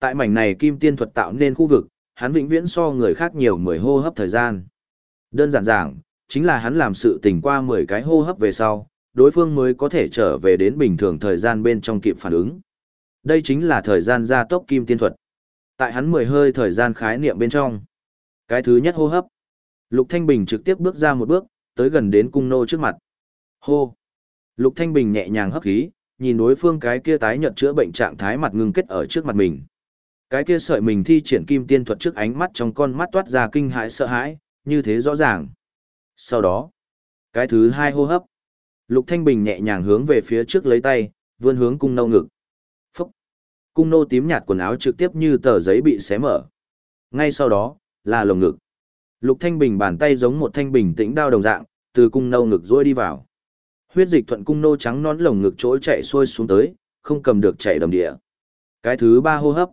Tại mảnh này kim tiên thuật tạo nên khu vực, hắn vĩnh viễn so người khác nhiều 10 hô hấp thời gian. Đơn giản giảng, chính là hắn làm sự tình qua 10 cái hô hấp về sau, đối phương mới có thể trở về đến bình thường thời gian bên trong kịp phản ứng. Đây chính là thời gian gia tốc kim tiên thuật. Tại hắn 10 hơi thời gian khái niệm bên trong. Cái thứ nhất hô hấp. Lục Thanh Bình trực tiếp bước ra một bước, tới gần đến cung nô trước mặt. Hô. Lục Thanh Bình nhẹ nhàng hấp khí, nhìn đối phương cái kia tái nhợt chữa bệnh trạng thái mặt ngưng kết ở trước mặt mình. Cái kia sợi mình thi triển kim tiên thuật trước ánh mắt trong con mắt toát ra kinh hãi sợ hãi, như thế rõ ràng. Sau đó, cái thứ hai hô hấp. Lục Thanh Bình nhẹ nhàng hướng về phía trước lấy tay, vươn hướng cung nâu ngực. Phúc! Cung nô tím nhạt quần áo trực tiếp như tờ giấy bị xé mở. Ngay sau đó, là lồng ngực. Lục Thanh Bình bàn tay giống một thanh bình tĩnh đao đồng dạng, từ cung nâu ngực rôi đi vào. Huyết dịch thuận cung nô trắng nón lồng ngực trỗi chạy xuôi xuống tới, không cầm được chạy đầm địa. Cái thứ ba hô hấp.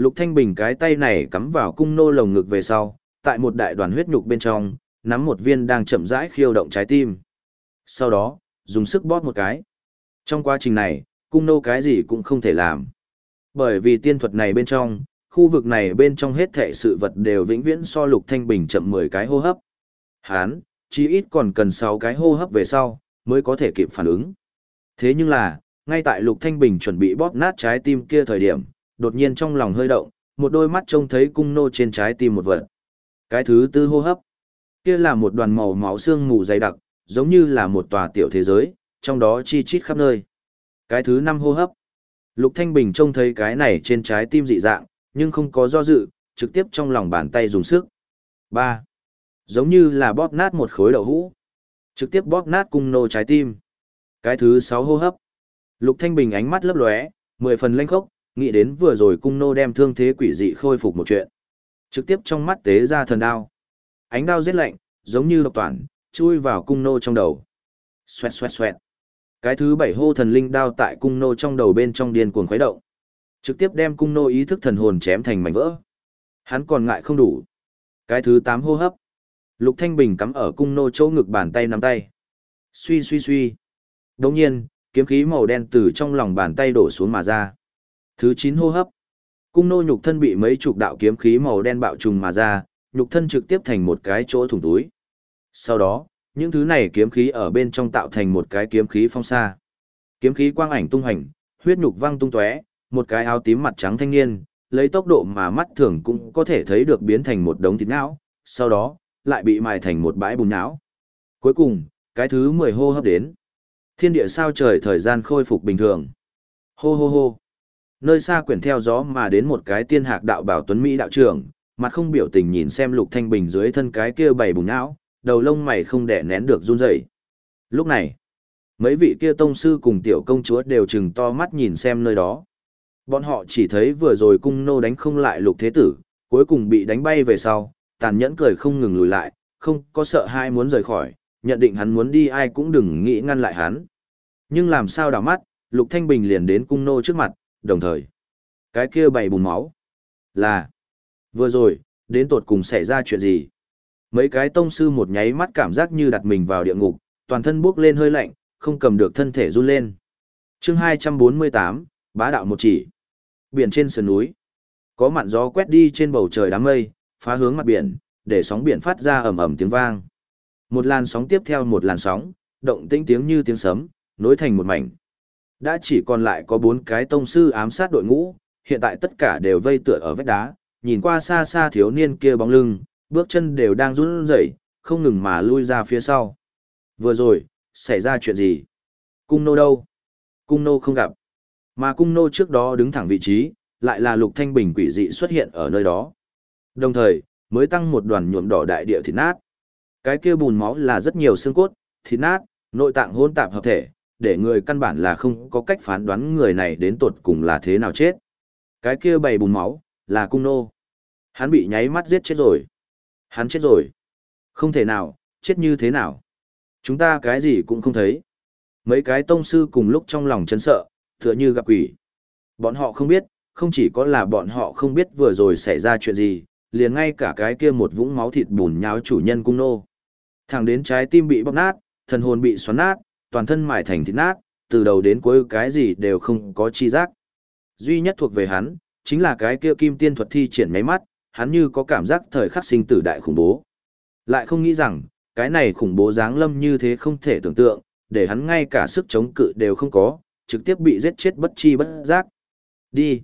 Lục Thanh Bình cái tay này cắm vào cung nô lồng ngực về sau, tại một đại đoàn huyết nhục bên trong, nắm một viên đang chậm rãi khiêu động trái tim. Sau đó, dùng sức bóp một cái. Trong quá trình này, cung nô cái gì cũng không thể làm. Bởi vì tiên thuật này bên trong, khu vực này bên trong hết thảy sự vật đều vĩnh viễn so Lục Thanh Bình chậm 10 cái hô hấp. Hán, chí ít còn cần 6 cái hô hấp về sau, mới có thể kịp phản ứng. Thế nhưng là, ngay tại Lục Thanh Bình chuẩn bị bóp nát trái tim kia thời điểm, đột nhiên trong lòng hơi động, một đôi mắt trông thấy cung nô trên trái tim một vật. Cái thứ tư hô hấp, kia là một đoàn màu máu xương mù dày đặc, giống như là một tòa tiểu thế giới, trong đó chi chít khắp nơi. Cái thứ năm hô hấp, Lục Thanh Bình trông thấy cái này trên trái tim dị dạng, nhưng không có do dự, trực tiếp trong lòng bàn tay dùng sức. 3. Giống như là bóp nát một khối đậu hũ. Trực tiếp bóp nát cung nô trái tim. Cái thứ 6 hô hấp. Lục Thanh Bình ánh mắt lấp lóe, mười phần lanh khốc, nghĩ đến vừa rồi cung nô đem thương thế quỷ dị khôi phục một chuyện. Trực tiếp trong mắt tế ra thần đao. Ánh đao giết lạnh, giống như độc toàn, chui vào cung nô trong đầu. Xoẹt xoẹt xoẹt. Cái thứ bảy hô thần linh đao tại cung nô trong đầu bên trong điên cuồng khuấy động. Trực tiếp đem cung nô ý thức thần hồn chém thành mảnh vỡ. Hắn còn ngại không đủ. Cái thứ tám hô hấp. Lục Thanh Bình cắm ở cung nô chỗ ngực bàn tay nắm tay. Suy suy suy. Đồng nhiên, kiếm khí màu đen từ trong lòng bàn tay đổ xuống mà ra. Thứ chín hô hấp. Cung nô nhục thân bị mấy chục đạo kiếm khí màu đen bạo trùng mà ra, nhục thân trực tiếp thành một cái chỗ thủng túi. Sau đó, những thứ này kiếm khí ở bên trong tạo thành một cái kiếm khí phong xa. Kiếm khí quang ảnh tung hành, huyết nhục văng tung tóe, một cái áo tím mặt trắng thanh niên, lấy tốc độ mà mắt thường cũng có thể thấy được biến thành một đống thịt não, sau đó, lại bị mài thành một bãi bùn não. Cuối cùng, cái thứ 10 hô hấp đến. Thiên địa sao trời thời gian khôi phục bình thường. Hô hô hô. Nơi xa quyển theo gió mà đến một cái tiên hạc đạo bảo tuấn Mỹ đạo trưởng, mặt không biểu tình nhìn xem lục thanh bình dưới thân cái kia bầy bùng não, đầu lông mày không đẻ nén được run rẩy. Lúc này, mấy vị kia tông sư cùng tiểu công chúa đều chừng to mắt nhìn xem nơi đó. Bọn họ chỉ thấy vừa rồi cung nô đánh không lại lục thế tử, cuối cùng bị đánh bay về sau, tàn nhẫn cười không ngừng lùi lại, không có sợ hai muốn rời khỏi, nhận định hắn muốn đi ai cũng đừng nghĩ ngăn lại hắn. Nhưng làm sao đảo mắt, lục thanh bình liền đến cung nô trước mặt, đồng thời. Cái kia bày bùn máu. Là. Vừa rồi, đến tột cùng xảy ra chuyện gì? Mấy cái tông sư một nháy mắt cảm giác như đặt mình vào địa ngục, toàn thân buốc lên hơi lạnh, không cầm được thân thể run lên. chương 248, bá đạo một chỉ. Biển trên sườn núi. Có mặn gió quét đi trên bầu trời đám mây, phá hướng mặt biển, để sóng biển phát ra ầm ầm tiếng vang. Một làn sóng tiếp theo một làn sóng, động tĩnh tiếng như tiếng sấm, nối thành một mảnh. Đã chỉ còn lại có bốn cái tông sư ám sát đội ngũ, hiện tại tất cả đều vây tựa ở vách đá, nhìn qua xa xa thiếu niên kia bóng lưng, bước chân đều đang run rẩy, không ngừng mà lui ra phía sau. Vừa rồi, xảy ra chuyện gì? Cung nô đâu? Cung nô không gặp. Mà cung nô trước đó đứng thẳng vị trí, lại là lục thanh bình quỷ dị xuất hiện ở nơi đó. Đồng thời, mới tăng một đoàn nhuộm đỏ đại địa thịt nát. Cái kia bùn máu là rất nhiều xương cốt, thịt nát, nội tạng hỗn tạp hợp thể, để người căn bản là không có cách phán đoán người này đến tột cùng là thế nào chết. Cái kia bầy bùn máu, là cung nô. Hắn bị nháy mắt giết chết rồi. Hắn chết rồi. Không thể nào, chết như thế nào. Chúng ta cái gì cũng không thấy. Mấy cái tông sư cùng lúc trong lòng chấn sợ, tựa như gặp quỷ. Bọn họ không biết, không chỉ có là bọn họ không biết vừa rồi xảy ra chuyện gì, liền ngay cả cái kia một vũng máu thịt bùn nháo chủ nhân cung nô. Thẳng đến trái tim bị bóc nát, thần hồn bị xoắn nát, toàn thân mải thành thịt nát, từ đầu đến cuối cái gì đều không có chi giác. Duy nhất thuộc về hắn, Chính là cái kia kim tiên thuật thi triển máy mắt, hắn như có cảm giác thời khắc sinh tử đại khủng bố. Lại không nghĩ rằng, cái này khủng bố dáng lâm như thế không thể tưởng tượng, để hắn ngay cả sức chống cự đều không có, trực tiếp bị giết chết bất chi bất giác. Đi.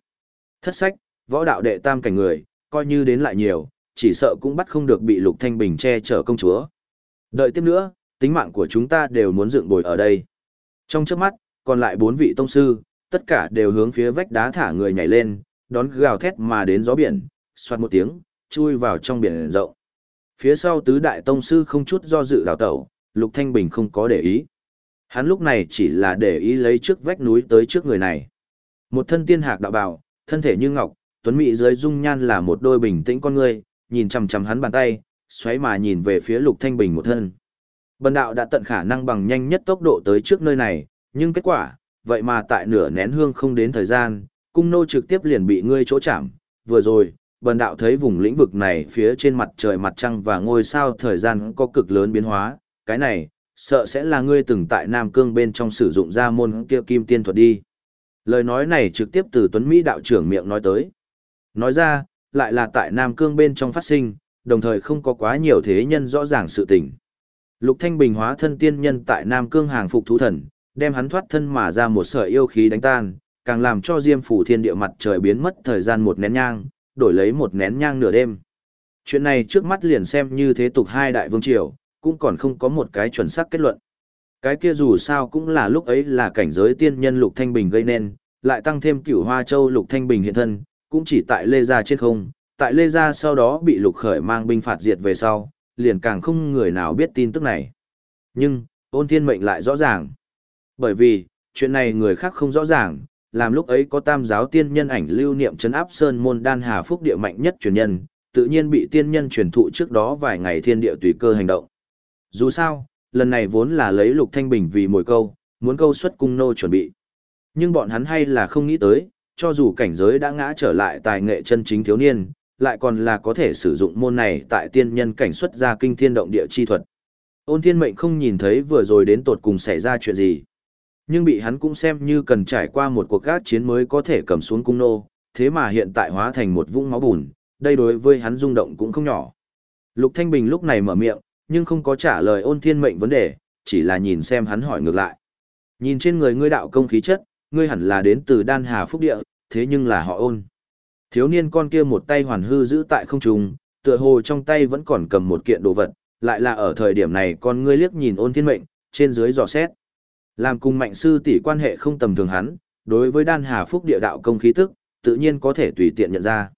Thất sách, võ đạo đệ tam cảnh người, coi như đến lại nhiều, chỉ sợ cũng bắt không được bị Lục Thanh Bình che chở công chúa. Đợi tiếp nữa, tính mạng của chúng ta đều muốn dựng bồi ở đây. Trong chớp mắt, còn lại bốn vị tông sư, tất cả đều hướng phía vách đá thả người nhảy lên, đón gào thét mà đến gió biển, xoát một tiếng, chui vào trong biển rộng. Phía sau tứ đại tông sư không chút do dự đào tẩu, Lục Thanh Bình không có để ý. Hắn lúc này chỉ là để ý lấy trước vách núi tới trước người này. Một thân tiên hạc đạo bào, thân thể như ngọc, tuấn mỹ dưới dung nhan là một đôi bình tĩnh con người, nhìn chằm chằm hắn bàn tay, xoáy mà nhìn về phía Lục Thanh Bình một thân. Bần đạo đã tận khả năng bằng nhanh nhất tốc độ tới trước nơi này, nhưng kết quả, vậy mà tại nửa nén hương không đến thời gian, cung nô trực tiếp liền bị ngươi chỗ chạm. Vừa rồi, bần đạo thấy vùng lĩnh vực này phía trên mặt trời mặt trăng và ngôi sao thời gian có cực lớn biến hóa, cái này, sợ sẽ là ngươi từng tại Nam Cương bên trong sử dụng ra môn kia kim tiên thuật đi. Lời nói này trực tiếp từ Tuấn Mỹ đạo trưởng miệng nói tới. Nói ra, lại là tại Nam Cương bên trong phát sinh, đồng thời không có quá nhiều thế nhân rõ ràng sự tình. Lục Thanh Bình hóa thân tiên nhân tại Nam Cương hàng phục thú thần, đem hắn thoát thân mà ra một sợi yêu khí đánh tan, càng làm cho Diêm phủ thiên địa mặt trời biến mất thời gian một nén nhang, đổi lấy một nén nhang nửa đêm. Chuyện này trước mắt liền xem như thế tục hai đại vương triều, cũng còn không có một cái chuẩn xác kết luận. Cái kia dù sao cũng là lúc ấy là cảnh giới tiên nhân Lục Thanh Bình gây nên, lại tăng thêm cửu hoa châu Lục Thanh Bình hiện thân, cũng chỉ tại Lê Gia trên không, tại Lê Gia sau đó bị Lục Khởi mang binh phạt diệt về sau, liền càng không người nào biết tin tức này. Nhưng, ôn thiên mệnh lại rõ ràng. Bởi vì, chuyện này người khác không rõ ràng, làm lúc ấy có tam giáo tiên nhân ảnh lưu niệm chấn áp sơn môn đan hà phúc địa mạnh nhất truyền nhân, tự nhiên bị tiên nhân truyền thụ trước đó vài ngày thiên địa tùy cơ hành động. Dù sao, lần này vốn là lấy lục thanh bình vì mồi câu, muốn câu xuất cung nô chuẩn bị. Nhưng bọn hắn hay là không nghĩ tới, cho dù cảnh giới đã ngã trở lại tài nghệ chân chính thiếu niên, lại còn là có thể sử dụng môn này tại tiên nhân cảnh xuất ra kinh thiên động địa chi thuật. Ôn thiên mệnh không nhìn thấy vừa rồi đến tột cùng xảy ra chuyện gì. Nhưng bị hắn cũng xem như cần trải qua một cuộc gác chiến mới có thể cầm xuống cung nô, thế mà hiện tại hóa thành một vũng máu bùn, đây đối với hắn rung động cũng không nhỏ. Lục Thanh Bình lúc này mở miệng, nhưng không có trả lời ôn thiên mệnh vấn đề, chỉ là nhìn xem hắn hỏi ngược lại. Nhìn trên người ngươi đạo công khí chất, ngươi hẳn là đến từ đan hà phúc địa, thế nhưng là họ ôn. Thiếu niên con kia một tay hoàn hư giữ tại không trung, tựa hồ trong tay vẫn còn cầm một kiện đồ vật, lại là ở thời điểm này con ngươi liếc nhìn ôn thiên mệnh, trên dưới dò xét. Làm cùng mạnh sư tỷ quan hệ không tầm thường hắn, đối với đan hà phúc địa đạo công khí tức, tự nhiên có thể tùy tiện nhận ra.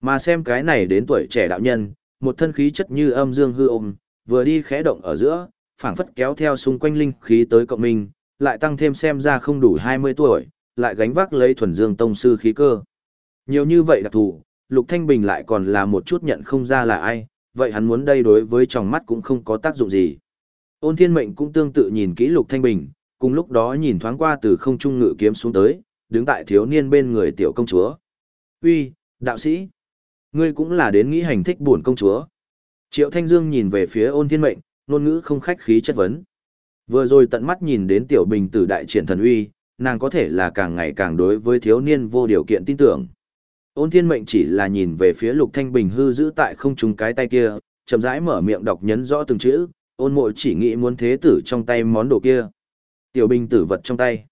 Mà xem cái này đến tuổi trẻ đạo nhân, một thân khí chất như âm dương hư ôm, vừa đi khẽ động ở giữa, phảng phất kéo theo xung quanh linh khí tới cộng minh, lại tăng thêm xem ra không đủ 20 tuổi, lại gánh vác lấy thuần dương tông sư khí cơ. Nhiều như vậy đặc thù, Lục Thanh Bình lại còn là một chút nhận không ra là ai, vậy hắn muốn đây đối với tròng mắt cũng không có tác dụng gì. Ôn thiên mệnh cũng tương tự nhìn kỹ Lục Thanh Bình, cùng lúc đó nhìn thoáng qua từ không trung ngự kiếm xuống tới, đứng tại thiếu niên bên người tiểu công chúa. Uy, đạo sĩ, ngươi cũng là đến nghĩ hành thích buồn công chúa. Triệu Thanh Dương nhìn về phía ôn thiên mệnh, ngôn ngữ không khách khí chất vấn. Vừa rồi tận mắt nhìn đến tiểu bình tử đại triển thần uy, nàng có thể là càng ngày càng đối với thiếu niên vô điều kiện tin tưởng. Ôn thiên mệnh chỉ là nhìn về phía lục thanh bình hư giữ tại không trùng cái tay kia, chậm rãi mở miệng đọc nhấn rõ từng chữ, ôn mội chỉ nghĩ muốn thế tử trong tay món đồ kia. Tiểu bình tử vật trong tay.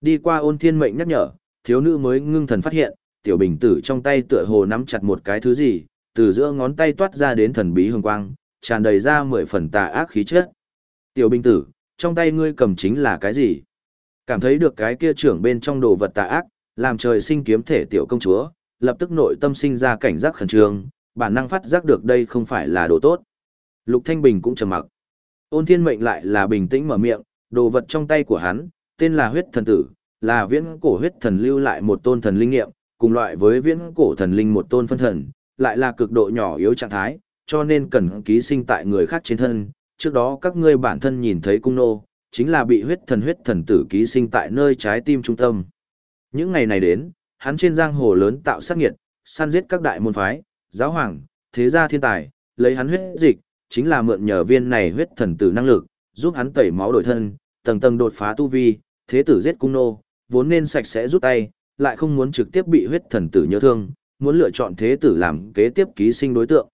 Đi qua ôn thiên mệnh nhắc nhở, thiếu nữ mới ngưng thần phát hiện, tiểu bình tử trong tay tựa hồ nắm chặt một cái thứ gì, từ giữa ngón tay toát ra đến thần bí hương quang, tràn đầy ra mười phần tà ác khí chất. Tiểu bình tử, trong tay ngươi cầm chính là cái gì? Cảm thấy được cái kia trưởng bên trong đồ vật tà ác, làm trời sinh kiếm thể tiểu công chúa, lập tức nội tâm sinh ra cảnh giác khẩn trương, bản năng phát giác được đây không phải là đồ tốt. Lục Thanh Bình cũng trầm mặc. Ôn Thiên Mệnh lại là bình tĩnh mở miệng, đồ vật trong tay của hắn, tên là huyết thần tử, là viễn cổ huyết thần lưu lại một tôn thần linh nghiệm, cùng loại với viễn cổ thần linh một tôn phân thần, lại là cực độ nhỏ yếu trạng thái, cho nên cần ký sinh tại người khác trên thân. Trước đó các ngươi bản thân nhìn thấy cung nô, chính là bị huyết thần huyết thần tử ký sinh tại nơi trái tim trung tâm. Những ngày này đến, hắn trên giang hồ lớn tạo sát nghiệt, săn giết các đại môn phái, giáo hoàng, thế gia thiên tài, lấy hắn huyết dịch, chính là mượn nhờ viên này huyết thần tử năng lực, giúp hắn tẩy máu đổi thân, tầng tầng đột phá tu vi, thế tử giết cung nô, vốn nên sạch sẽ rút tay, lại không muốn trực tiếp bị huyết thần tử nhớ thương, muốn lựa chọn thế tử làm kế tiếp ký sinh đối tượng.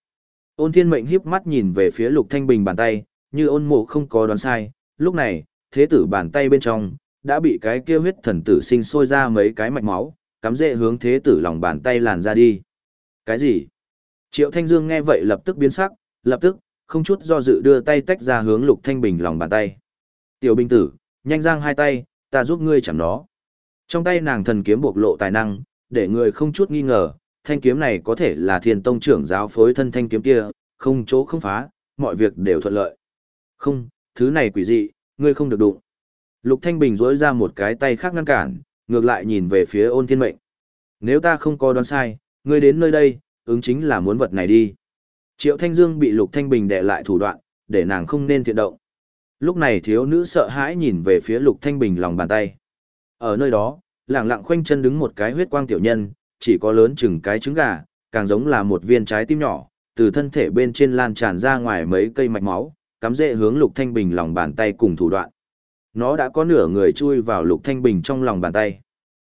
Ôn thiên mệnh híp mắt nhìn về phía lục thanh bình bàn tay, như ôn mộ không có đoán sai, lúc này, thế tử bàn tay bên trong, đã bị cái kia huyết thần tử sinh sôi ra mấy cái mạch máu, cắm rễ hướng thế tử lòng bàn tay làn ra đi. Cái gì? Triệu Thanh Dương nghe vậy lập tức biến sắc, lập tức, không chút do dự đưa tay tách ra hướng Lục Thanh Bình lòng bàn tay. Tiểu Bình tử, nhanh giang hai tay, ta giúp ngươi chạm nó. Trong tay nàng thần kiếm bộc lộ tài năng, để người không chút nghi ngờ, thanh kiếm này có thể là thiên tông trưởng giáo phối thân thanh kiếm kia, không chỗ không phá, mọi việc đều thuận lợi. Không, thứ này quỷ dị, ngươi không được đụng. Lục Thanh Bình rỗi ra một cái tay khác ngăn cản, ngược lại nhìn về phía ôn thiên mệnh. Nếu ta không có đoán sai, ngươi đến nơi đây, ứng chính là muốn vật này đi. Triệu Thanh Dương bị Lục Thanh Bình đè lại thủ đoạn, để nàng không nên thiện động. Lúc này thiếu nữ sợ hãi nhìn về phía Lục Thanh Bình lòng bàn tay. Ở nơi đó, lặng lặng khoanh chân đứng một cái huyết quang tiểu nhân, chỉ có lớn chừng cái trứng gà, càng giống là một viên trái tim nhỏ, từ thân thể bên trên lan tràn ra ngoài mấy cây mạch máu, cắm rễ hướng Lục Thanh Bình lòng bàn tay cùng thủ đoạn. Nó đã có nửa người chui vào Lục Thanh Bình trong lòng bàn tay.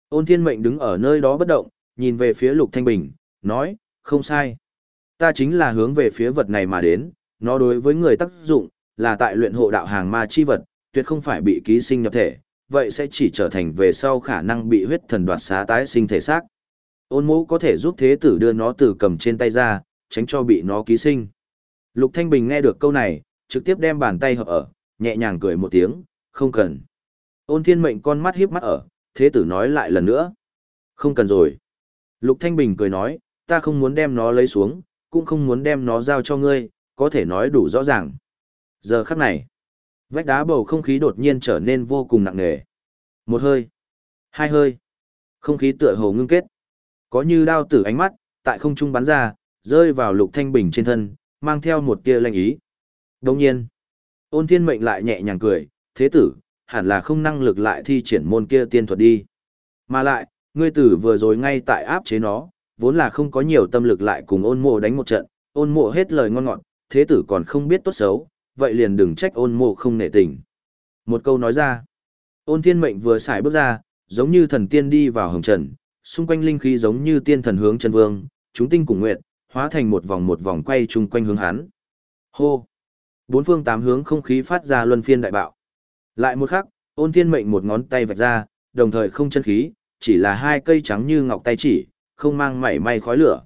Ôn Thiên Mệnh đứng ở nơi đó bất động, nhìn về phía Lục Thanh Bình, nói, không sai. Ta chính là hướng về phía vật này mà đến, nó đối với người tác dụng, là tại luyện hộ đạo hàng ma chi vật, tuyệt không phải bị ký sinh nhập thể, vậy sẽ chỉ trở thành về sau khả năng bị huyết thần đoạt xá tái sinh thể xác. Ôn mũ có thể giúp thế tử đưa nó từ cầm trên tay ra, tránh cho bị nó ký sinh. Lục Thanh Bình nghe được câu này, trực tiếp đem bàn tay hợp ở, nhẹ nhàng cười một tiếng, không cần. Ôn thiên mệnh con mắt hiếp mắt ở, thế tử nói lại lần nữa. Không cần rồi. Lục Thanh Bình cười nói, ta không muốn đem nó lấy xuống, cũng không muốn đem nó giao cho ngươi, có thể nói đủ rõ ràng. Giờ khắc này, vách đá bầu không khí đột nhiên trở nên vô cùng nặng nề. Một hơi, hai hơi, không khí tựa hồ ngưng kết. Có như đao tử ánh mắt, tại không trung bắn ra, rơi vào lục thanh bình trên thân, mang theo một tia lanh ý. Đồng nhiên, ôn thiên mệnh lại nhẹ nhàng cười, thế tử, hẳn là không năng lực lại thi triển môn kia tiên thuật đi. Mà lại, ngươi tử vừa rồi ngay tại áp chế nó, vốn là không có nhiều tâm lực lại cùng ôn mộ đánh một trận, ôn mộ hết lời ngon ngọt, thế tử còn không biết tốt xấu, vậy liền đừng trách ôn mộ không nể tình. Một câu nói ra, ôn thiên mệnh vừa xài bước ra, giống như thần tiên đi vào hồng trần, xung quanh linh khí giống như tiên thần hướng chân vương, chúng tinh cùng nguyện, hóa thành một vòng một vòng quay chung quanh hướng hắn. Hô! Bốn phương tám hướng không khí phát ra luân phiên đại bạo. Lại một khắc, ôn thiên mệnh một ngón tay vạch ra, đồng thời không chân khí, chỉ là hai cây trắng như ngọc tay chỉ, không mang mảy may khói lửa.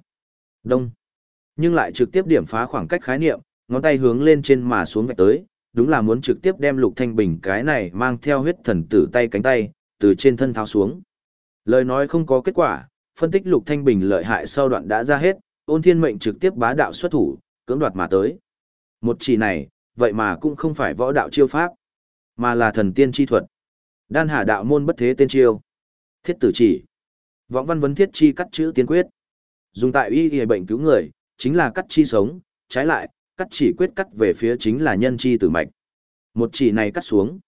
Đông. Nhưng lại trực tiếp điểm phá khoảng cách khái niệm, ngón tay hướng lên trên mà xuống vạch tới, đúng là muốn trực tiếp đem Lục Thanh Bình cái này mang theo huyết thần tử tay cánh tay, từ trên thân tháo xuống. Lời nói không có kết quả, phân tích Lục Thanh Bình lợi hại sau đoạn đã ra hết, ôn thiên mệnh trực tiếp bá đạo xuất thủ, cưỡng đoạt mà tới. Một chỉ này, vậy mà cũng không phải võ đạo chiêu pháp, mà là thần tiên chi thuật. Đan hà đạo môn bất thế tên chiêu. Thiết tử chỉ. Võng văn vấn thiết chi cắt chữ tiên quyết. Dùng tại y y bệnh cứu người, chính là cắt chi sống, trái lại, cắt chỉ quyết cắt về phía chính là nhân chi tử mạch. Một chỉ này cắt xuống.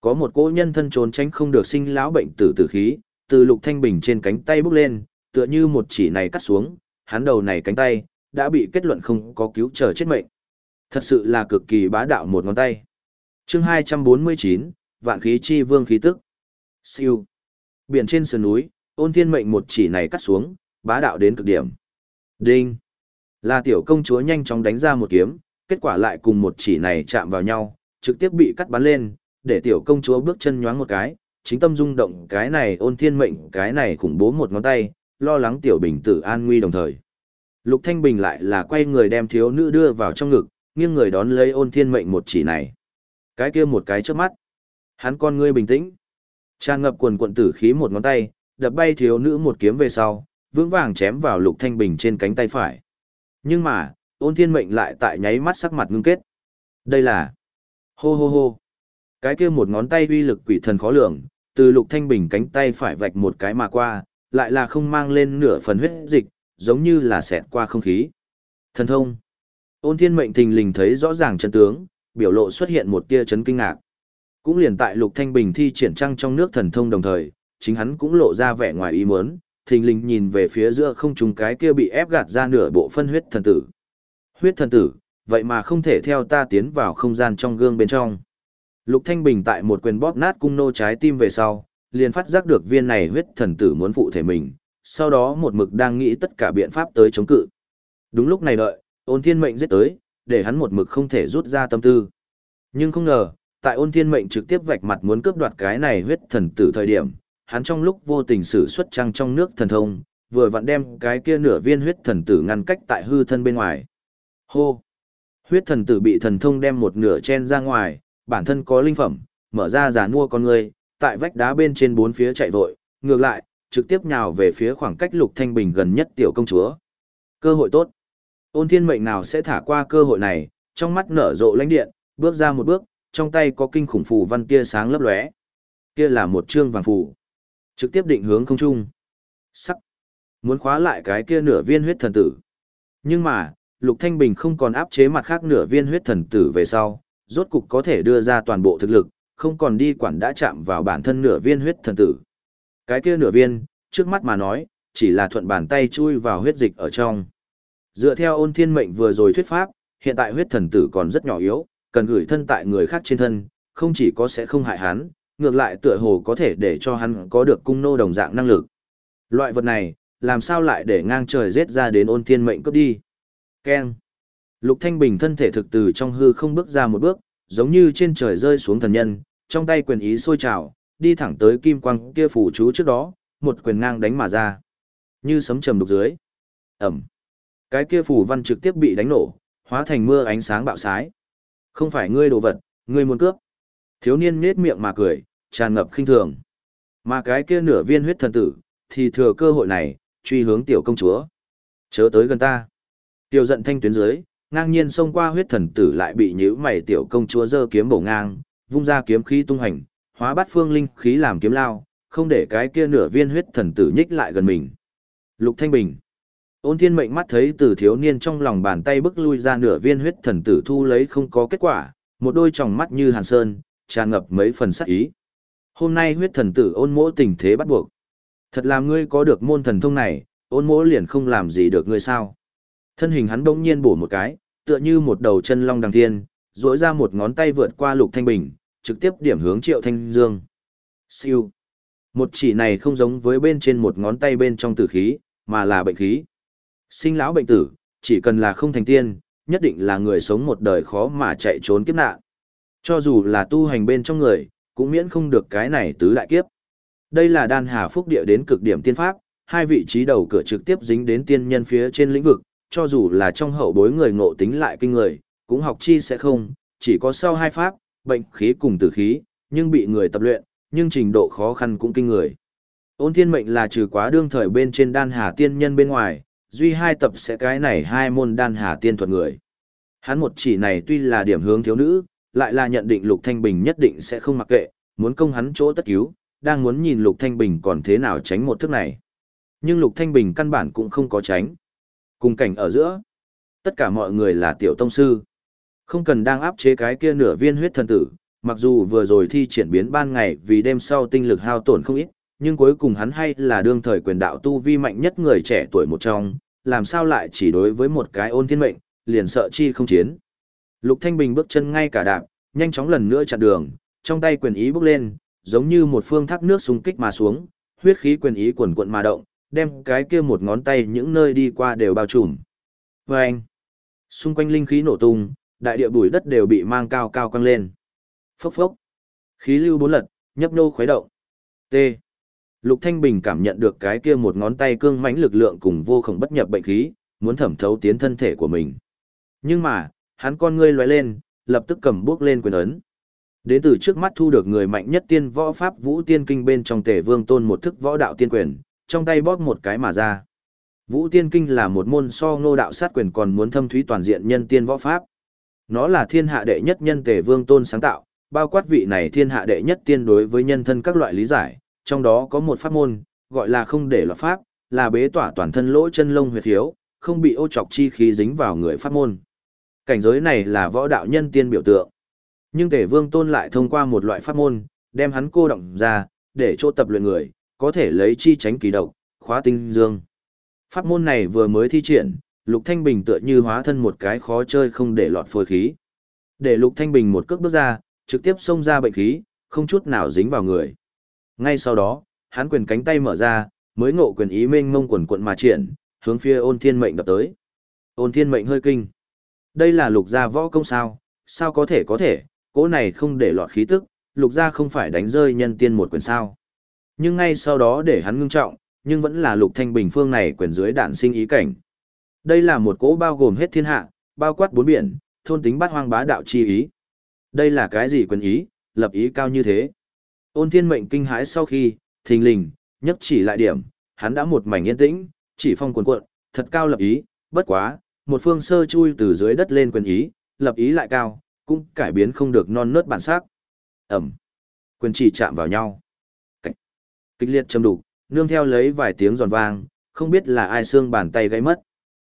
Có một cỗ nhân thân trốn tránh không được sinh lão bệnh tử tử khí, từ lục thanh bình trên cánh tay bước lên, tựa như một chỉ này cắt xuống, hắn đầu này cánh tay, đã bị kết luận không có cứu trở chết mệnh. Thật sự là cực kỳ bá đạo một ngón tay chương 249, vạn khí chi vương khí tức. Siêu. Biển trên sườn núi, ôn thiên mệnh một chỉ này cắt xuống, bá đạo đến cực điểm. Đinh! Là tiểu công chúa nhanh chóng đánh ra một kiếm, kết quả lại cùng một chỉ này chạm vào nhau, trực tiếp bị cắt bắn lên, để tiểu công chúa bước chân nhoáng một cái, chính tâm rung động cái này ôn thiên mệnh cái này khủng bố một ngón tay, lo lắng tiểu bình tử an nguy đồng thời. Lục Thanh Bình lại là quay người đem thiếu nữ đưa vào trong ngực, nghiêng người đón lấy ôn thiên mệnh một chỉ này. Cái kia một cái trước mắt. Hắn con ngươi bình tĩnh. Tràn ngập quần quận tử khí một ngón tay, đập bay thiếu nữ một kiếm về sau, vững vàng chém vào Lục Thanh Bình trên cánh tay phải. Nhưng mà, ôn thiên mệnh lại tại nháy mắt sắc mặt ngưng kết. Đây là... Hô hô hô. Cái kia một ngón tay uy lực quỷ thần khó lường, từ Lục Thanh Bình cánh tay phải vạch một cái mà qua, lại là không mang lên nửa phần huyết dịch, giống như là xẹt qua không khí. Thần thông. Ôn thiên mệnh thình lình thấy rõ ràng chân tướng, biểu lộ xuất hiện một tia chấn kinh ngạc. Cũng liền tại Lục Thanh Bình thi triển trăng trong nước thần thông đồng thời, chính hắn cũng lộ ra vẻ ngoài ý muốn, thình lình nhìn về phía giữa không trung cái kia bị ép gạt ra nửa bộ phân huyết thần tử. Huyết thần tử, vậy mà không thể theo ta tiến vào không gian trong gương bên trong. Lục Thanh Bình tại một quyền bóp nát cung nô trái tim về sau, liền phát giác được viên này huyết thần tử muốn phụ thể mình, sau đó một mực đang nghĩ tất cả biện pháp tới chống cự. Đúng lúc này đợi, ôn thiên mệnh giết tới, để hắn một mực không thể rút ra tâm tư. Nhưng không ngờ, tại ôn thiên mệnh trực tiếp vạch mặt muốn cướp đoạt cái này huyết thần tử thời điểm, hắn trong lúc vô tình sử xuất trăng trong nước thần thông, vừa vặn đem cái kia nửa viên huyết thần tử ngăn cách tại hư thân bên ngoài. Hô! Huyết thần tử bị thần thông đem một nửa chen ra ngoài, bản thân có linh phẩm, mở ra giả mua con người, tại vách đá bên trên bốn phía chạy vội, ngược lại, trực tiếp nhào về phía khoảng cách lục thanh bình gần nhất tiểu công chúa. Cơ hội tốt. Ôn thiên mệnh nào sẽ thả qua cơ hội này, trong mắt nở rộ lãnh điện, bước ra một bước, trong tay có kinh khủng phù văn tia sáng lấp lóe. Kia là một trương vàng phù. Trực tiếp định hướng không trung. Sắc. Muốn khóa lại cái kia nửa viên huyết thần tử. Nhưng mà, Lục Thanh Bình không còn áp chế mặt khác nửa viên huyết thần tử về sau, rốt cục có thể đưa ra toàn bộ thực lực, không còn đi quản đã chạm vào bản thân nửa viên huyết thần tử. Cái kia nửa viên, trước mắt mà nói, chỉ là thuận bàn tay chui vào huyết dịch ở trong. Dựa theo ôn thiên mệnh vừa rồi thuyết pháp, hiện tại huyết thần tử còn rất nhỏ yếu, cần gửi thân tại người khác trên thân, không chỉ có sẽ không hại hắn, ngược lại tựa hồ có thể để cho hắn có được cung nô đồng dạng năng lực. Loại vật này, làm sao lại để ngang trời giết ra đến ôn thiên mệnh cướp đi. Keng. Lục Thanh Bình thân thể thực từ trong hư không bước ra một bước, giống như trên trời rơi xuống thần nhân, trong tay quyền ý sôi trào, đi thẳng tới kim quang kia phủ chú trước đó, một quyền ngang đánh mà ra. Như sấm trầm đục dưới. Ẩm. Cái kia phủ văn trực tiếp bị đánh nổ, hóa thành mưa ánh sáng bạo sái. Không phải ngươi đồ vật, ngươi muốn cướp. Thiếu niên nết miệng mà cười, tràn ngập khinh thường. Mà cái kia nửa viên huyết thần tử, thì thừa cơ hội này, truy hướng tiểu công chúa. Chớ tới gần ta. Tiểu giận thanh tuyến dưới, ngang nhiên xông qua huyết thần tử lại bị nhíu mày tiểu công chúa giơ kiếm bổ ngang, vung ra kiếm khí tung hành, hóa bát phương linh khí làm kiếm lao, không để cái kia nửa viên huyết thần tử nhích lại gần mình. Lục Thanh Bình. Ôn Thiên Mệnh mắt thấy từ thiếu niên trong lòng bàn tay bức lui ra nửa viên huyết thần tử thu lấy không có kết quả, một đôi tròng mắt như hàn sơn, tràn ngập mấy phần sắc ý. Hôm nay huyết thần tử ôn mỗ tình thế bắt buộc. Thật làm ngươi có được môn thần thông này, ôn mỗ liền không làm gì được ngươi sao. Thân hình hắn bỗng nhiên bổ một cái, tựa như một đầu chân long đằng thiên, duỗi ra một ngón tay vượt qua lục thanh bình, trực tiếp điểm hướng triệu thanh dương. Siêu. Một chỉ này không giống với bên trên một ngón tay bên trong tử khí, mà là bệnh khí. Sinh lão bệnh tử, chỉ cần là không thành tiên, nhất định là người sống một đời khó mà chạy trốn kiếp nạn. Cho dù là tu hành bên trong người, cũng miễn không được cái này tứ đại kiếp. Đây là đan hà phúc địa đến cực điểm tiên pháp, hai vị trí đầu cửa trực tiếp dính đến tiên nhân phía trên lĩnh vực, cho dù là trong hậu bối người ngộ tính lại kinh người, cũng học chi sẽ không, chỉ có sau hai pháp, bệnh khí cùng tử khí, nhưng bị người tập luyện, nhưng trình độ khó khăn cũng kinh người. Ôn thiên mệnh là trừ quá đương thời bên trên đan hà tiên nhân bên ngoài, duy hai tập sẽ cái này hai môn đan hà tiên thuật người. Hắn một chỉ này tuy là điểm hướng thiếu nữ, lại là nhận định Lục Thanh Bình nhất định sẽ không mặc kệ, muốn công hắn chỗ tất cứu, đang muốn nhìn Lục Thanh Bình còn thế nào tránh một thức này. Nhưng Lục Thanh Bình căn bản cũng không có tránh. Cùng cảnh ở giữa, tất cả mọi người là tiểu tông sư. Không cần đang áp chế cái kia nửa viên huyết thần tử, mặc dù vừa rồi thi triển biến ban ngày vì đêm sau tinh lực hao tổn không ít, nhưng cuối cùng hắn hay là đương thời quyền đạo tu vi mạnh nhất người trẻ tuổi một trong, làm sao lại chỉ đối với một cái ôn thiên mệnh, liền sợ chi không chiến. Lục Thanh Bình bước chân ngay cả đạp, nhanh chóng lần nữa chặn đường, trong tay quyền ý bước lên, giống như một phương thác nước xung kích mà xuống, huyết khí quyền ý cuồn cuộn mà động, đem cái kia một ngón tay những nơi đi qua đều bao trùm. Vâng! anh, xung quanh linh khí nổ tung, đại địa bụi đất đều bị mang cao cao căng lên. Phốc phốc, khí lưu bốn lật, nhấp nô khuấy động. T. Lục Thanh Bình cảm nhận được cái kia một ngón tay cương mãnh lực lượng cùng vô khổng bất nhập bệnh khí, muốn thẩm thấu tiến thân thể của mình. Nhưng mà, hắn con ngươi lóe lên, lập tức cầm bước lên quyền ấn. Đến từ trước mắt thu được người mạnh nhất tiên võ pháp Vũ Tiên Kinh bên trong Tề Vương Tôn một thức võ đạo tiên quyền, trong tay bóp một cái mà ra. Vũ Tiên Kinh là một môn so ngô đạo sát quyền còn muốn thâm thúy toàn diện nhân tiên võ pháp. Nó là thiên hạ đệ nhất nhân Tề Vương Tôn sáng tạo, bao quát vị này thiên hạ đệ nhất tiên đối với nhân thân các loại lý giải, trong đó có một pháp môn, gọi là không để lọt pháp, là bế tỏa toàn thân lỗ chân lông huyệt hiếu, không bị ô chọc chi khí dính vào người pháp môn. Cảnh giới này là võ đạo nhân tiên biểu tượng. Nhưng Tề Vương Tôn lại thông qua một loại pháp môn, đem hắn cô động ra, để chỗ tập luyện người, có thể lấy chi tránh kỳ độc, khóa tinh dương. Pháp môn này vừa mới thi triển, Lục Thanh Bình tựa như hóa thân một cái khó chơi không để lọt phôi khí. Để Lục Thanh Bình một cước bước ra, trực tiếp xông ra bệnh khí, không chút nào dính vào người. Ngay sau đó, hắn quyền cánh tay mở ra, mới ngộ quyền ý mênh mông quần quận mà triển, hướng phía ôn thiên mệnh đập tới. Ôn thiên mệnh hơi kinh. Đây là lục gia võ công sao, sao có thể có thể, cỗ này không để lọt khí tức, lục gia không phải đánh rơi nhân tiên một quyền sao. Nhưng ngay sau đó để hắn ngưng trọng, nhưng vẫn là lục thanh bình phương này quyền dưới đạn sinh ý cảnh. Đây là một cỗ bao gồm hết thiên hạ, bao quát bốn biển, thôn tính bát hoang bá đạo chi ý. Đây là cái gì quyền ý, lập ý cao như thế. Ôn thiên mệnh kinh hãi sau khi, thình lình, nhấp chỉ lại điểm, hắn đã một mảnh yên tĩnh, chỉ phong cuồn cuộn, thật cao lập ý, bất quá, một phương sơ chui từ dưới đất lên quyền ý, lập ý lại cao, cũng cải biến không được non nớt bản sắc. Ẩm. Quyền chỉ chạm vào nhau. Cách. Kịch liệt châm đục, nương theo lấy vài tiếng giòn vang, không biết là ai xương bàn tay gãy mất.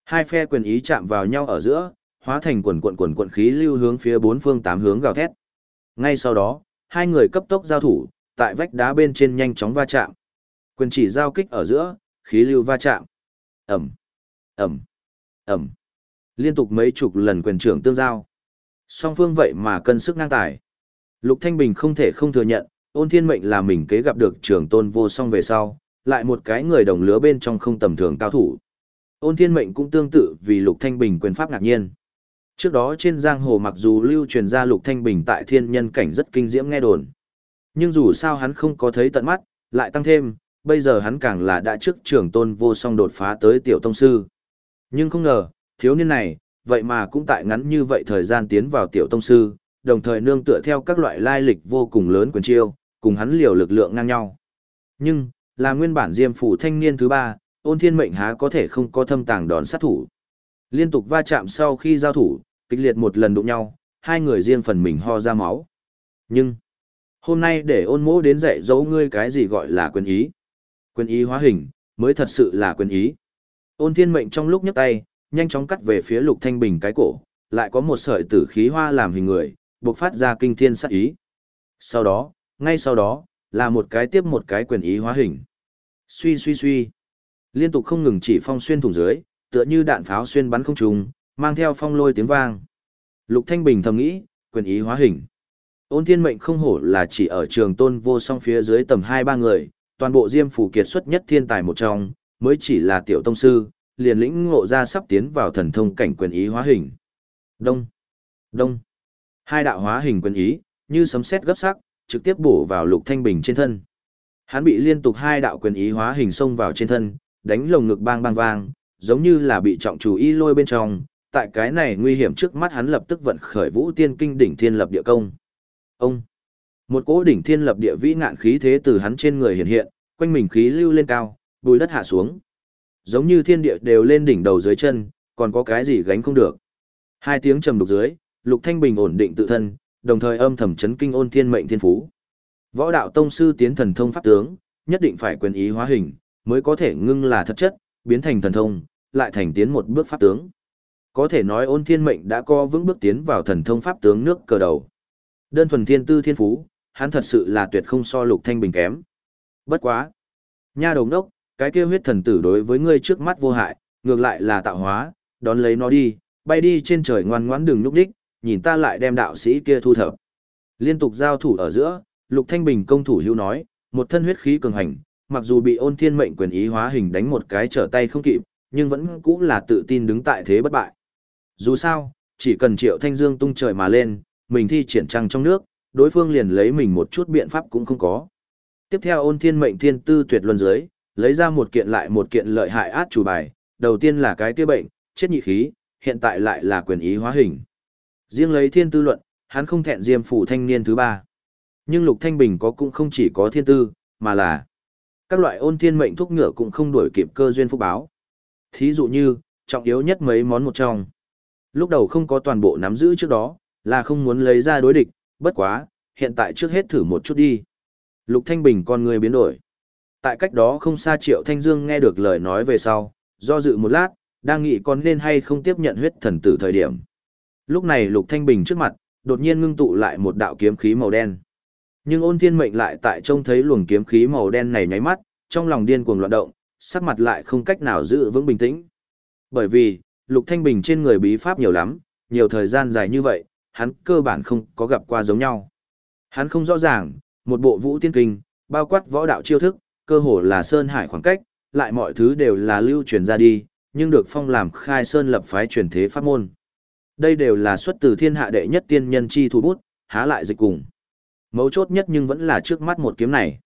Hai phe quyền ý chạm vào nhau ở giữa, hóa thành quần quần quần quần khí lưu hướng phía bốn phương tám hướng gào thét. Ngay sau đó, hai người cấp tốc giao thủ, tại vách đá bên trên nhanh chóng va chạm. Quyền chỉ giao kích ở giữa, khí lưu va chạm. Ẩm, Ẩm, Ẩm. Liên tục mấy chục lần quyền trưởng tương giao. Song phương vậy mà cân sức ngang tài. Lục Thanh Bình không thể không thừa nhận, ôn thiên mệnh là mình kế gặp được trường tôn vô song về sau, lại một cái người đồng lứa bên trong không tầm thường cao thủ. Ôn thiên mệnh cũng tương tự vì Lục Thanh Bình quyền pháp ngạc nhiên. Trước đó trên giang hồ mặc dù lưu truyền ra Lục Thanh Bình tại thiên nhân cảnh rất kinh diễm nghe đồn. Nhưng dù sao hắn không có thấy tận mắt, lại tăng thêm, bây giờ hắn càng là đã trước trưởng tôn vô song đột phá tới tiểu tông sư. Nhưng không ngờ, thiếu niên này, vậy mà cũng tại ngắn như vậy thời gian tiến vào tiểu tông sư, đồng thời nương tựa theo các loại lai lịch vô cùng lớn quyền chiêu, cùng hắn liều lực lượng ngang nhau. Nhưng, là nguyên bản diêm phủ thanh niên thứ ba, ôn thiên mệnh há có thể không có thâm tàng đón sát thủ. Liên tục va chạm sau khi giao thủ, kịch liệt một lần đụng nhau, hai người riêng phần mình ho ra máu. Nhưng, hôm nay để ôn mỗ đến dạy dỗ ngươi cái gì gọi là quyền ý. Quyền ý hóa hình, mới thật sự là quyền ý. Ôn thiên mệnh trong lúc nhấc tay, nhanh chóng cắt về phía lục thanh bình cái cổ, lại có một sợi tử khí hoa làm hình người, bộc phát ra kinh thiên sát ý. Sau đó, ngay sau đó, là một cái tiếp một cái quyền ý hóa hình. Suy suy suy. Liên tục không ngừng chỉ phong xuyên thủng dưới, tựa như đạn pháo xuyên bắn không trùng, mang theo phong lôi tiếng vang. Lục Thanh Bình thầm nghĩ, quyền ý hóa hình. Ôn thiên mệnh không hổ là chỉ ở trường tôn vô song phía dưới tầm hai ba người, toàn bộ diêm phủ kiệt xuất nhất thiên tài một trong, mới chỉ là tiểu tông sư, liền lĩnh ngộ ra sắp tiến vào thần thông cảnh quyền ý hóa hình. Đông, đông, hai đạo hóa hình quyền ý, như sấm sét gấp sắc, trực tiếp bổ vào lục thanh bình trên thân. Hắn bị liên tục hai đạo quyền ý hóa hình xông vào trên thân, đánh lồng ngực bang bang vang, giống như là bị trọng chủ y lôi bên trong, tại cái này nguy hiểm trước mắt hắn lập tức vận khởi vũ tiên kinh đỉnh thiên lập địa công. Ông, một cỗ đỉnh thiên lập địa vĩ ngạn khí thế từ hắn trên người hiện hiện, quanh mình khí lưu lên cao, bùi đất hạ xuống. Giống như thiên địa đều lên đỉnh đầu dưới chân, còn có cái gì gánh không được. Hai tiếng trầm đục dưới, Lục Thanh Bình ổn định tự thân, đồng thời âm thầm chấn kinh ôn thiên mệnh thiên phú. Võ đạo tông sư tiến thần thông pháp tướng, nhất định phải quyền ý hóa hình, mới có thể ngưng là thật chất, biến thành thần thông, lại thành tiến một bước pháp tướng. Có thể nói ôn thiên mệnh đã co vững bước tiến vào thần thông pháp tướng nước cờ đầu. Đơn thuần thiên tư thiên phú, hắn thật sự là tuyệt không so lục thanh bình kém. Bất quá. Nha đồng đốc, cái kia huyết thần tử đối với ngươi trước mắt vô hại, ngược lại là tạo hóa, đón lấy nó đi, bay đi trên trời ngoan ngoãn đừng núp đích, nhìn ta lại đem đạo sĩ kia thu thập. Liên tục giao thủ ở giữa, Lục Thanh Bình công thủ hưu nói, một thân huyết khí cường hành, mặc dù bị ôn thiên mệnh quyền ý hóa hình đánh một cái trở tay không kịp, nhưng vẫn cũng là tự tin đứng tại thế bất bại. Dù sao, chỉ cần triệu thanh dương tung trời mà lên, mình thi triển trăng trong nước, đối phương liền lấy mình một chút biện pháp cũng không có. Tiếp theo ôn thiên mệnh thiên tư tuyệt luân dưới, lấy ra một kiện lại một kiện lợi hại át chủ bài, đầu tiên là cái kia bệnh, chết nhị khí, hiện tại lại là quyền ý hóa hình. Riêng lấy thiên tư luận, hắn không thẹn diêm phủ thanh niên thứ ba. Nhưng Lục Thanh Bình có cũng không chỉ có thiên tư, mà là các loại ôn thiên mệnh thuốc ngựa cũng không đuổi kịp cơ duyên phúc báo. Thí dụ như, trọng yếu nhất mấy món một trong. Lúc đầu không có toàn bộ nắm giữ trước đó, là không muốn lấy ra đối địch, bất quá, hiện tại trước hết thử một chút đi. Lục Thanh Bình con người biến đổi. Tại cách đó không xa Triệu Thanh Dương nghe được lời nói về sau, do dự một lát, đang nghĩ con nên hay không tiếp nhận huyết thần tử thời điểm. Lúc này Lục Thanh Bình trước mặt, đột nhiên ngưng tụ lại một đạo kiếm khí màu đen. Nhưng ôn thiên mệnh lại tại trông thấy luồng kiếm khí màu đen này nháy mắt, trong lòng điên cuồng loạn động, sắc mặt lại không cách nào giữ vững bình tĩnh. Bởi vì, Lục Thanh Bình trên người bí pháp nhiều lắm, nhiều thời gian dài như vậy, hắn cơ bản không có gặp qua giống nhau. Hắn không rõ ràng, một bộ vũ tiên kinh, Bao quát võ đạo chiêu thức, cơ hồ là sơn hải khoảng cách, lại mọi thứ đều là lưu truyền ra đi, nhưng được phong làm khai sơn lập phái truyền thế pháp môn. Đây đều là xuất từ thiên hạ đệ nhất tiên nhân chi thủ bút, há lại dịch cùng. Mấu chốt nhất nhưng vẫn là trước mắt một kiếm này.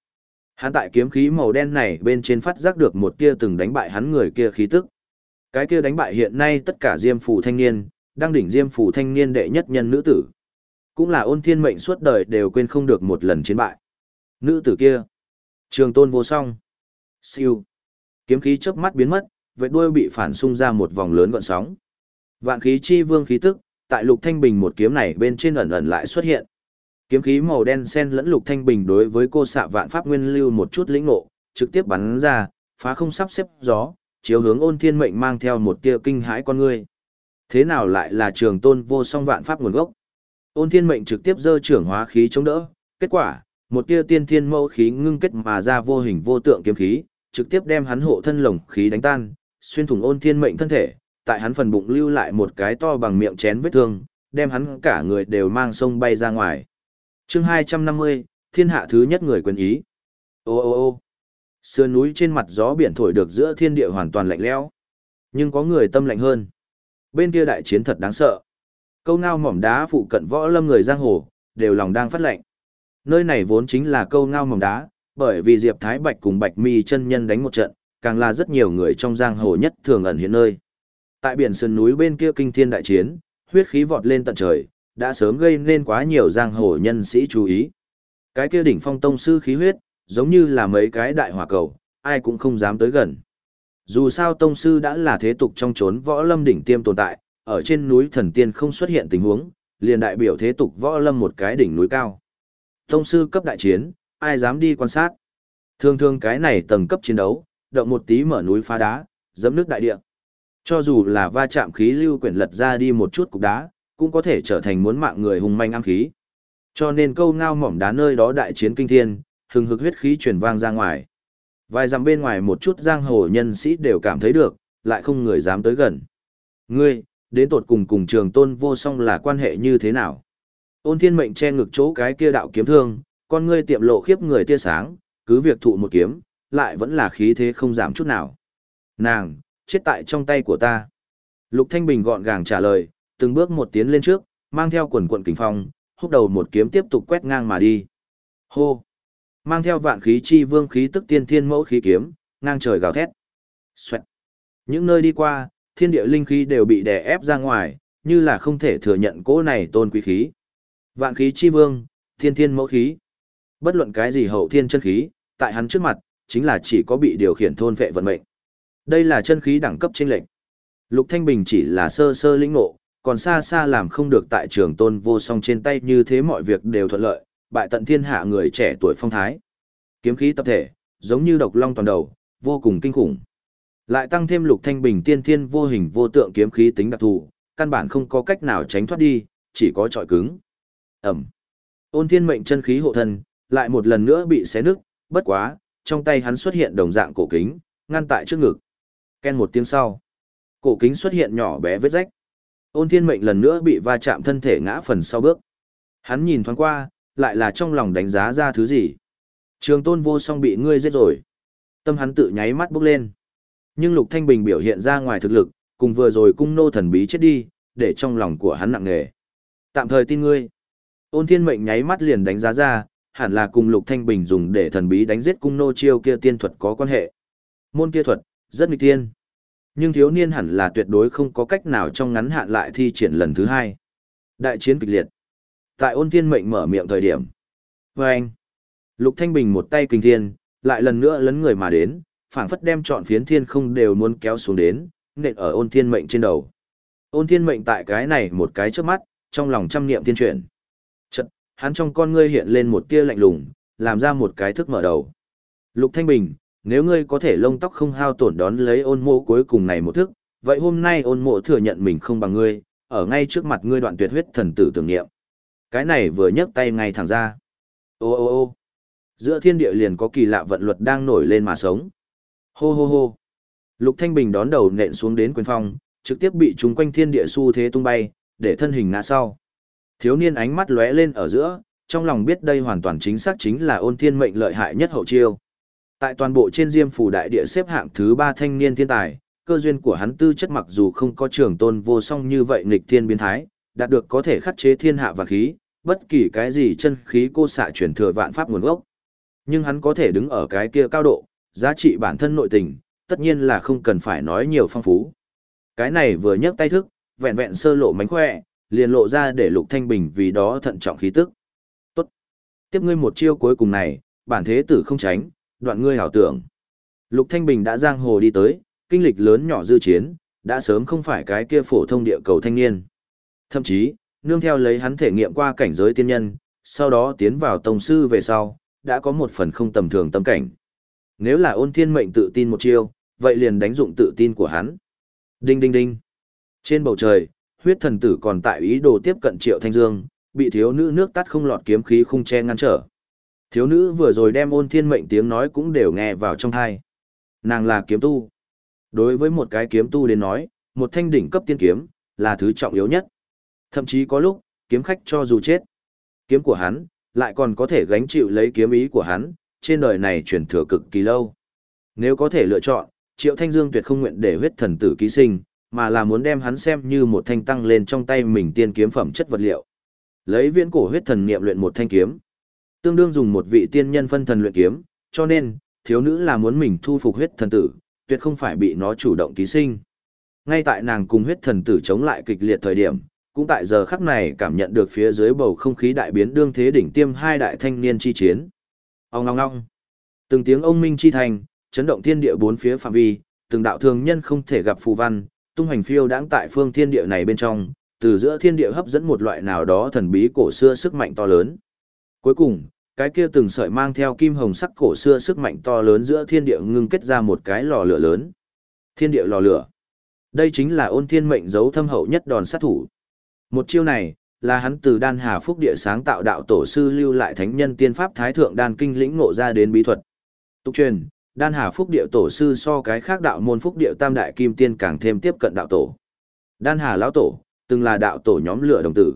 Hắn tại kiếm khí màu đen này bên trên phát giác được một tia từng đánh bại hắn người kia khí tức. Cái kia đánh bại hiện nay tất cả diêm phủ thanh niên, đang đỉnh diêm phủ thanh niên đệ nhất nhân nữ tử. Cũng là ôn thiên mệnh suốt đời đều quên không được một lần chiến bại. Nữ tử kia. Trường tôn vô song. Siêu. Kiếm khí chớp mắt biến mất, vệt đuôi bị phản xung ra một vòng lớn gọn sóng. Vạn khí chi vương khí tức, tại lục thanh bình một kiếm này bên trên ẩn ẩn lại xuất hiện. Kiếm khí màu đen xen lẫn lục thanh bình đối với cô xạ vạn pháp nguyên lưu một chút lĩnh ngộ, trực tiếp bắn ra, phá không sắp xếp gió, chiếu hướng ôn thiên mệnh mang theo một tia kinh hãi con ngươi. Thế nào lại là trường tôn vô song vạn pháp nguồn gốc? Ôn thiên mệnh trực tiếp dơ trưởng hóa khí chống đỡ, kết quả, một tia tiên thiên mẫu khí ngưng kết mà ra vô hình vô tượng kiếm khí, trực tiếp đem hắn hộ thân lồng khí đánh tan, xuyên thủng ôn thiên mệnh thân thể, tại hắn phần bụng lưu lại một cái to bằng miệng chén vết thương, đem hắn cả người đều mang sông bay ra ngoài chương 250, thiên hạ thứ nhất người quyền ý. Ô ô ô. Sườn núi trên mặt gió biển thổi được giữa thiên địa hoàn toàn lạnh lẽo nhưng có người tâm lạnh hơn. Bên kia đại chiến thật đáng sợ. Câu ngao mỏm đá phụ cận võ lâm người giang hồ đều lòng đang phát lạnh. Nơi này vốn chính là câu ngao mỏm đá bởi vì diệp thái bạch cùng bạch mi chân nhân đánh một trận càng là rất nhiều người trong giang hồ nhất thường ẩn hiện nơi. Tại biển sườn núi bên kia kinh thiên đại chiến huyết khí vọt lên tận trời đã sớm gây nên quá nhiều giang hồ nhân sĩ chú ý cái kia đỉnh phong tông sư khí huyết giống như là mấy cái đại hỏa cầu, ai cũng không dám tới gần. Dù sao tông sư đã là thế tục trong chốn võ lâm đỉnh tiêm tồn tại, ở trên núi thần tiên không xuất hiện tình huống, liền đại biểu thế tục võ lâm một cái đỉnh núi cao. Tông sư cấp đại chiến, ai dám đi quan sát. Thường thường cái này tầng cấp chiến đấu, động một tí mở núi phá đá, dẫm nước đại địa. Cho dù là va chạm khí lưu quyển lật ra đi một chút cục đá, cũng có thể trở thành muốn mạng người hùng manh am khí. Cho nên câu ngao mỏm đá nơi đó đại chiến kinh thiên, hừng hực huyết khí truyền vang ra ngoài. Vài dặm bên ngoài một chút giang hồ nhân sĩ đều cảm thấy được, lại không người dám tới gần. Ngươi, đến tột cùng cùng trường tôn vô song là quan hệ như thế nào? Ôn thiên mệnh che ngực chỗ cái kia đạo kiếm thương, con ngươi tiệm lộ khiếp người tia sáng, cứ việc thụ một kiếm, lại vẫn là khí thế không giảm chút nào. Nàng, chết tại trong tay của ta. Lục Thanh Bình gọn gàng trả lời, từng bước một tiến lên trước, mang theo quần quận kình phong, húc đầu một kiếm tiếp tục quét ngang mà đi. Hô! Mang theo vạn khí chi vương khí tức tiên thiên mẫu khí kiếm, ngang trời gào thét. Xoẹt. Những nơi đi qua, thiên địa linh khí đều bị đè ép ra ngoài, như là không thể thừa nhận cỗ này tôn quý khí. Vạn khí chi vương, thiên thiên mẫu khí. Bất luận cái gì hậu thiên chân khí, tại hắn trước mặt, chính là chỉ có bị điều khiển thôn vệ vận mệnh. Đây là chân khí đẳng cấp trên lệnh. Lục Thanh Bình chỉ là sơ sơ lĩnh ngộ, còn xa xa làm không được tại trường tôn vô song trên tay như thế mọi việc đều thuận lợi, bại tận thiên hạ người trẻ tuổi phong thái. Kiếm khí tập thể, giống như độc long toàn đầu, vô cùng kinh khủng. Lại tăng thêm lục thanh bình tiên thiên vô hình vô tượng kiếm khí tính đặc thù, căn bản không có cách nào tránh thoát đi, chỉ có trọi cứng. Ẩm. Ôn thiên mệnh chân khí hộ thân, lại một lần nữa bị xé nứt, bất quá, trong tay hắn xuất hiện đồng dạng cổ kính, ngăn tại trước ngực. Ken một tiếng sau, cổ kính xuất hiện nhỏ bé vết rách. Ôn thiên mệnh lần nữa bị va chạm thân thể ngã phần sau bước. Hắn nhìn thoáng qua, lại là trong lòng đánh giá ra thứ gì. Trường tôn vô song bị ngươi giết rồi. Tâm hắn tự nháy mắt bốc lên. Nhưng Lục Thanh Bình biểu hiện ra ngoài thực lực, cùng vừa rồi cung nô thần bí chết đi, để trong lòng của hắn nặng nề. Tạm thời tin ngươi. Ôn thiên mệnh nháy mắt liền đánh giá ra, hẳn là cùng Lục Thanh Bình dùng để thần bí đánh giết cung nô chiêu kia tiên thuật có quan hệ. Môn kia thuật, rất nghịch tiên. Nhưng thiếu niên hẳn là tuyệt đối không có cách nào trong ngắn hạn lại thi triển lần thứ hai. Đại chiến kịch liệt tại ôn thiên mệnh mở miệng thời điểm. Và anh, Lục Thanh Bình một tay kinh thiên, lại lần nữa lấn người mà đến, phảng phất đem trọn phiến thiên không đều muốn kéo xuống đến, nện ở ôn thiên mệnh trên đầu. Ôn thiên mệnh tại cái này một cái trước mắt, trong lòng trăm niệm thiên chuyển. Chật, hắn trong con ngươi hiện lên một tia lạnh lùng, làm ra một cái thức mở đầu. Lục Thanh Bình, nếu ngươi có thể lông tóc không hao tổn đón lấy ôn mộ cuối cùng này một thức, vậy hôm nay ôn mộ thừa nhận mình không bằng ngươi, ở ngay trước mặt ngươi đoạn tuyệt huyết thần tử tưởng niệm cái này vừa nhấc tay ngay thẳng ra. Ô ô ô giữa thiên địa liền có kỳ lạ vận luật đang nổi lên mà sống. Hô hô hô. Lục Thanh Bình đón đầu nện xuống đến quyền phong, trực tiếp bị chúng quanh thiên địa xu thế tung bay, để thân hình ngã sau. Thiếu niên ánh mắt lóe lên ở giữa, trong lòng biết đây hoàn toàn chính xác chính là ôn thiên mệnh lợi hại nhất hậu chiêu. Tại toàn bộ trên diêm phủ đại địa xếp hạng thứ ba thanh niên thiên tài, cơ duyên của hắn tư chất mặc dù không có trường tôn vô song như vậy nghịch thiên biến thái, đạt được có thể khắc chế thiên hạ và khí, bất kỳ cái gì chân khí cô xạ chuyển thừa vạn pháp nguồn gốc. Nhưng hắn có thể đứng ở cái kia cao độ, giá trị bản thân nội tình, tất nhiên là không cần phải nói nhiều phong phú. Cái này vừa nhấc tay thức, vẹn vẹn sơ lộ mánh khỏe, liền lộ ra để Lục Thanh Bình vì đó thận trọng khí tức. Tốt. Tiếp ngươi một chiêu cuối cùng này, bản thế tử không tránh, đoạn ngươi hảo tưởng. Lục Thanh Bình đã giang hồ đi tới, kinh lịch lớn nhỏ dư chiến, đã sớm không phải cái kia phổ thông địa cầu thanh niên. Thậm chí, nương theo lấy hắn thể nghiệm qua cảnh giới tiên nhân, sau đó tiến vào tông sư về sau, đã có một phần không tầm thường tâm cảnh. Nếu là ôn thiên mệnh tự tin một chiêu, vậy liền đánh dụng tự tin của hắn. Đinh đinh đinh. Trên bầu trời, huyết thần tử còn tại ý đồ tiếp cận triệu thanh dương, bị thiếu nữ nước tắt không lọt kiếm khí khung che ngăn trở. Thiếu nữ vừa rồi đem ôn thiên mệnh tiếng nói cũng đều nghe vào trong thai. Nàng là kiếm tu. Đối với một cái kiếm tu đến nói, một thanh đỉnh cấp tiên kiếm, là thứ trọng yếu nhất. Thậm chí có lúc, kiếm khách cho dù chết. Kiếm của hắn, lại còn có thể gánh chịu lấy kiếm ý của hắn, trên đời này truyền thừa cực kỳ lâu. Nếu có thể lựa chọn, Triệu Thanh Dương tuyệt không nguyện để huyết thần tử ký sinh, mà là muốn đem hắn xem như một thanh tăng lên trong tay mình tiên kiếm phẩm chất vật liệu. Lấy viễn cổ huyết thần niệm luyện một thanh kiếm, tương đương dùng một vị tiên nhân phân thần luyện kiếm, cho nên, thiếu nữ là muốn mình thu phục huyết thần tử, tuyệt không phải bị nó chủ động ký sinh. Ngay tại nàng cùng huyết thần tử chống lại kịch liệt thời điểm, cũng tại giờ khắc này cảm nhận được phía dưới bầu không khí đại biến đương thế đỉnh tiêm hai đại thanh niên chi chiến. Ông ngong ngong. Từng tiếng ông minh chi thành, chấn động thiên địa bốn phía phạm vi, từng đạo thường nhân không thể gặp phù văn, tung hành phiêu đãng tại phương thiên địa này bên trong, từ giữa thiên địa hấp dẫn một loại nào đó thần bí cổ xưa sức mạnh to lớn. Cuối cùng, cái kia từng sợi mang theo kim hồng sắc cổ xưa sức mạnh to lớn giữa thiên địa ngưng kết ra một cái lò lửa lớn. Thiên địa lò lửa. Đây chính là ôn thiên mệnh dấu thâm hậu nhất đòn sát thủ. Một chiêu này, là hắn từ đan hà phúc địa sáng tạo đạo tổ sư lưu lại thánh nhân tiên pháp thái thượng đan kinh lĩnh ngộ ra đến bí thuật. Tục truyền, đan hà phúc địa tổ sư so cái khác đạo môn phúc địa tam đại kim tiên càng thêm tiếp cận đạo tổ. Đan hà lão tổ, từng là đạo tổ nhóm lửa đồng tử.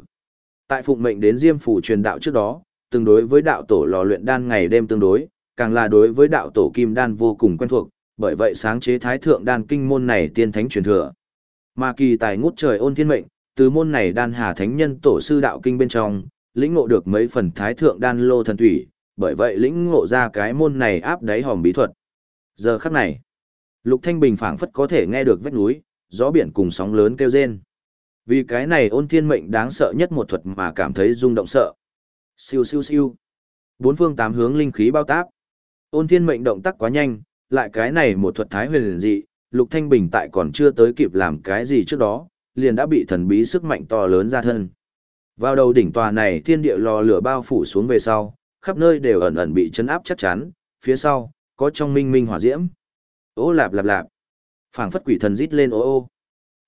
Tại phụng mệnh đến diêm phủ truyền đạo trước đó, từng đối với đạo tổ lò luyện đan ngày đêm tương đối, càng là đối với đạo tổ kim đan vô cùng quen thuộc, bởi vậy sáng chế thái thượng đan kinh môn này tiên thánh truyền thừa. Mà kỳ tài ngút trời ôn thiên mệnh, từ môn này đan hà thánh nhân tổ sư đạo kinh bên trong, lĩnh ngộ được mấy phần thái thượng đan lô thần thủy, bởi vậy lĩnh ngộ ra cái môn này áp đáy hòm bí thuật. Giờ khắc này, Lục Thanh Bình phảng phất có thể nghe được vách núi, gió biển cùng sóng lớn kêu rên. Vì cái này ôn thiên mệnh đáng sợ nhất một thuật mà cảm thấy rung động sợ. Siêu siêu siêu. Bốn phương tám hướng linh khí bao táp. Ôn thiên mệnh động tác quá nhanh, lại cái này một thuật thái huyền dị, Lục Thanh Bình tại còn chưa tới kịp làm cái gì trước đó, liền đã bị thần bí sức mạnh to lớn ra thân. Vào đầu đỉnh tòa này thiên địa lò lửa bao phủ xuống về sau, khắp nơi đều ẩn ẩn bị chấn áp chắc chắn, phía sau, có trong minh minh hỏa diễm. Ô lạp lạp lạp. phảng phất quỷ thần rít lên ô ô.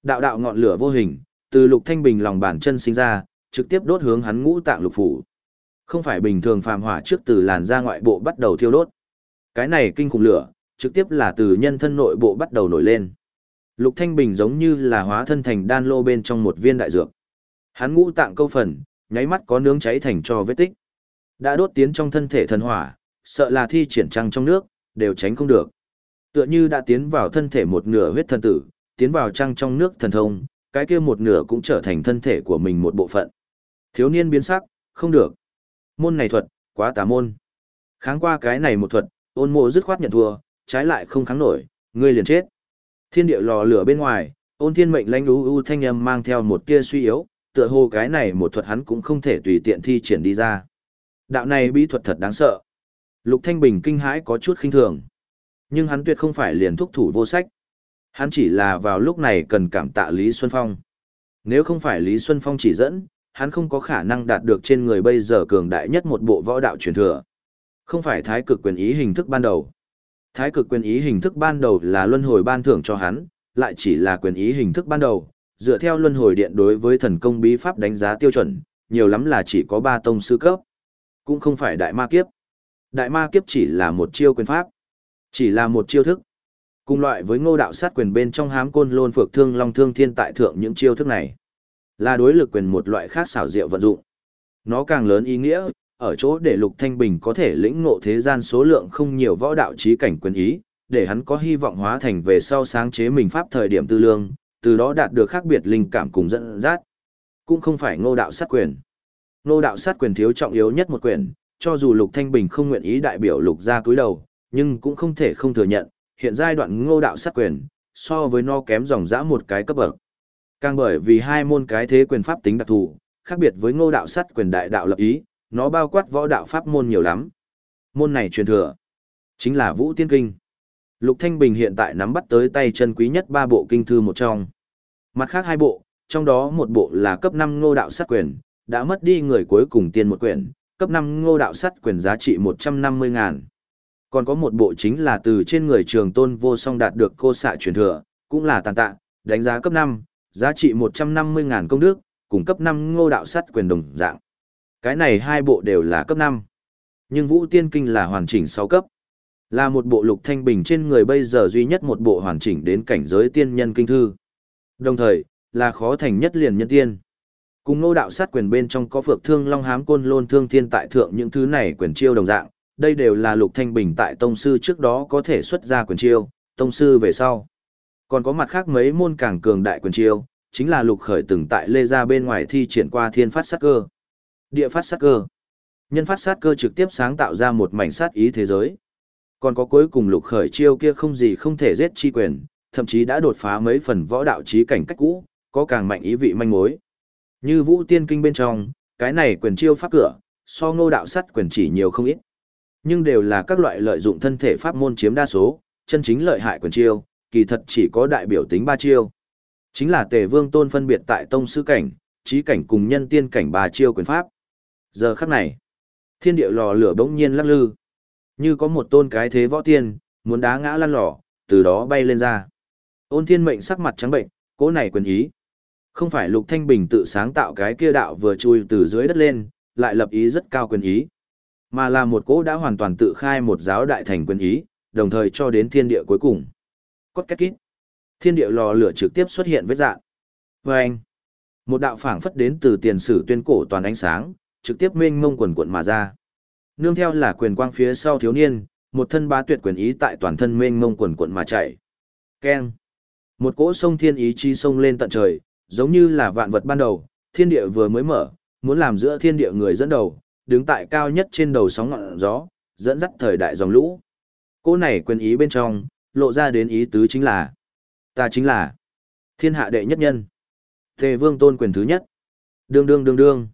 Đạo đạo ngọn lửa vô hình, từ lục thanh bình lòng bàn chân sinh ra, trực tiếp đốt hướng hắn ngũ tạng lục phủ. Không phải bình thường phàm hỏa trước từ làn da ngoại bộ bắt đầu thiêu đốt. Cái này kinh khủng lửa, trực tiếp là từ nhân thân nội bộ bắt đầu nổi lên. Lục Thanh Bình giống như là hóa thân thành đan lô bên trong một viên đại dược. Hắn ngũ tạng câu phần, nháy mắt có nướng cháy thành cho vết tích. Đã đốt tiến trong thân thể thần hỏa, sợ là thi triển trăng trong nước, đều tránh không được. Tựa như đã tiến vào thân thể một nửa huyết thần tử, tiến vào trăng trong nước thần thông, cái kia một nửa cũng trở thành thân thể của mình một bộ phận. Thiếu niên biến sắc, không được. Môn này thuật, quá tà môn. Kháng qua cái này một thuật, ôn mộ dứt khoát nhận thua, trái lại không kháng nổi, ngươi liền chết. Thiên địa lò lửa bên ngoài, ôn thiên mệnh lãnh ưu u thanh âm mang theo một tia suy yếu, tựa hồ cái này một thuật hắn cũng không thể tùy tiện thi triển đi ra. Đạo này bí thuật thật đáng sợ. Lục Thanh Bình kinh hãi có chút khinh thường. Nhưng hắn tuyệt không phải liền thúc thủ vô sách. Hắn chỉ là vào lúc này cần cảm tạ Lý Xuân Phong. Nếu không phải Lý Xuân Phong chỉ dẫn, hắn không có khả năng đạt được trên người bây giờ cường đại nhất một bộ võ đạo truyền thừa. Không phải thái cực quyền ý hình thức ban đầu. Thái cực quyền ý hình thức ban đầu là luân hồi ban thưởng cho hắn, lại chỉ là quyền ý hình thức ban đầu, dựa theo luân hồi điện đối với thần công bí pháp đánh giá tiêu chuẩn, nhiều lắm là chỉ có ba tông sư cấp. Cũng không phải đại ma kiếp. Đại ma kiếp chỉ là một chiêu quyền pháp, chỉ là một chiêu thức. Cùng loại với ngô đạo sát quyền bên trong hám côn lôn phược thương long thương thiên tại thượng những chiêu thức này. Là đối lực quyền một loại khác xảo diệu vận dụng. Nó càng lớn ý nghĩa, ở chỗ để Lục Thanh Bình có thể lĩnh ngộ thế gian số lượng không nhiều võ đạo trí cảnh quyền ý, để hắn có hy vọng hóa thành về sau sáng chế mình pháp thời điểm tư lương, từ đó đạt được khác biệt linh cảm cùng dẫn dắt. Cũng không phải ngô đạo sát quyền. Ngô đạo sát quyền thiếu trọng yếu nhất một quyền, cho dù Lục Thanh Bình không nguyện ý đại biểu Lục gia cúi đầu, nhưng cũng không thể không thừa nhận, hiện giai đoạn ngô đạo sát quyền, so với nó kém dòng dã một cái cấp bậc. Càng bởi vì hai môn cái thế quyền pháp tính đặc thù, khác biệt với ngô đạo sát quyền đại đạo lập ý, nó bao quát võ đạo pháp môn nhiều lắm. Môn này truyền thừa, chính là Vũ Tiên Kinh. Lục Thanh Bình hiện tại nắm bắt tới tay chân quý nhất ba bộ kinh thư một trong. Mặt khác hai bộ, trong đó một bộ là cấp 5 ngô đạo sát quyền, đã mất đi người cuối cùng tiên một quyển, cấp 5 ngô đạo sát quyền giá trị 150 ngàn. Còn có một bộ chính là từ trên người trường tôn vô song đạt được cô xạ truyền thừa, cũng là tàn tạ, đánh giá cấp 5, giá trị 150 ngàn công đức, cùng cấp 5 ngô đạo sắt quyền đồng dạng. Cái này hai bộ đều là cấp 5. Nhưng Vũ Tiên Kinh là hoàn chỉnh 6 cấp. Là một bộ lục thanh bình trên người bây giờ duy nhất một bộ hoàn chỉnh đến cảnh giới tiên nhân kinh thư. Đồng thời, là khó thành nhất liền nhân tiên. Cùng ngô đạo sát quyền bên trong có phược thương long hám côn lôn thương thiên tại thượng những thứ này quyền chiêu đồng dạng, đây đều là lục thanh bình tại tông sư trước đó có thể xuất ra quyền chiêu, tông sư về sau. Còn có mặt khác mấy môn càng cường đại quyền chiêu, chính là lục khởi từng tại lê ra bên ngoài thi triển qua thiên phát sát cơ. Địa phát sát cơ. Nhân phát sát cơ trực tiếp sáng tạo ra một mảnh sát ý thế giới. Còn có cuối cùng lục khởi chiêu kia không gì không thể giết chi quyền, thậm chí đã đột phá mấy phần võ đạo trí cảnh cách cũ, có càng mạnh ý vị manh mối. Như vũ tiên kinh bên trong, cái này quyền chiêu pháp cửa, so ngô đạo sắt quyền chỉ nhiều không ít. Nhưng đều là các loại lợi dụng thân thể pháp môn chiếm đa số, chân chính lợi hại quyền chiêu, kỳ thật chỉ có đại biểu tính ba chiêu. Chính là tề vương tôn phân biệt tại tông sư cảnh, trí cảnh cùng nhân tiên cảnh ba chiêu quyền pháp. Giờ khắc này, thiên địa lò lửa bỗng nhiên lắc lư. Như có một tôn cái thế võ tiên, muốn đá ngã lăn lò, từ đó bay lên ra. Ôn thiên mệnh sắc mặt trắng bệnh, cố này quyền ý. Không phải Lục Thanh Bình tự sáng tạo cái kia đạo vừa chui từ dưới đất lên, lại lập ý rất cao quyền ý. Mà là một cố đã hoàn toàn tự khai một giáo đại thành quyền ý, đồng thời cho đến thiên địa cuối cùng. Cốt két kít. Thiên địa lò lửa trực tiếp xuất hiện vết dạng. Và anh. Một đạo phảng phất đến từ tiền sử tuyên cổ toàn ánh sáng, trực tiếp mênh mông quần cuộn mà ra. Nương theo là quyền quang phía sau thiếu niên, một thân bá tuyệt quyền ý tại toàn thân mênh mông quần cuộn mà chạy. Keng. Một cỗ sông thiên ý chi sông lên tận trời, giống như là vạn vật ban đầu, thiên địa vừa mới mở, muốn làm giữa thiên địa người dẫn đầu, đứng tại cao nhất trên đầu sóng ngọn gió, dẫn dắt thời đại dòng lũ. Cỗ này quyền ý bên trong, lộ ra đến ý tứ chính là, ta chính là thiên hạ đệ nhất nhân. Tề vương tôn quyền thứ nhất. Đương đương đương đương.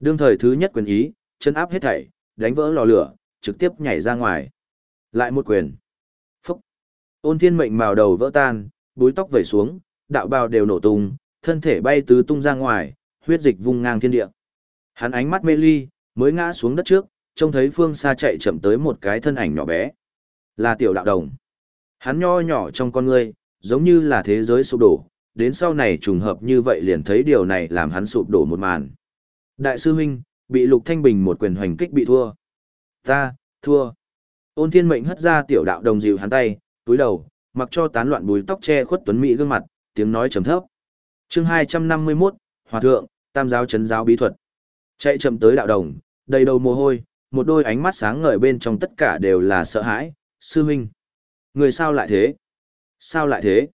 Đương thời thứ nhất quyền ý, chân áp hết thảy, đánh vỡ lò lửa, trực tiếp nhảy ra ngoài. Lại một quyền. Phúc. Ôn thiên mệnh màu đầu vỡ tan, búi tóc vẩy xuống, đạo bào đều nổ tung, thân thể bay tứ tung ra ngoài, huyết dịch vung ngang thiên địa. Hắn ánh mắt mê ly, mới ngã xuống đất trước, trông thấy phương xa chạy chậm tới một cái thân ảnh nhỏ bé. Là tiểu đạo đồng. Hắn nho nhỏ trong con người, giống như là thế giới sụp đổ, đến sau này trùng hợp như vậy liền thấy điều này làm hắn sụp đổ một màn. Đại sư huynh, bị Lục Thanh Bình một quyền hoành kích bị thua. Ta, thua. Ôn thiên mệnh hất ra tiểu đạo đồng dịu hắn tay, túi đầu, mặc cho tán loạn bùi tóc che khuất tuấn mỹ gương mặt, tiếng nói trầm thấp. Chương 251, Hòa thượng, Tam giáo trấn giáo bí thuật. Chạy chậm tới đạo đồng, đầy đầu mồ hôi, một đôi ánh mắt sáng ngời bên trong tất cả đều là sợ hãi, sư huynh. Người sao lại thế? Sao lại thế?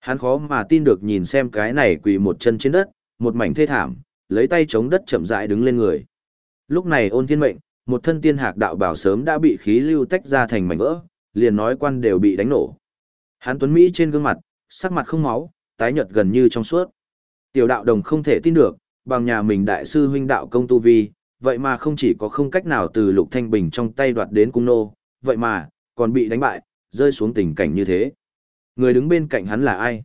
Hắn khó mà tin được nhìn xem cái này quỳ một chân trên đất, một mảnh thê thảm, lấy tay chống đất chậm rãi đứng lên người. Lúc này ôn thiên mệnh, một thân tiên hạc đạo bảo sớm đã bị khí lưu tách ra thành mảnh vỡ, liền nói quan đều bị đánh nổ. Hắn tuấn Mỹ trên gương mặt, sắc mặt không máu, tái nhợt gần như trong suốt. Tiểu đạo đồng không thể tin được, bằng nhà mình đại sư huynh đạo công tu vi, vậy mà không chỉ có không cách nào từ lục thanh bình trong tay đoạt đến cung nô, vậy mà, còn bị đánh bại, rơi xuống tình cảnh như thế. Người đứng bên cạnh hắn là ai?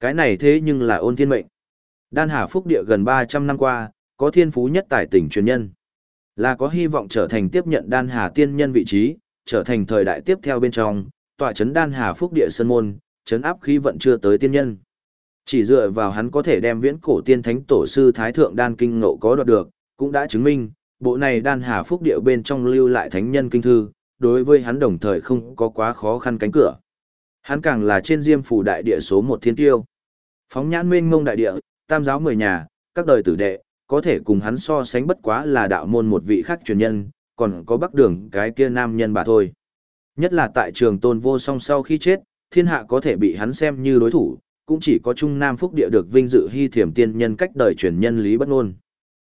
Cái này thế nhưng là ôn thiên mệnh. Đan Hà Phúc Địa gần 300 năm qua, có thiên phú nhất tài tỉnh truyền nhân. Là có hy vọng trở thành tiếp nhận Đan Hà tiên nhân vị trí, trở thành thời đại tiếp theo bên trong, tọa chấn Đan Hà Phúc Địa Sơn Môn, chấn áp khí vận chưa tới tiên nhân. Chỉ dựa vào hắn có thể đem viễn cổ tiên thánh tổ sư Thái Thượng Đan Kinh ngộ có đoạt được, cũng đã chứng minh, bộ này Đan Hà Phúc Địa bên trong lưu lại thánh nhân kinh thư, đối với hắn đồng thời không có quá khó khăn cánh cửa. Hắn càng là trên diêm phủ đại địa số một thiên tiêu. Phóng nhãn mênh ngông đại địa, tam giáo mười nhà, các đời tử đệ, có thể cùng hắn so sánh bất quá là đạo môn một vị khác truyền nhân, còn có bắc đường cái kia nam nhân bà thôi. Nhất là tại trường tôn vô song sau khi chết, thiên hạ có thể bị hắn xem như đối thủ, cũng chỉ có Trung Nam Phúc Địa được vinh dự hy thiểm tiên nhân cách đời truyền nhân lý bất ngôn.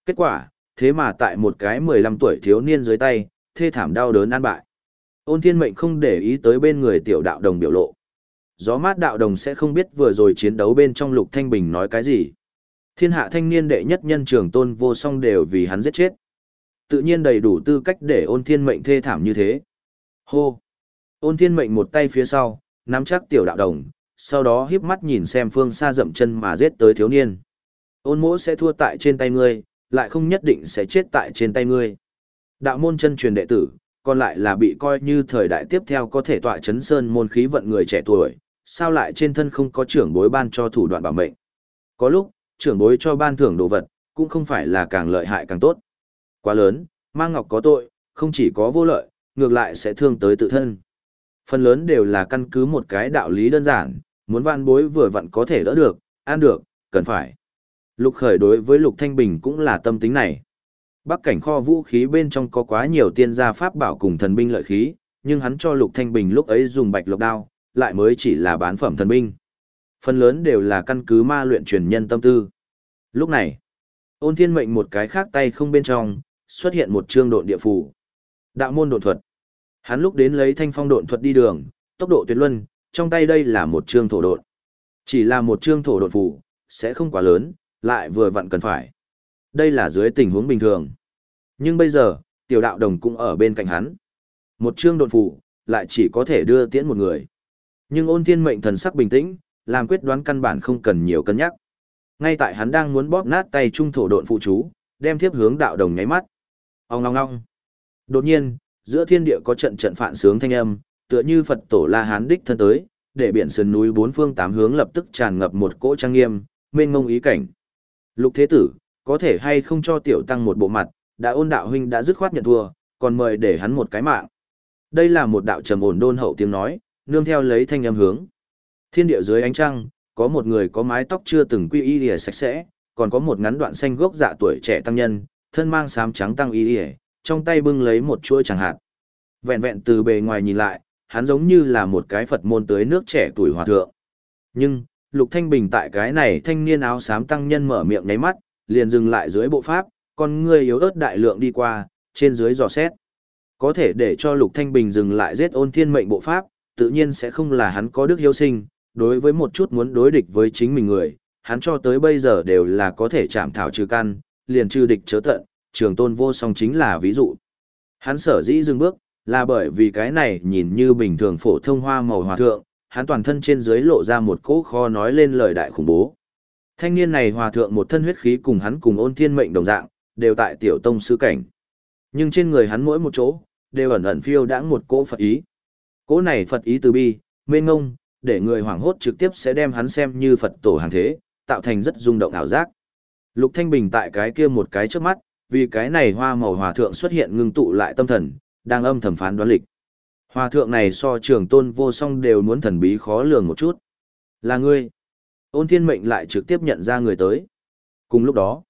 Kết quả, thế mà tại một cái 15 tuổi thiếu niên dưới tay, thê thảm đau đớn an bại. Ôn thiên mệnh không để ý tới bên người tiểu đạo đồng biểu lộ. Gió mát đạo đồng sẽ không biết vừa rồi chiến đấu bên trong lục thanh bình nói cái gì. Thiên hạ thanh niên đệ nhất nhân trường tôn vô song đều vì hắn giết chết. Tự nhiên đầy đủ tư cách để ôn thiên mệnh thê thảm như thế. Hô! Ôn thiên mệnh một tay phía sau, nắm chắc tiểu đạo đồng, sau đó híp mắt nhìn xem phương xa dậm chân mà giết tới thiếu niên. Ôn mỗ sẽ thua tại trên tay ngươi, lại không nhất định sẽ chết tại trên tay ngươi. Đạo môn chân truyền đệ tử, còn lại là bị coi như thời đại tiếp theo có thể tọa chấn sơn môn khí vận người trẻ tuổi, sao lại trên thân không có trưởng bối ban cho thủ đoạn bảo mệnh. Có lúc, trưởng bối cho ban thưởng đồ vật, cũng không phải là càng lợi hại càng tốt. Quá lớn, mang ngọc có tội, không chỉ có vô lợi, ngược lại sẽ thương tới tự thân. Phần lớn đều là căn cứ một cái đạo lý đơn giản, muốn van bối vừa vặn có thể đỡ được, ăn được, cần phải. Lục khởi đối với Lục Thanh Bình cũng là tâm tính này. Bắc cảnh kho vũ khí bên trong có quá nhiều tiên gia pháp bảo cùng thần binh lợi khí, nhưng hắn cho Lục Thanh Bình lúc ấy dùng bạch lục đao, lại mới chỉ là bán phẩm thần binh. Phần lớn đều là căn cứ ma luyện truyền nhân tâm tư. Lúc này, ôn thiên mệnh một cái khác tay không bên trong, xuất hiện một trương độn địa phủ. Đạo môn độn thuật. Hắn lúc đến lấy thanh phong độn thuật đi đường, tốc độ tuyệt luân, trong tay đây là một trương thổ độn. Chỉ là một trương thổ độn phủ, sẽ không quá lớn, lại vừa vặn cần phải. Đây là dưới tình huống bình thường. Nhưng bây giờ, tiểu đạo đồng cũng ở bên cạnh hắn. Một chương đột phủ, lại chỉ có thể đưa tiễn một người. Nhưng ôn thiên mệnh thần sắc bình tĩnh, làm quyết đoán căn bản không cần nhiều cân nhắc. Ngay tại hắn đang muốn bóp nát tay trung thổ độn phụ chú, đem tiếp hướng đạo đồng nháy mắt. Ông ngong ngong. Đột nhiên, giữa thiên địa có trận trận phạn sướng thanh âm, tựa như Phật tổ La Hán đích thân tới, để biển sườn núi bốn phương tám hướng lập tức tràn ngập một cỗ trang nghiêm, mênh mông ý cảnh. Lục Thế Tử, có thể hay không cho tiểu tăng một bộ mặt, đã ôn đạo huynh đã dứt khoát nhận thua, còn mời để hắn một cái mạng. Đây là một đạo trầm ổn đôn hậu tiếng nói, nương theo lấy thanh âm hướng. Thiên địa dưới ánh trăng, có một người có mái tóc chưa từng quy y lìa sạch sẽ, còn có một ngắn đoạn xanh gốc dạ tuổi trẻ tăng nhân, thân mang sám trắng tăng y lìa, trong tay bưng lấy một chuỗi chẳng hạt Vẹn vẹn từ bề ngoài nhìn lại, hắn giống như là một cái Phật môn tới nước trẻ tuổi hòa thượng. Nhưng, Lục Thanh Bình tại cái này thanh niên áo xám tăng nhân mở miệng nháy mắt, liền dừng lại dưới bộ pháp, con người yếu ớt đại lượng đi qua, trên dưới dò xét. Có thể để cho Lục Thanh Bình dừng lại giết ôn thiên mệnh bộ pháp, tự nhiên sẽ không là hắn có đức hiếu sinh, đối với một chút muốn đối địch với chính mình người, hắn cho tới bây giờ đều là có thể chạm thảo trừ căn, liền trừ địch chớ tận, trường tôn vô song chính là ví dụ. Hắn sở dĩ dừng bước, là bởi vì cái này nhìn như bình thường phổ thông hoa màu hòa thượng, hắn toàn thân trên dưới lộ ra một cỗ kho nói lên lời đại khủng bố. Thanh niên này hòa thượng một thân huyết khí cùng hắn cùng ôn thiên mệnh đồng dạng, đều tại tiểu tông sư cảnh. Nhưng trên người hắn mỗi một chỗ, đều ẩn ẩn phiêu đãng một cỗ Phật ý. Cỗ này Phật ý từ bi, mê ngông, để người hoảng hốt trực tiếp sẽ đem hắn xem như Phật tổ hàng thế, tạo thành rất rung động ảo giác. Lục Thanh Bình tại cái kia một cái trước mắt, vì cái này hoa màu hòa thượng xuất hiện ngưng tụ lại tâm thần, đang âm thầm phán đoán lịch. Hòa thượng này so trường tôn vô song đều muốn thần bí khó lường một chút. Là ngươi. Ôn thiên mệnh lại trực tiếp nhận ra người tới. Cùng lúc đó,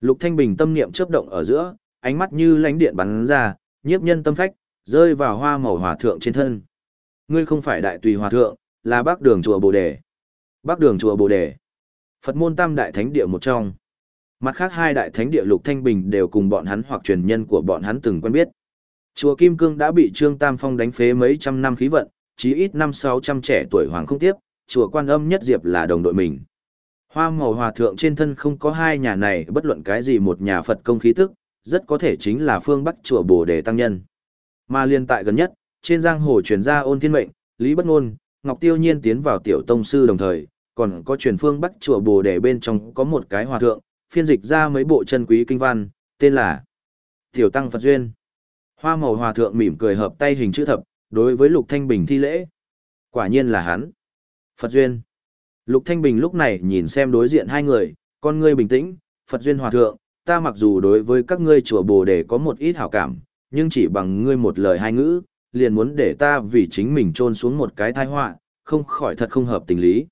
Lục Thanh Bình tâm niệm chớp động ở giữa, ánh mắt như lánh điện bắn ra, nhiếp nhân tâm phách, rơi vào hoa màu hòa thượng trên thân. Ngươi không phải đại tùy hòa thượng, là bác đường chùa Bồ Đề. Bác đường chùa Bồ Đề. Phật môn tam đại thánh địa một trong. Mặt khác hai đại thánh địa Lục Thanh Bình đều cùng bọn hắn hoặc truyền nhân của bọn hắn từng quen biết. Chùa Kim Cương đã bị Trương Tam Phong đánh phế mấy trăm năm khí vận, chí ít năm sáu trăm trẻ tuổi hoàng không tiếp, chùa Quan Âm Nhất Diệp là đồng đội mình. Hoa màu hòa thượng trên thân không có hai nhà này bất luận cái gì một nhà Phật công khí tức, rất có thể chính là phương Bắc chùa Bồ Đề Tăng Nhân. Mà liên tại gần nhất, trên giang hồ truyền ra ôn thiên mệnh, Lý Bất Ngôn, Ngọc Tiêu Nhiên tiến vào tiểu tông sư đồng thời, còn có truyền phương Bắc chùa Bồ Đề bên trong có một cái hòa thượng, phiên dịch ra mấy bộ chân quý kinh văn, tên là Tiểu Tăng Phật Duyên. Hoa màu hòa thượng mỉm cười hợp tay hình chữ thập, đối với Lục Thanh Bình thi lễ. Quả nhiên là hắn. Phật Duyên. Lục Thanh Bình lúc này nhìn xem đối diện hai người, con ngươi bình tĩnh, Phật Duyên hòa thượng, ta mặc dù đối với các ngươi chùa Bồ Đề có một ít hảo cảm, nhưng chỉ bằng ngươi một lời hai ngữ, liền muốn để ta vì chính mình trôn xuống một cái tai họa, không khỏi thật không hợp tình lý.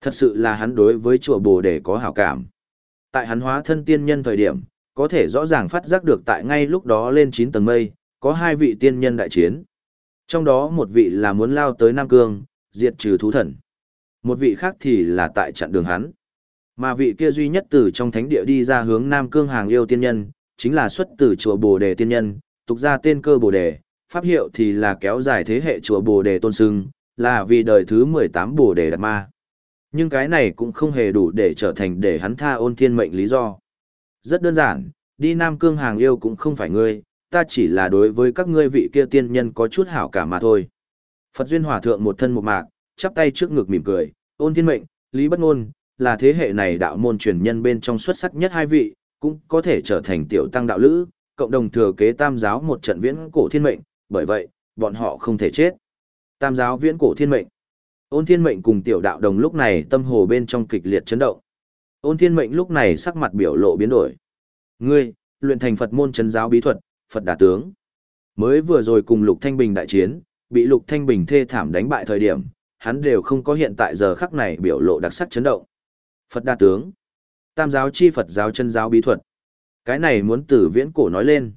Thật sự là hắn đối với chùa Bồ Đề có hảo cảm. Tại hắn hóa thân tiên nhân thời điểm, có thể rõ ràng phát giác được tại ngay lúc đó lên 9 tầng mây, có hai vị tiên nhân đại chiến. Trong đó một vị là muốn lao tới Nam Cương, diệt trừ thú thần. Một vị khác thì là tại chặn đường hắn. Mà vị kia duy nhất từ trong thánh địa đi ra hướng Nam Cương hàng yêu tiên nhân, chính là xuất từ chùa Bồ Đề tiên nhân, tục ra tên cơ Bồ Đề, pháp hiệu thì là kéo dài thế hệ chùa Bồ Đề tôn sưng, là vì đời thứ 18 Bồ Đề Đạt Ma. Nhưng cái này cũng không hề đủ để trở thành để hắn tha ôn thiên mệnh lý do. Rất đơn giản, đi Nam Cương hàng yêu cũng không phải ngươi, ta chỉ là đối với các ngươi vị kia tiên nhân có chút hảo cả mà thôi. Phật Duyên Hòa Thượng một thân một mạc, chắp tay trước ngực mỉm cười, ôn thiên mệnh, lý bất ngôn, là thế hệ này đạo môn truyền nhân bên trong xuất sắc nhất hai vị, cũng có thể trở thành tiểu tăng đạo lữ, cộng đồng thừa kế tam giáo một trận viễn cổ thiên mệnh, bởi vậy, bọn họ không thể chết. Tam giáo viễn cổ thiên mệnh. Ôn thiên mệnh cùng tiểu đạo đồng lúc này tâm hồ bên trong kịch liệt chấn động. Ôn thiên mệnh lúc này sắc mặt biểu lộ biến đổi. Ngươi, luyện thành Phật môn chấn giáo bí thuật, Phật đà tướng. Mới vừa rồi cùng Lục Thanh Bình đại chiến, bị Lục Thanh Bình thê thảm đánh bại thời điểm, hắn đều không có hiện tại giờ khắc này biểu lộ đặc sắc chấn động. Phật đa tướng. Tam giáo chi Phật giáo chân giáo bí thuật. Cái này muốn từ viễn cổ nói lên.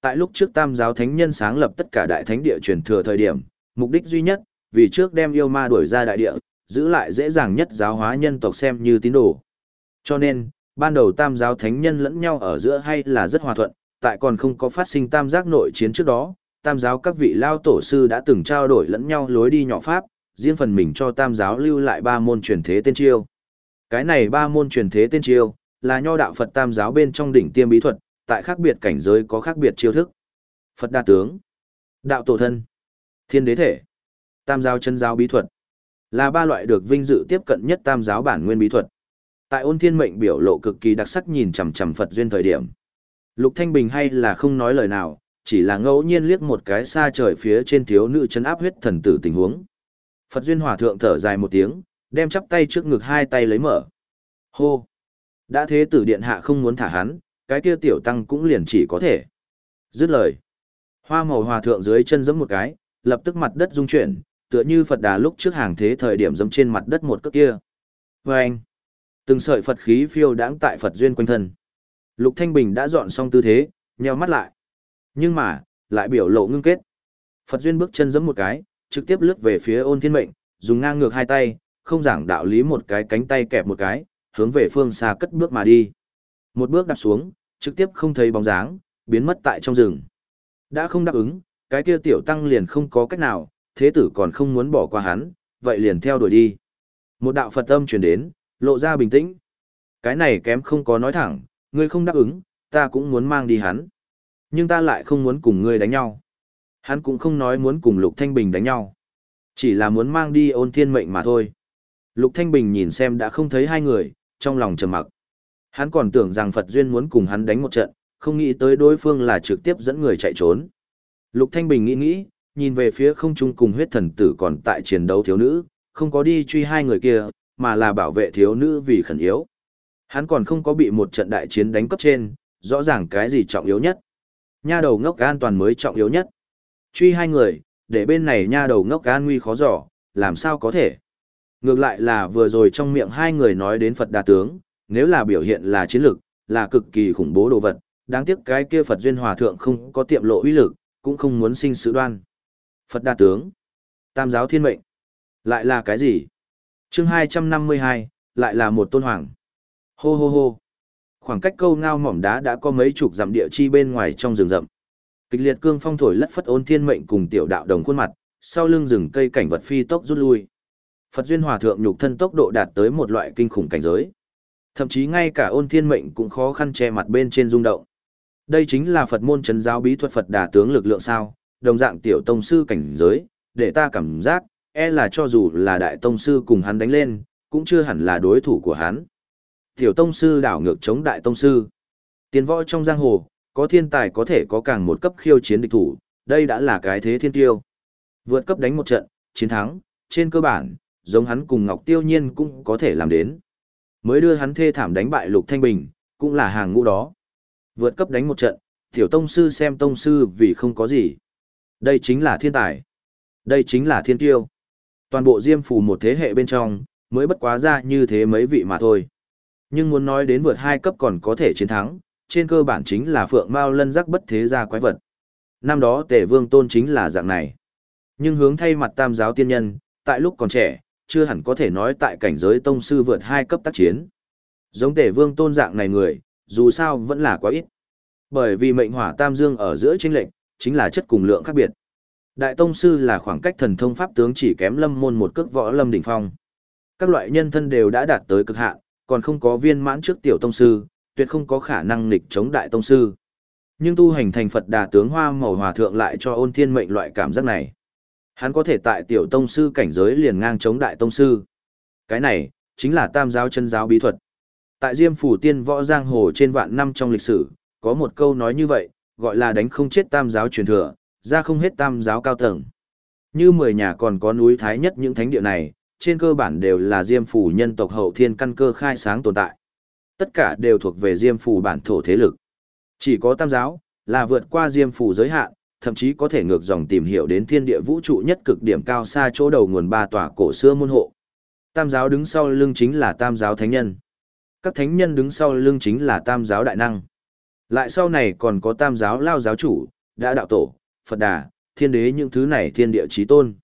Tại lúc trước tam giáo thánh nhân sáng lập tất cả đại thánh địa truyền thừa thời điểm, mục đích duy nhất, vì trước đem yêu ma đuổi ra đại địa, giữ lại dễ dàng nhất giáo hóa nhân tộc xem như tín đồ. Cho nên, ban đầu tam giáo thánh nhân lẫn nhau ở giữa hay là rất hòa thuận, tại còn không có phát sinh tam giác nội chiến trước đó, tam giáo các vị lao tổ sư đã từng trao đổi lẫn nhau lối đi nhỏ pháp, riêng phần mình cho tam giáo lưu lại ba môn truyền thế tên chiêu. Cái này ba môn truyền thế tên chiêu, là nho đạo Phật tam giáo bên trong đỉnh tiêm bí thuật, tại khác biệt cảnh giới có khác biệt chiêu thức. Phật đa tướng, đạo tổ thân, thiên đế thể, tam giáo chân giáo bí thuật, là ba loại được vinh dự tiếp cận nhất tam giáo bản nguyên bí thuật. Tại ôn thiên mệnh biểu lộ cực kỳ đặc sắc nhìn chằm chằm Phật duyên thời điểm. Lục Thanh Bình hay là không nói lời nào, chỉ là ngẫu nhiên liếc một cái xa trời phía trên thiếu nữ chân áp huyết thần tử tình huống. Phật duyên hòa thượng thở dài một tiếng, đem chắp tay trước ngực hai tay lấy mở. Hô! Đã thế tử điện hạ không muốn thả hắn, cái kia tiểu tăng cũng liền chỉ có thể. Dứt lời. Hoa màu hòa thượng dưới chân giẫm một cái, lập tức mặt đất rung chuyển, tựa như Phật đà lúc trước hàng thế thời điểm giẫm trên mặt đất một cước kia. Và anh! Từng sợi Phật khí phiêu đáng tại Phật duyên quanh thân. Lục Thanh Bình đã dọn xong tư thế, nheo mắt lại. Nhưng mà, lại biểu lộ ngưng kết. Phật duyên bước chân giẫm một cái, trực tiếp lướt về phía ôn thiên mệnh, dùng ngang ngược hai tay, không giảng đạo lý một cái cánh tay kẹp một cái, hướng về phương xa cất bước mà đi. Một bước đạp xuống, trực tiếp không thấy bóng dáng, biến mất tại trong rừng. Đã không đáp ứng, cái kia tiểu tăng liền không có cách nào, thế tử còn không muốn bỏ qua hắn, vậy liền theo đuổi đi. Một đạo Phật âm truyền đến, lộ ra bình tĩnh. Cái này kém không có nói thẳng, ngươi không đáp ứng, ta cũng muốn mang đi hắn. Nhưng ta lại không muốn cùng ngươi đánh nhau. Hắn cũng không nói muốn cùng Lục Thanh Bình đánh nhau. Chỉ là muốn mang đi ôn thiên mệnh mà thôi. Lục Thanh Bình nhìn xem đã không thấy hai người, trong lòng trầm mặc. Hắn còn tưởng rằng Phật Duyên muốn cùng hắn đánh một trận, không nghĩ tới đối phương là trực tiếp dẫn người chạy trốn. Lục Thanh Bình nghĩ nghĩ, nhìn về phía không trung cùng huyết thần tử còn tại chiến đấu thiếu nữ, không có đi truy hai người kia, mà là bảo vệ thiếu nữ vì khẩn yếu. Hắn còn không có bị một trận đại chiến đánh cấp trên, rõ ràng cái gì trọng yếu nhất. Nha đầu ngốc an toàn mới trọng yếu nhất. Truy hai người, để bên này nha đầu ngốc an nguy khó dò, làm sao có thể. Ngược lại là vừa rồi trong miệng hai người nói đến Phật đa tướng, nếu là biểu hiện là chiến lực, là cực kỳ khủng bố đồ vật, đáng tiếc cái kia Phật duyên hòa thượng không có tiệm lộ uy lực, cũng không muốn sinh sự đoan. Phật đa tướng, tam giáo thiên mệnh, lại là cái gì? chương 252, lại là một tôn hoàng. Hô hô hô. Khoảng cách câu ngao mỏm đá đã có mấy chục dặm địa chi bên ngoài trong rừng rậm. Kịch liệt cương phong thổi lất phất ôn thiên mệnh cùng tiểu đạo đồng khuôn mặt, sau lưng rừng cây cảnh vật phi tốc rút lui. Phật duyên hòa thượng nhục thân tốc độ đạt tới một loại kinh khủng cảnh giới. Thậm chí ngay cả ôn thiên mệnh cũng khó khăn che mặt bên trên rung động. Đây chính là Phật môn trấn giáo bí thuật Phật đà tướng lực lượng sao, đồng dạng tiểu tông sư cảnh giới, để ta cảm giác, e là cho dù là đại tông sư cùng hắn đánh lên, cũng chưa hẳn là đối thủ của hắn. Tiểu tông sư đảo ngược chống đại tông sư. Tiền võ trong giang hồ, có thiên tài có thể có càng một cấp khiêu chiến địch thủ, đây đã là cái thế thiên tiêu. Vượt cấp đánh một trận, chiến thắng, trên cơ bản, giống hắn cùng Ngọc Tiêu Nhiên cũng có thể làm đến. Mới đưa hắn thê thảm đánh bại Lục Thanh Bình, cũng là hàng ngũ đó. Vượt cấp đánh một trận, tiểu tông sư xem tông sư vì không có gì. Đây chính là thiên tài. Đây chính là thiên tiêu. Toàn bộ diêm phù một thế hệ bên trong, mới bất quá ra như thế mấy vị mà thôi. Nhưng muốn nói đến vượt hai cấp còn có thể chiến thắng, trên cơ bản chính là phượng mao lân giác bất thế gia quái vật. Năm đó tề vương tôn chính là dạng này. Nhưng hướng thay mặt tam giáo tiên nhân, tại lúc còn trẻ, chưa hẳn có thể nói tại cảnh giới tông sư vượt hai cấp tác chiến. Giống tề vương tôn dạng này người, dù sao vẫn là quá ít. Bởi vì mệnh hỏa tam dương ở giữa chênh lệnh, chính là chất cùng lượng khác biệt. Đại tông sư là khoảng cách thần thông pháp tướng chỉ kém lâm môn một cước võ lâm đỉnh phong. Các loại nhân thân đều đã đạt tới cực hạn, còn không có viên mãn trước tiểu tông sư, tuyệt không có khả năng nghịch chống đại tông sư. Nhưng tu hành thành Phật đà tướng hoa màu hòa thượng lại cho ôn thiên mệnh loại cảm giác này. Hắn có thể tại tiểu tông sư cảnh giới liền ngang chống đại tông sư. Cái này, chính là tam giáo chân giáo bí thuật. Tại Diêm Phủ Tiên Võ Giang Hồ trên vạn năm trong lịch sử, có một câu nói như vậy, gọi là đánh không chết tam giáo truyền thừa, ra không hết tam giáo cao tầng. Như mười nhà còn có núi thái nhất những thánh địa này, trên cơ bản đều là Diêm Phủ nhân tộc hậu thiên căn cơ khai sáng tồn tại. Tất cả đều thuộc về Diêm Phủ bản thổ thế lực. Chỉ có tam giáo, là vượt qua Diêm Phủ giới hạn, thậm chí có thể ngược dòng tìm hiểu đến thiên địa vũ trụ nhất cực điểm cao xa chỗ đầu nguồn ba tòa cổ xưa môn hộ. Tam giáo đứng sau lưng chính là tam giáo thánh nhân. Các thánh nhân đứng sau lưng chính là tam giáo đại năng. Lại sau này còn có tam giáo lao giáo chủ, đã đạo tổ, Phật đà, thiên đế những thứ này thiên địa trí tôn.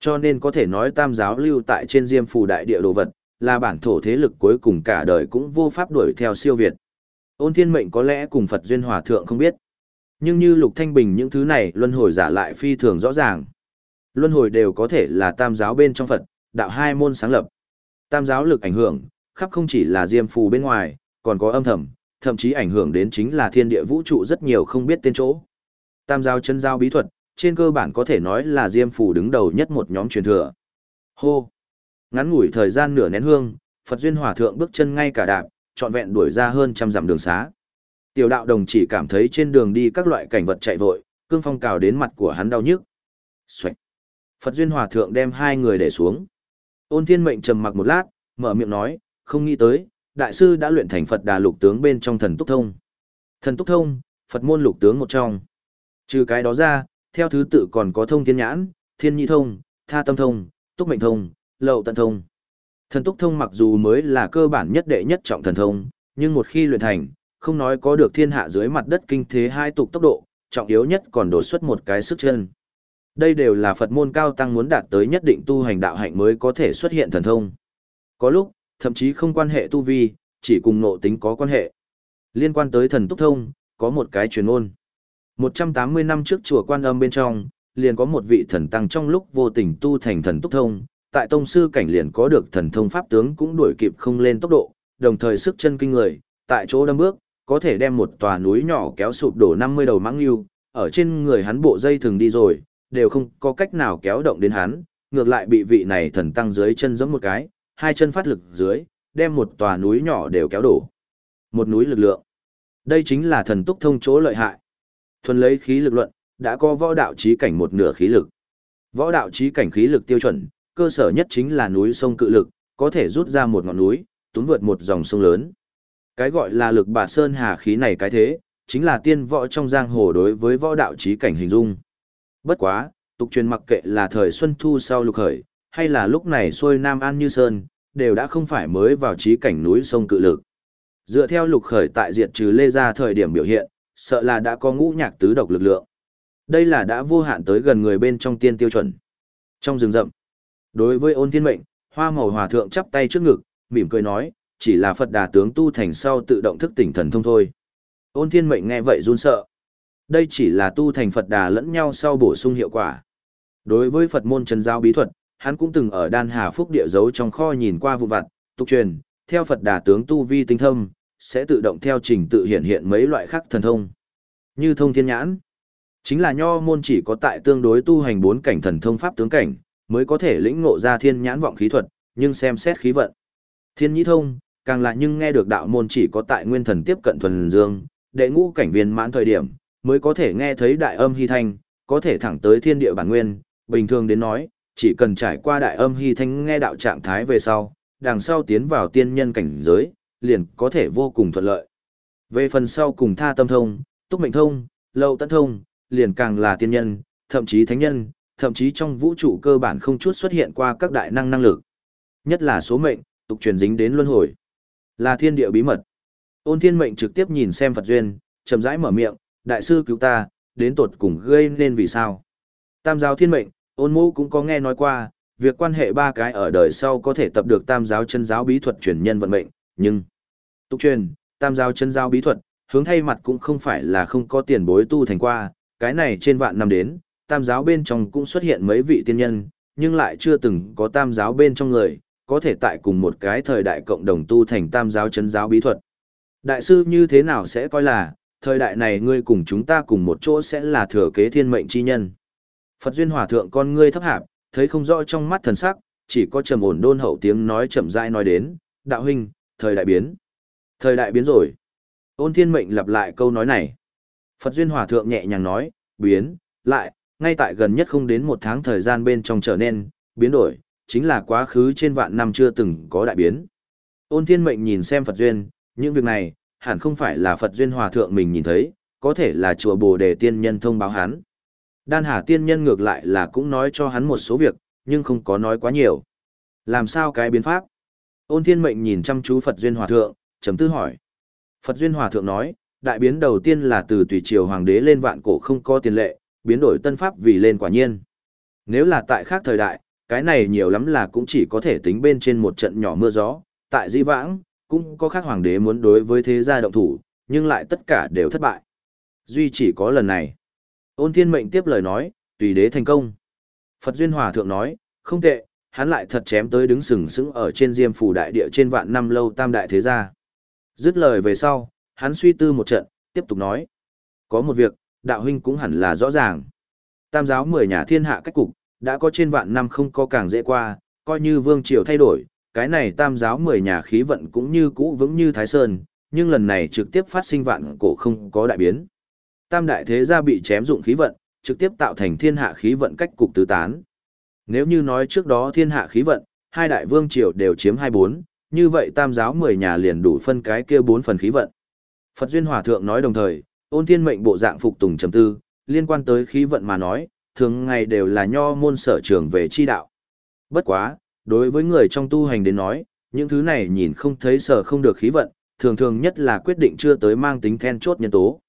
Cho nên có thể nói tam giáo lưu tại trên diêm phù đại địa đồ vật, là bản thổ thế lực cuối cùng cả đời cũng vô pháp đuổi theo siêu Việt. Ôn thiên mệnh có lẽ cùng Phật duyên hòa thượng không biết. Nhưng như Lục Thanh Bình những thứ này luân hồi giả lại phi thường rõ ràng. Luân hồi đều có thể là tam giáo bên trong Phật, đạo hai môn sáng lập. Tam giáo lực ảnh hưởng, khắp không chỉ là diêm phù bên ngoài, còn có âm thầm, thậm chí ảnh hưởng đến chính là thiên địa vũ trụ rất nhiều không biết tên chỗ. Tam giáo chân giao bí thuật, trên cơ bản có thể nói là diêm phù đứng đầu nhất một nhóm truyền thừa. Hô! Ngắn ngủi thời gian nửa nén hương, Phật duyên hòa thượng bước chân ngay cả đạp, trọn vẹn đuổi ra hơn trăm dặm đường xá. Tiểu đạo đồng chỉ cảm thấy trên đường đi các loại cảnh vật chạy vội, cương phong cào đến mặt của hắn đau nhức. Xoạch! Phật duyên hòa thượng đem hai người để xuống. Ôn thiên mệnh trầm mặc một lát, mở miệng nói, không nghĩ tới, đại sư đã luyện thành Phật đà lục tướng bên trong thần túc thông. Thần túc thông, Phật môn lục tướng một trong. Trừ cái đó ra, theo thứ tự còn có thông thiên nhãn, thiên Nhi thông, tha tâm thông, túc mệnh thông, lậu tận thông. Thần túc thông mặc dù mới là cơ bản nhất đệ nhất trọng thần thông, nhưng một khi luyện thành, không nói có được thiên hạ dưới mặt đất kinh thế hai tục tốc độ, trọng yếu nhất còn đột xuất một cái sức chân. Đây đều là Phật môn cao tăng muốn đạt tới nhất định tu hành đạo hạnh mới có thể xuất hiện thần thông. Có lúc, thậm chí không quan hệ tu vi, chỉ cùng nộ tính có quan hệ. Liên quan tới thần túc thông, có một cái truyền ôn. 180 năm trước chùa quan âm bên trong, liền có một vị thần tăng trong lúc vô tình tu thành thần túc thông, tại tông sư cảnh liền có được thần thông pháp tướng cũng đuổi kịp không lên tốc độ, đồng thời sức chân kinh người, tại chỗ đâm bước, có thể đem một tòa núi nhỏ kéo sụp đổ 50 đầu mãng lưu, ở trên người hắn bộ dây thường đi rồi, đều không có cách nào kéo động đến hắn, ngược lại bị vị này thần tăng dưới chân giẫm một cái, hai chân phát lực dưới, đem một tòa núi nhỏ đều kéo đổ. Một núi lực lượng. Đây chính là thần túc thông chỗ lợi hại. Thuần lấy khí lực luận, đã có võ đạo trí cảnh một nửa khí lực. Võ đạo trí cảnh khí lực tiêu chuẩn, cơ sở nhất chính là núi sông cự lực, có thể rút ra một ngọn núi, túm vượt một dòng sông lớn. Cái gọi là lực bà sơn hà khí này cái thế, chính là tiên võ trong giang hồ đối với võ đạo trí cảnh hình dung. Bất quá, tục truyền mặc kệ là thời xuân thu sau lục khởi, hay là lúc này xuôi Nam An Như Sơn, đều đã không phải mới vào trí cảnh núi sông cự lực. Dựa theo lục khởi tại diệt trừ lê ra thời điểm biểu hiện, sợ là đã có ngũ nhạc tứ độc lực lượng. Đây là đã vô hạn tới gần người bên trong tiên tiêu chuẩn. Trong rừng rậm, đối với ôn thiên mệnh, hoa màu hòa thượng chắp tay trước ngực, mỉm cười nói, chỉ là Phật đà tướng tu thành sau tự động thức tỉnh thần thông thôi. Ôn thiên mệnh nghe vậy run sợ. Đây chỉ là tu thành Phật đà lẫn nhau sau bổ sung hiệu quả. Đối với Phật môn chân giáo bí thuật, hắn cũng từng ở đan hà phúc địa giấu trong kho nhìn qua vụ vặt, tục truyền, theo Phật đà tướng tu vi tinh thâm, sẽ tự động theo trình tự hiện hiện mấy loại khác thần thông. Như thông thiên nhãn, chính là nho môn chỉ có tại tương đối tu hành bốn cảnh thần thông pháp tướng cảnh, mới có thể lĩnh ngộ ra thiên nhãn vọng khí thuật, nhưng xem xét khí vận. Thiên nhĩ thông, càng là nhưng nghe được đạo môn chỉ có tại nguyên thần tiếp cận thuần dương, đệ ngũ cảnh viên mãn thời điểm, mới có thể nghe thấy đại âm hy thanh, có thể thẳng tới thiên địa bản nguyên, bình thường đến nói, chỉ cần trải qua đại âm hy thanh nghe đạo trạng thái về sau, đằng sau tiến vào tiên nhân cảnh giới, liền có thể vô cùng thuận lợi. Về phần sau cùng tha tâm thông, túc mệnh thông, lâu tận thông, liền càng là tiên nhân, thậm chí thánh nhân, thậm chí trong vũ trụ cơ bản không chút xuất hiện qua các đại năng năng lực. Nhất là số mệnh, tục truyền dính đến luân hồi. Là thiên địa bí mật. Ôn thiên mệnh trực tiếp nhìn xem Phật Duyên, chậm rãi mở miệng, đại sư cứu ta, đến tột cùng gây nên vì sao. Tam giáo thiên mệnh, ôn mũ cũng có nghe nói qua, việc quan hệ ba cái ở đời sau có thể tập được tam giáo chân giáo bí thuật truyền nhân vận mệnh, nhưng tục truyền, tam giáo chân giáo bí thuật, hướng thay mặt cũng không phải là không có tiền bối tu thành qua, cái này trên vạn năm đến, tam giáo bên trong cũng xuất hiện mấy vị tiên nhân, nhưng lại chưa từng có tam giáo bên trong người, có thể tại cùng một cái thời đại cộng đồng tu thành tam giáo chân giáo bí thuật. Đại sư như thế nào sẽ coi là, thời đại này ngươi cùng chúng ta cùng một chỗ sẽ là thừa kế thiên mệnh chi nhân. Phật duyên hòa thượng con ngươi thấp hạp, thấy không rõ trong mắt thần sắc, chỉ có trầm ổn đôn hậu tiếng nói chậm rãi nói đến, đạo huynh, thời đại biến. Thời đại biến rồi. Ôn thiên mệnh lặp lại câu nói này. Phật duyên hòa thượng nhẹ nhàng nói, biến, lại, ngay tại gần nhất không đến một tháng thời gian bên trong trở nên, biến đổi, chính là quá khứ trên vạn năm chưa từng có đại biến. Ôn thiên mệnh nhìn xem Phật duyên, những việc này, hẳn không phải là Phật duyên hòa thượng mình nhìn thấy, có thể là chùa Bồ Đề tiên nhân thông báo hắn. Đan Hà tiên nhân ngược lại là cũng nói cho hắn một số việc, nhưng không có nói quá nhiều. Làm sao cái biến pháp? Ôn thiên mệnh nhìn chăm chú Phật duyên hòa thượng, chấm tư hỏi. Phật duyên hòa thượng nói, đại biến đầu tiên là từ tùy triều hoàng đế lên vạn cổ không có tiền lệ, biến đổi tân pháp vì lên quả nhiên. Nếu là tại khác thời đại, cái này nhiều lắm là cũng chỉ có thể tính bên trên một trận nhỏ mưa gió, tại di vãng, cũng có khác hoàng đế muốn đối với thế gia động thủ, nhưng lại tất cả đều thất bại. Duy chỉ có lần này. Ôn thiên mệnh tiếp lời nói, tùy đế thành công. Phật Duyên Hòa Thượng nói, không tệ, hắn lại thật chém tới đứng sừng sững ở trên diêm phủ đại địa trên vạn năm lâu tam đại thế gia. Dứt lời về sau, hắn suy tư một trận, tiếp tục nói. Có một việc, đạo huynh cũng hẳn là rõ ràng. Tam giáo mười nhà thiên hạ cách cục, đã có trên vạn năm không có càng dễ qua, coi như vương triều thay đổi, cái này tam giáo mười nhà khí vận cũng như cũ vững như Thái Sơn, nhưng lần này trực tiếp phát sinh vạn cổ không có đại biến. Tam đại thế gia bị chém dụng khí vận, trực tiếp tạo thành thiên hạ khí vận cách cục tứ tán. Nếu như nói trước đó thiên hạ khí vận, hai đại vương triều đều chiếm hai bốn, như vậy tam giáo mười nhà liền đủ phân cái kia bốn phần khí vận. Phật Duyên Hòa Thượng nói đồng thời, ôn thiên mệnh bộ dạng phục tùng trầm tư, liên quan tới khí vận mà nói, thường ngày đều là nho môn sở trường về chi đạo. Bất quá, đối với người trong tu hành đến nói, những thứ này nhìn không thấy sở không được khí vận, thường thường nhất là quyết định chưa tới mang tính then chốt nhân tố.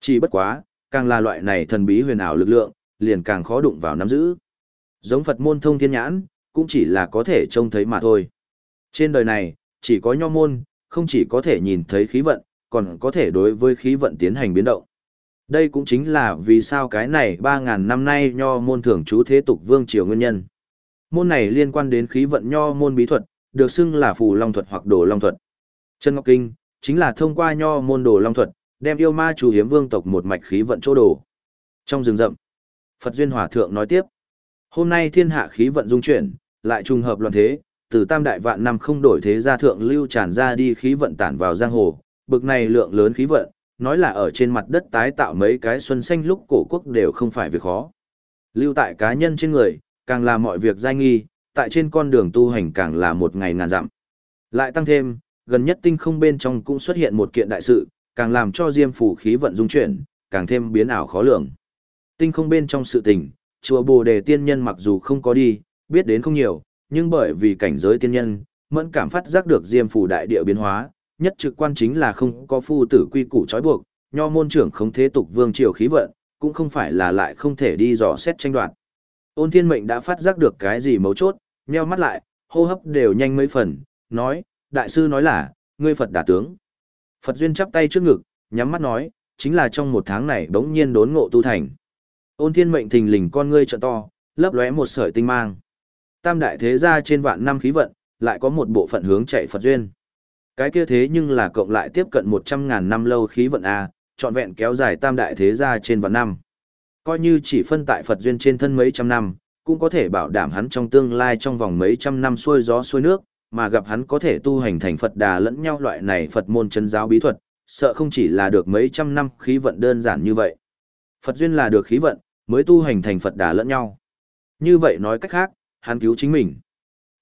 Chỉ bất quá, càng là loại này thần bí huyền ảo lực lượng, liền càng khó đụng vào nắm giữ. Giống Phật môn thông thiên nhãn, cũng chỉ là có thể trông thấy mà thôi. Trên đời này, chỉ có nho môn, không chỉ có thể nhìn thấy khí vận, còn có thể đối với khí vận tiến hành biến động. Đây cũng chính là vì sao cái này 3.000 năm nay nho môn thường trú thế tục vương triều nguyên nhân. Môn này liên quan đến khí vận nho môn bí thuật, được xưng là phù long thuật hoặc đồ long thuật. Chân Ngọc Kinh, chính là thông qua nho môn đồ long thuật, đem yêu ma chủ hiếm vương tộc một mạch khí vận chỗ đồ. Trong rừng rậm, Phật Duyên Hòa Thượng nói tiếp, hôm nay thiên hạ khí vận dung chuyển, lại trùng hợp loạn thế, từ tam đại vạn năm không đổi thế gia thượng lưu tràn ra đi khí vận tản vào giang hồ, bực này lượng lớn khí vận, nói là ở trên mặt đất tái tạo mấy cái xuân xanh lúc cổ quốc đều không phải việc khó. Lưu tại cá nhân trên người, càng là mọi việc giai nghi, tại trên con đường tu hành càng là một ngày ngàn dặm. Lại tăng thêm, gần nhất tinh không bên trong cũng xuất hiện một kiện đại sự, càng làm cho diêm phủ khí vận dung chuyển, càng thêm biến ảo khó lường. Tinh không bên trong sự tình, chùa Bồ Đề tiên nhân mặc dù không có đi, biết đến không nhiều, nhưng bởi vì cảnh giới tiên nhân, mẫn cảm phát giác được diêm phủ đại địa biến hóa, nhất trực quan chính là không có phu tử quy củ trói buộc, nho môn trưởng không thế tục vương triều khí vận, cũng không phải là lại không thể đi dò xét tranh đoạt. Ôn thiên mệnh đã phát giác được cái gì mấu chốt, nheo mắt lại, hô hấp đều nhanh mấy phần, nói, đại sư nói là, ngươi Phật đả tướng. Phật duyên chắp tay trước ngực, nhắm mắt nói, chính là trong một tháng này bỗng nhiên đốn ngộ tu thành. Ôn thiên mệnh thình lình con ngươi trợ to, lấp lóe một sợi tinh mang. Tam đại thế gia trên vạn năm khí vận, lại có một bộ phận hướng chạy Phật duyên. Cái kia thế nhưng là cộng lại tiếp cận một trăm ngàn năm lâu khí vận A, trọn vẹn kéo dài tam đại thế gia trên vạn năm. Coi như chỉ phân tại Phật duyên trên thân mấy trăm năm, cũng có thể bảo đảm hắn trong tương lai trong vòng mấy trăm năm xuôi gió xuôi nước, mà gặp hắn có thể tu hành thành Phật đà lẫn nhau loại này Phật môn chân giáo bí thuật, sợ không chỉ là được mấy trăm năm khí vận đơn giản như vậy. Phật duyên là được khí vận, mới tu hành thành Phật đà lẫn nhau. Như vậy nói cách khác, hắn cứu chính mình.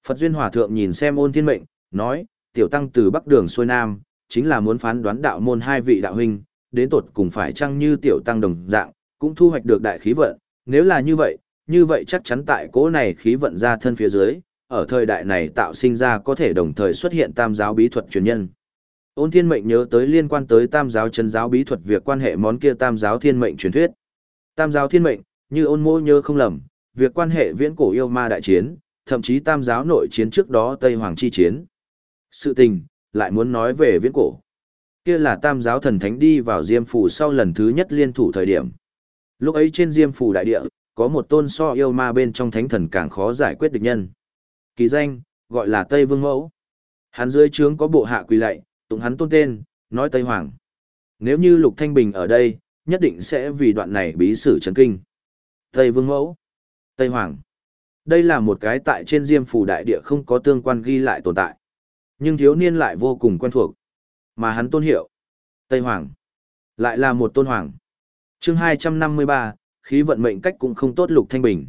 Phật duyên hòa thượng nhìn xem ôn thiên mệnh, nói, tiểu tăng từ bắc đường xuôi nam, chính là muốn phán đoán đạo môn hai vị đạo huynh, đến tột cùng phải chăng như tiểu tăng đồng dạng, cũng thu hoạch được đại khí vận, nếu là như vậy, như vậy chắc chắn tại cỗ này khí vận ra thân phía dưới, ở thời đại này tạo sinh ra có thể đồng thời xuất hiện tam giáo bí thuật truyền nhân. Ôn thiên mệnh nhớ tới liên quan tới tam giáo chân giáo bí thuật việc quan hệ món kia tam giáo thiên mệnh truyền thuyết. Tam giáo thiên mệnh, như ôn mô nhớ không lầm, việc quan hệ viễn cổ yêu ma đại chiến, thậm chí tam giáo nội chiến trước đó Tây Hoàng chi chiến. Sự tình, lại muốn nói về viễn cổ. Kia là tam giáo thần thánh đi vào Diêm Phủ sau lần thứ nhất liên thủ thời điểm. Lúc ấy trên Diêm Phủ đại địa, có một tôn so yêu ma bên trong thánh thần càng khó giải quyết địch nhân. Kỳ danh, gọi là Tây Vương Mẫu. Hắn dưới trướng có bộ hạ quỳ lạy, tụng hắn tôn tên, nói Tây Hoàng. Nếu như Lục Thanh Bình ở đây, nhất định sẽ vì đoạn này bí sử chấn kinh. Tây Vương Mẫu, Tây Hoàng. Đây là một cái tại trên Diêm Phủ đại địa không có tương quan ghi lại tồn tại. Nhưng thiếu niên lại vô cùng quen thuộc. Mà hắn tôn hiệu. Tây Hoàng. Lại là một tôn hoàng. chương 253, khí vận mệnh cách cũng không tốt lục thanh bình.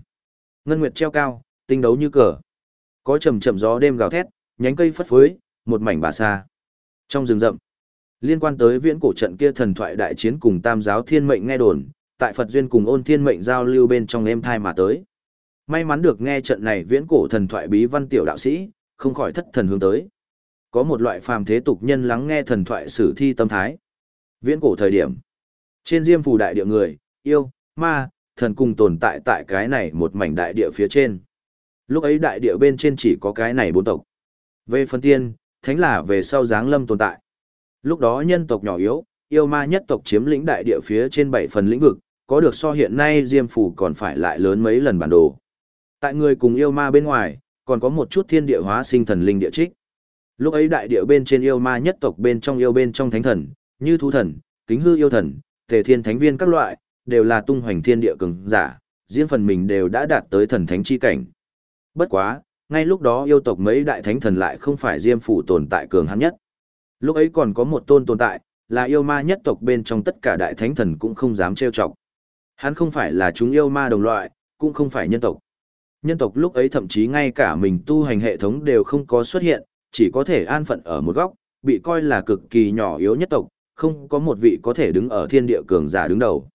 Ngân nguyệt treo cao, tinh đấu như cờ. Có trầm chậm gió đêm gào thét, nhánh cây phất phới, một mảnh bà xa. Trong rừng rậm, liên quan tới viễn cổ trận kia thần thoại đại chiến cùng tam giáo thiên mệnh nghe đồn, tại Phật duyên cùng ôn thiên mệnh giao lưu bên trong êm thai mà tới. May mắn được nghe trận này viễn cổ thần thoại bí văn tiểu đạo sĩ, không khỏi thất thần hướng tới. Có một loại phàm thế tục nhân lắng nghe thần thoại sử thi tâm thái. Viễn cổ thời điểm, trên diêm phù đại địa người, yêu, ma, thần cùng tồn tại tại cái này một mảnh đại địa phía trên. Lúc ấy đại địa bên trên chỉ có cái này bốn tộc. Về phân tiên, thánh là về sau giáng lâm tồn tại. Lúc đó nhân tộc nhỏ yếu, yêu ma nhất tộc chiếm lĩnh đại địa phía trên bảy phần lĩnh vực, có được so hiện nay diêm phủ còn phải lại lớn mấy lần bản đồ. Tại người cùng yêu ma bên ngoài, còn có một chút thiên địa hóa sinh thần linh địa trích. Lúc ấy đại địa bên trên yêu ma nhất tộc bên trong yêu bên trong thánh thần, như thú thần, kính hư yêu thần, tề thiên thánh viên các loại, đều là tung hoành thiên địa cường giả, riêng phần mình đều đã đạt tới thần thánh chi cảnh. Bất quá, ngay lúc đó yêu tộc mấy đại thánh thần lại không phải diêm phủ tồn tại cường hắn nhất. Lúc ấy còn có một tôn tồn tại, là yêu ma nhất tộc bên trong tất cả đại thánh thần cũng không dám trêu chọc. Hắn không phải là chúng yêu ma đồng loại, cũng không phải nhân tộc. Nhân tộc lúc ấy thậm chí ngay cả mình tu hành hệ thống đều không có xuất hiện, chỉ có thể an phận ở một góc, bị coi là cực kỳ nhỏ yếu nhất tộc, không có một vị có thể đứng ở thiên địa cường giả đứng đầu.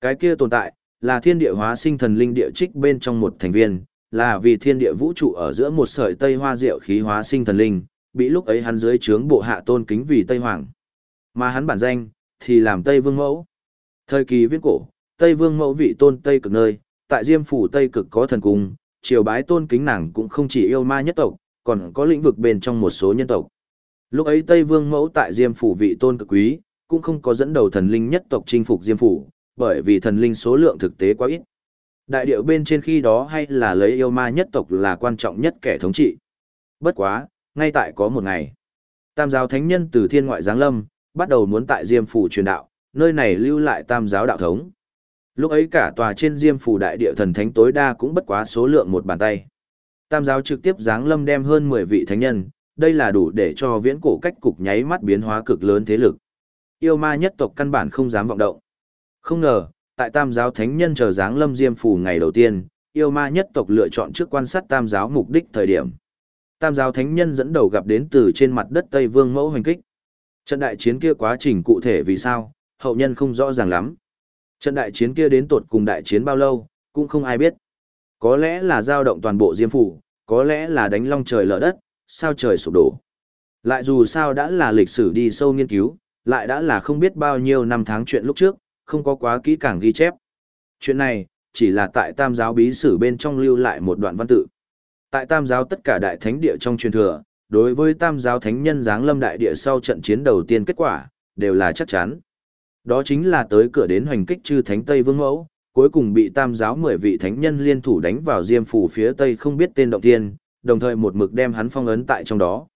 Cái kia tồn tại, là thiên địa hóa sinh thần linh địa trích bên trong một thành viên, là vì thiên địa vũ trụ ở giữa một sợi tây hoa diệu khí hóa sinh thần linh, bị lúc ấy hắn dưới trướng bộ hạ tôn kính vì Tây Hoàng. Mà hắn bản danh, thì làm Tây Vương Mẫu. Thời kỳ viết cổ, Tây Vương Mẫu vị tôn Tây cực nơi, tại Diêm Phủ Tây cực có thần cung, triều bái tôn kính nàng cũng không chỉ yêu ma nhất tộc, còn có lĩnh vực bên trong một số nhân tộc. Lúc ấy Tây Vương Mẫu tại Diêm Phủ vị tôn cực quý, cũng không có dẫn đầu thần linh nhất tộc chinh phục Diêm Phủ, bởi vì thần linh số lượng thực tế quá ít. Đại điệu bên trên khi đó hay là lấy yêu ma nhất tộc là quan trọng nhất kẻ thống trị. Bất quá, ngay tại có một ngày, tam giáo thánh nhân từ thiên ngoại giáng lâm, bắt đầu muốn tại Diêm Phủ truyền đạo, nơi này lưu lại tam giáo đạo thống. Lúc ấy cả tòa trên Diêm Phủ đại địa thần thánh tối đa cũng bất quá số lượng một bàn tay. Tam giáo trực tiếp giáng lâm đem hơn 10 vị thánh nhân, đây là đủ để cho viễn cổ cách cục nháy mắt biến hóa cực lớn thế lực. Yêu ma nhất tộc căn bản không dám vọng động. Không ngờ, tại tam giáo thánh nhân chờ giáng lâm diêm phù ngày đầu tiên, yêu ma nhất tộc lựa chọn trước quan sát tam giáo mục đích thời điểm. Tam giáo thánh nhân dẫn đầu gặp đến từ trên mặt đất Tây Vương mẫu hoành kích. Trận đại chiến kia quá trình cụ thể vì sao, hậu nhân không rõ ràng lắm. Trận đại chiến kia đến tột cùng đại chiến bao lâu, cũng không ai biết. Có lẽ là giao động toàn bộ diêm phủ, có lẽ là đánh long trời lở đất, sao trời sụp đổ. Lại dù sao đã là lịch sử đi sâu nghiên cứu, lại đã là không biết bao nhiêu năm tháng chuyện lúc trước, không có quá kỹ càng ghi chép. Chuyện này, chỉ là tại tam giáo bí sử bên trong lưu lại một đoạn văn tự. Tại tam giáo tất cả đại thánh địa trong truyền thừa, đối với tam giáo thánh nhân giáng lâm đại địa sau trận chiến đầu tiên kết quả, đều là chắc chắn. Đó chính là tới cửa đến hoành kích chư thánh Tây Vương Mẫu, cuối cùng bị tam giáo mười vị thánh nhân liên thủ đánh vào diêm phủ phía Tây không biết tên động tiên, đồng thời một mực đem hắn phong ấn tại trong đó.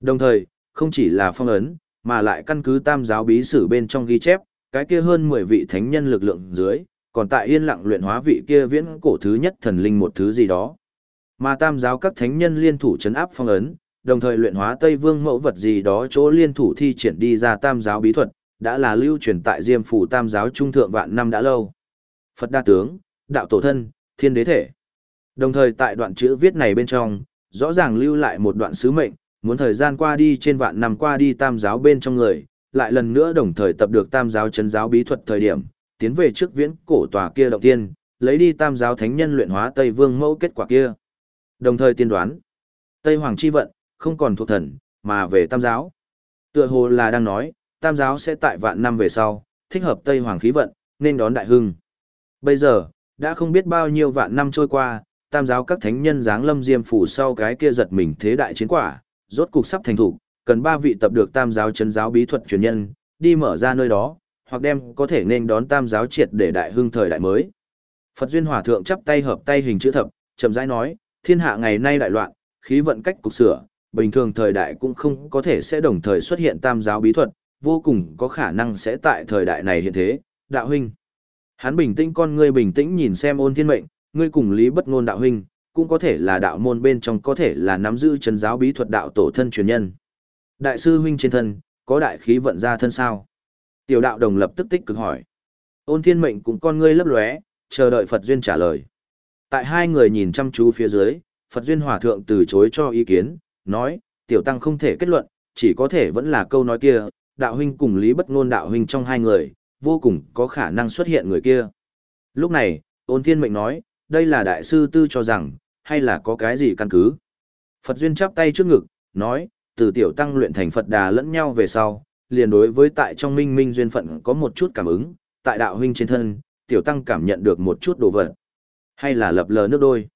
Đồng thời, không chỉ là phong ấn, mà lại căn cứ tam giáo bí sử bên trong ghi chép, cái kia hơn 10 vị thánh nhân lực lượng dưới, còn tại yên lặng luyện hóa vị kia viễn cổ thứ nhất thần linh một thứ gì đó. Mà tam giáo các thánh nhân liên thủ chấn áp phong ấn, đồng thời luyện hóa Tây Vương mẫu vật gì đó chỗ liên thủ thi triển đi ra tam giáo bí thuật, đã là lưu truyền tại Diêm phủ tam giáo trung thượng vạn năm đã lâu. Phật đa tướng, đạo tổ thân, thiên đế thể. Đồng thời tại đoạn chữ viết này bên trong, rõ ràng lưu lại một đoạn sứ mệnh, muốn thời gian qua đi trên vạn năm qua đi tam giáo bên trong người, lại lần nữa đồng thời tập được tam giáo chân giáo bí thuật thời điểm, tiến về trước viễn cổ tòa kia động tiên, lấy đi tam giáo thánh nhân luyện hóa Tây Vương mẫu kết quả kia. Đồng thời tiên đoán, Tây Hoàng chi vận, không còn thuộc thần, mà về tam giáo. Tựa hồ là đang nói, tam giáo sẽ tại vạn năm về sau, thích hợp Tây Hoàng khí vận, nên đón đại hưng. Bây giờ, đã không biết bao nhiêu vạn năm trôi qua, tam giáo các thánh nhân dáng lâm diêm phủ sau cái kia giật mình thế đại chiến quả, rốt cục sắp thành thủ, cần ba vị tập được tam giáo chân giáo bí thuật truyền nhân, đi mở ra nơi đó, hoặc đem có thể nên đón tam giáo triệt để đại hưng thời đại mới. Phật duyên hòa thượng chắp tay hợp tay hình chữ thập, chậm rãi nói, thiên hạ ngày nay đại loạn, khí vận cách cục sửa, bình thường thời đại cũng không có thể sẽ đồng thời xuất hiện tam giáo bí thuật, vô cùng có khả năng sẽ tại thời đại này hiện thế, đạo huynh. Hắn bình tĩnh con ngươi bình tĩnh nhìn xem ôn thiên mệnh, ngươi cùng lý bất ngôn đạo huynh, cũng có thể là đạo môn bên trong có thể là nắm giữ chân giáo bí thuật đạo tổ thân truyền nhân. Đại sư huynh trên thân, có đại khí vận ra thân sao? Tiểu đạo đồng lập tức tích cực hỏi. Ôn thiên mệnh cũng con ngươi lấp lóe, chờ đợi Phật Duyên trả lời. Tại hai người nhìn chăm chú phía dưới, Phật Duyên Hòa Thượng từ chối cho ý kiến, nói, tiểu tăng không thể kết luận, chỉ có thể vẫn là câu nói kia, đạo huynh cùng lý bất ngôn đạo huynh trong hai người, vô cùng có khả năng xuất hiện người kia. Lúc này, ôn thiên mệnh nói, đây là đại sư tư cho rằng, hay là có cái gì căn cứ. Phật Duyên chắp tay trước ngực, nói, từ tiểu tăng luyện thành Phật đà lẫn nhau về sau, liền đối với tại trong minh minh duyên phận có một chút cảm ứng, tại đạo huynh trên thân, tiểu tăng cảm nhận được một chút đồ vật. Hay là lập lờ nước đôi.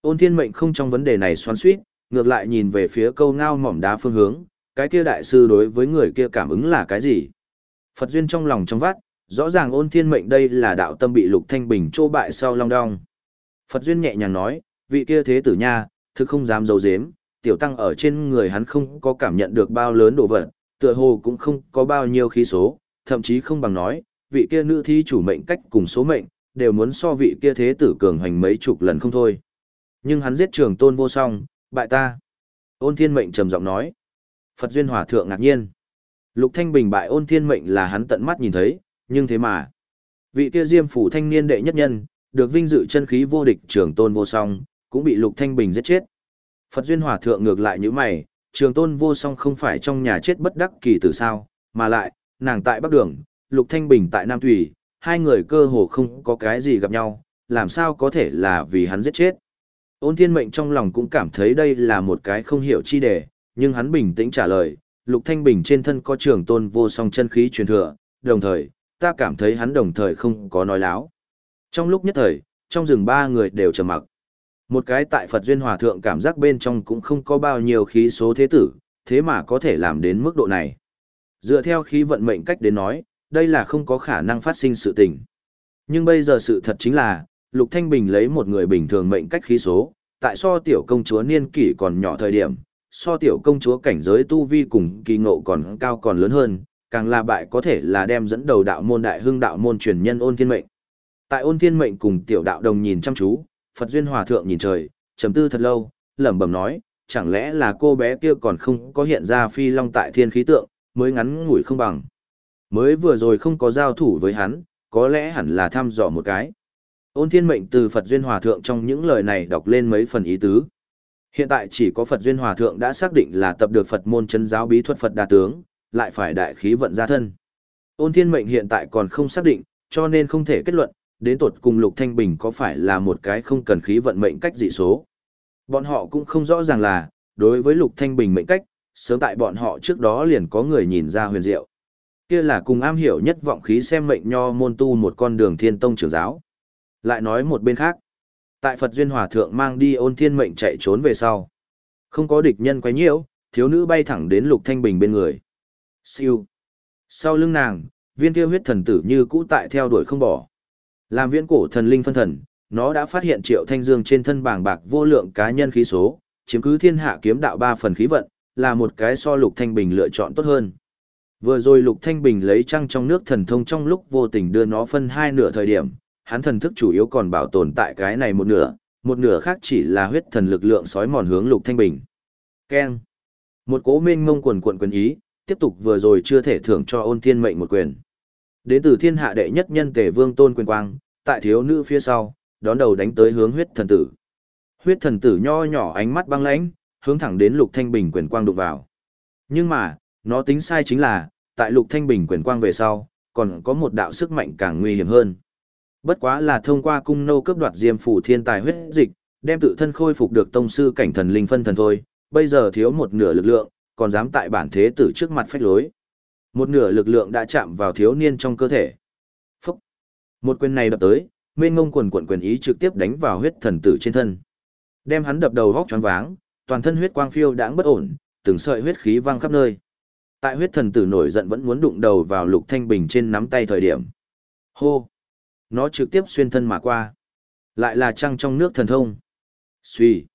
Ôn thiên mệnh không trong vấn đề này xoắn suýt, ngược lại nhìn về phía câu ngao mỏm đá phương hướng, cái kia đại sư đối với người kia cảm ứng là cái gì? Phật duyên trong lòng trong vắt, rõ ràng ôn thiên mệnh đây là đạo tâm bị lục thanh bình trô bại sau long đong. Phật duyên nhẹ nhàng nói, vị kia thế tử nha, thực không dám giấu giếm, tiểu tăng ở trên người hắn không có cảm nhận được bao lớn đồ vật, tựa hồ cũng không có bao nhiêu khí số, thậm chí không bằng nói, vị kia nữ thi chủ mệnh cách cùng số mệnh, đều muốn so vị kia thế tử cường hành mấy chục lần không thôi. Nhưng hắn giết trường tôn vô song, bại ta. Ôn thiên mệnh trầm giọng nói. Phật duyên hòa thượng ngạc nhiên. Lục Thanh Bình bại ôn thiên mệnh là hắn tận mắt nhìn thấy, nhưng thế mà. Vị kia diêm phủ thanh niên đệ nhất nhân, được vinh dự chân khí vô địch trường tôn vô song, cũng bị Lục Thanh Bình giết chết. Phật duyên hòa thượng ngược lại như mày, trường tôn vô song không phải trong nhà chết bất đắc kỳ tử sao, mà lại, nàng tại Bắc Đường, Lục Thanh Bình tại Nam Thủy, hai người cơ hồ không có cái gì gặp nhau, làm sao có thể là vì hắn giết chết. Ôn thiên mệnh trong lòng cũng cảm thấy đây là một cái không hiểu chi đề, nhưng hắn bình tĩnh trả lời, Lục Thanh Bình trên thân có trường tôn vô song chân khí truyền thừa, đồng thời, ta cảm thấy hắn đồng thời không có nói láo. Trong lúc nhất thời, trong rừng ba người đều trầm mặc. Một cái tại Phật Duyên Hòa Thượng cảm giác bên trong cũng không có bao nhiêu khí số thế tử, thế mà có thể làm đến mức độ này. Dựa theo khí vận mệnh cách đến nói, đây là không có khả năng phát sinh sự tình. Nhưng bây giờ sự thật chính là, Lục Thanh Bình lấy một người bình thường mệnh cách khí số, tại so tiểu công chúa niên kỷ còn nhỏ thời điểm, so tiểu công chúa cảnh giới tu vi cùng kỳ ngộ còn cao còn lớn hơn, càng là bại có thể là đem dẫn đầu đạo môn đại hưng đạo môn truyền nhân ôn thiên mệnh. Tại ôn thiên mệnh cùng tiểu đạo đồng nhìn chăm chú, Phật duyên hòa thượng nhìn trời, trầm tư thật lâu, lẩm bẩm nói, chẳng lẽ là cô bé kia còn không có hiện ra phi long tại thiên khí tượng, mới ngắn ngủi không bằng. Mới vừa rồi không có giao thủ với hắn, có lẽ hẳn là thăm dò một cái. Ôn thiên mệnh từ Phật Duyên Hòa Thượng trong những lời này đọc lên mấy phần ý tứ. Hiện tại chỉ có Phật Duyên Hòa Thượng đã xác định là tập được Phật môn chân giáo bí thuật Phật đa tướng, lại phải đại khí vận ra thân. Ôn thiên mệnh hiện tại còn không xác định, cho nên không thể kết luận, đến tột cùng Lục Thanh Bình có phải là một cái không cần khí vận mệnh cách dị số. Bọn họ cũng không rõ ràng là, đối với Lục Thanh Bình mệnh cách, sớm tại bọn họ trước đó liền có người nhìn ra huyền diệu. Kia là cùng am hiểu nhất vọng khí xem mệnh nho môn tu một con đường thiên tông trưởng giáo. Lại nói một bên khác, tại Phật Duyên Hòa Thượng mang đi ôn thiên mệnh chạy trốn về sau. Không có địch nhân quấy nhiễu, thiếu nữ bay thẳng đến Lục Thanh Bình bên người. Siêu. Sau lưng nàng, viên kia huyết thần tử như cũ tại theo đuổi không bỏ. Làm viễn cổ thần linh phân thần, nó đã phát hiện triệu thanh dương trên thân bảng bạc vô lượng cá nhân khí số, chiếm cứ thiên hạ kiếm đạo ba phần khí vận, là một cái so lục thanh bình lựa chọn tốt hơn. Vừa rồi lục thanh bình lấy trăng trong nước thần thông trong lúc vô tình đưa nó phân hai nửa thời điểm, hắn thần thức chủ yếu còn bảo tồn tại cái này một nửa, một nửa khác chỉ là huyết thần lực lượng sói mòn hướng lục thanh bình. Keng. Một cố mênh mông quần quần quần ý, tiếp tục vừa rồi chưa thể thưởng cho ôn thiên mệnh một quyền. Đến từ thiên hạ đệ nhất nhân tề vương tôn quyền quang, tại thiếu nữ phía sau, đón đầu đánh tới hướng huyết thần tử. Huyết thần tử nho nhỏ ánh mắt băng lãnh, hướng thẳng đến lục thanh bình quyền quang đụng vào. Nhưng mà, nó tính sai chính là, tại lục thanh bình quyền quang về sau, còn có một đạo sức mạnh càng nguy hiểm hơn. Bất quá là thông qua cung nô cướp đoạt diêm phủ thiên tài huyết dịch, đem tự thân khôi phục được tông sư cảnh thần linh phân thần thôi, bây giờ thiếu một nửa lực lượng, còn dám tại bản thế tử trước mặt phách lối. Một nửa lực lượng đã chạm vào thiếu niên trong cơ thể. Phúc! Một quyền này đập tới, mê ngông quần quần quyền ý trực tiếp đánh vào huyết thần tử trên thân. Đem hắn đập đầu góc choáng váng, toàn thân huyết quang phiêu đãng bất ổn, từng sợi huyết khí văng khắp nơi. Tại huyết thần tử nổi giận vẫn muốn đụng đầu vào Lục Thanh Bình trên nắm tay thời điểm. Hô! Nó trực tiếp xuyên thân mà qua. Lại là trăng trong nước thần thông. Xuy!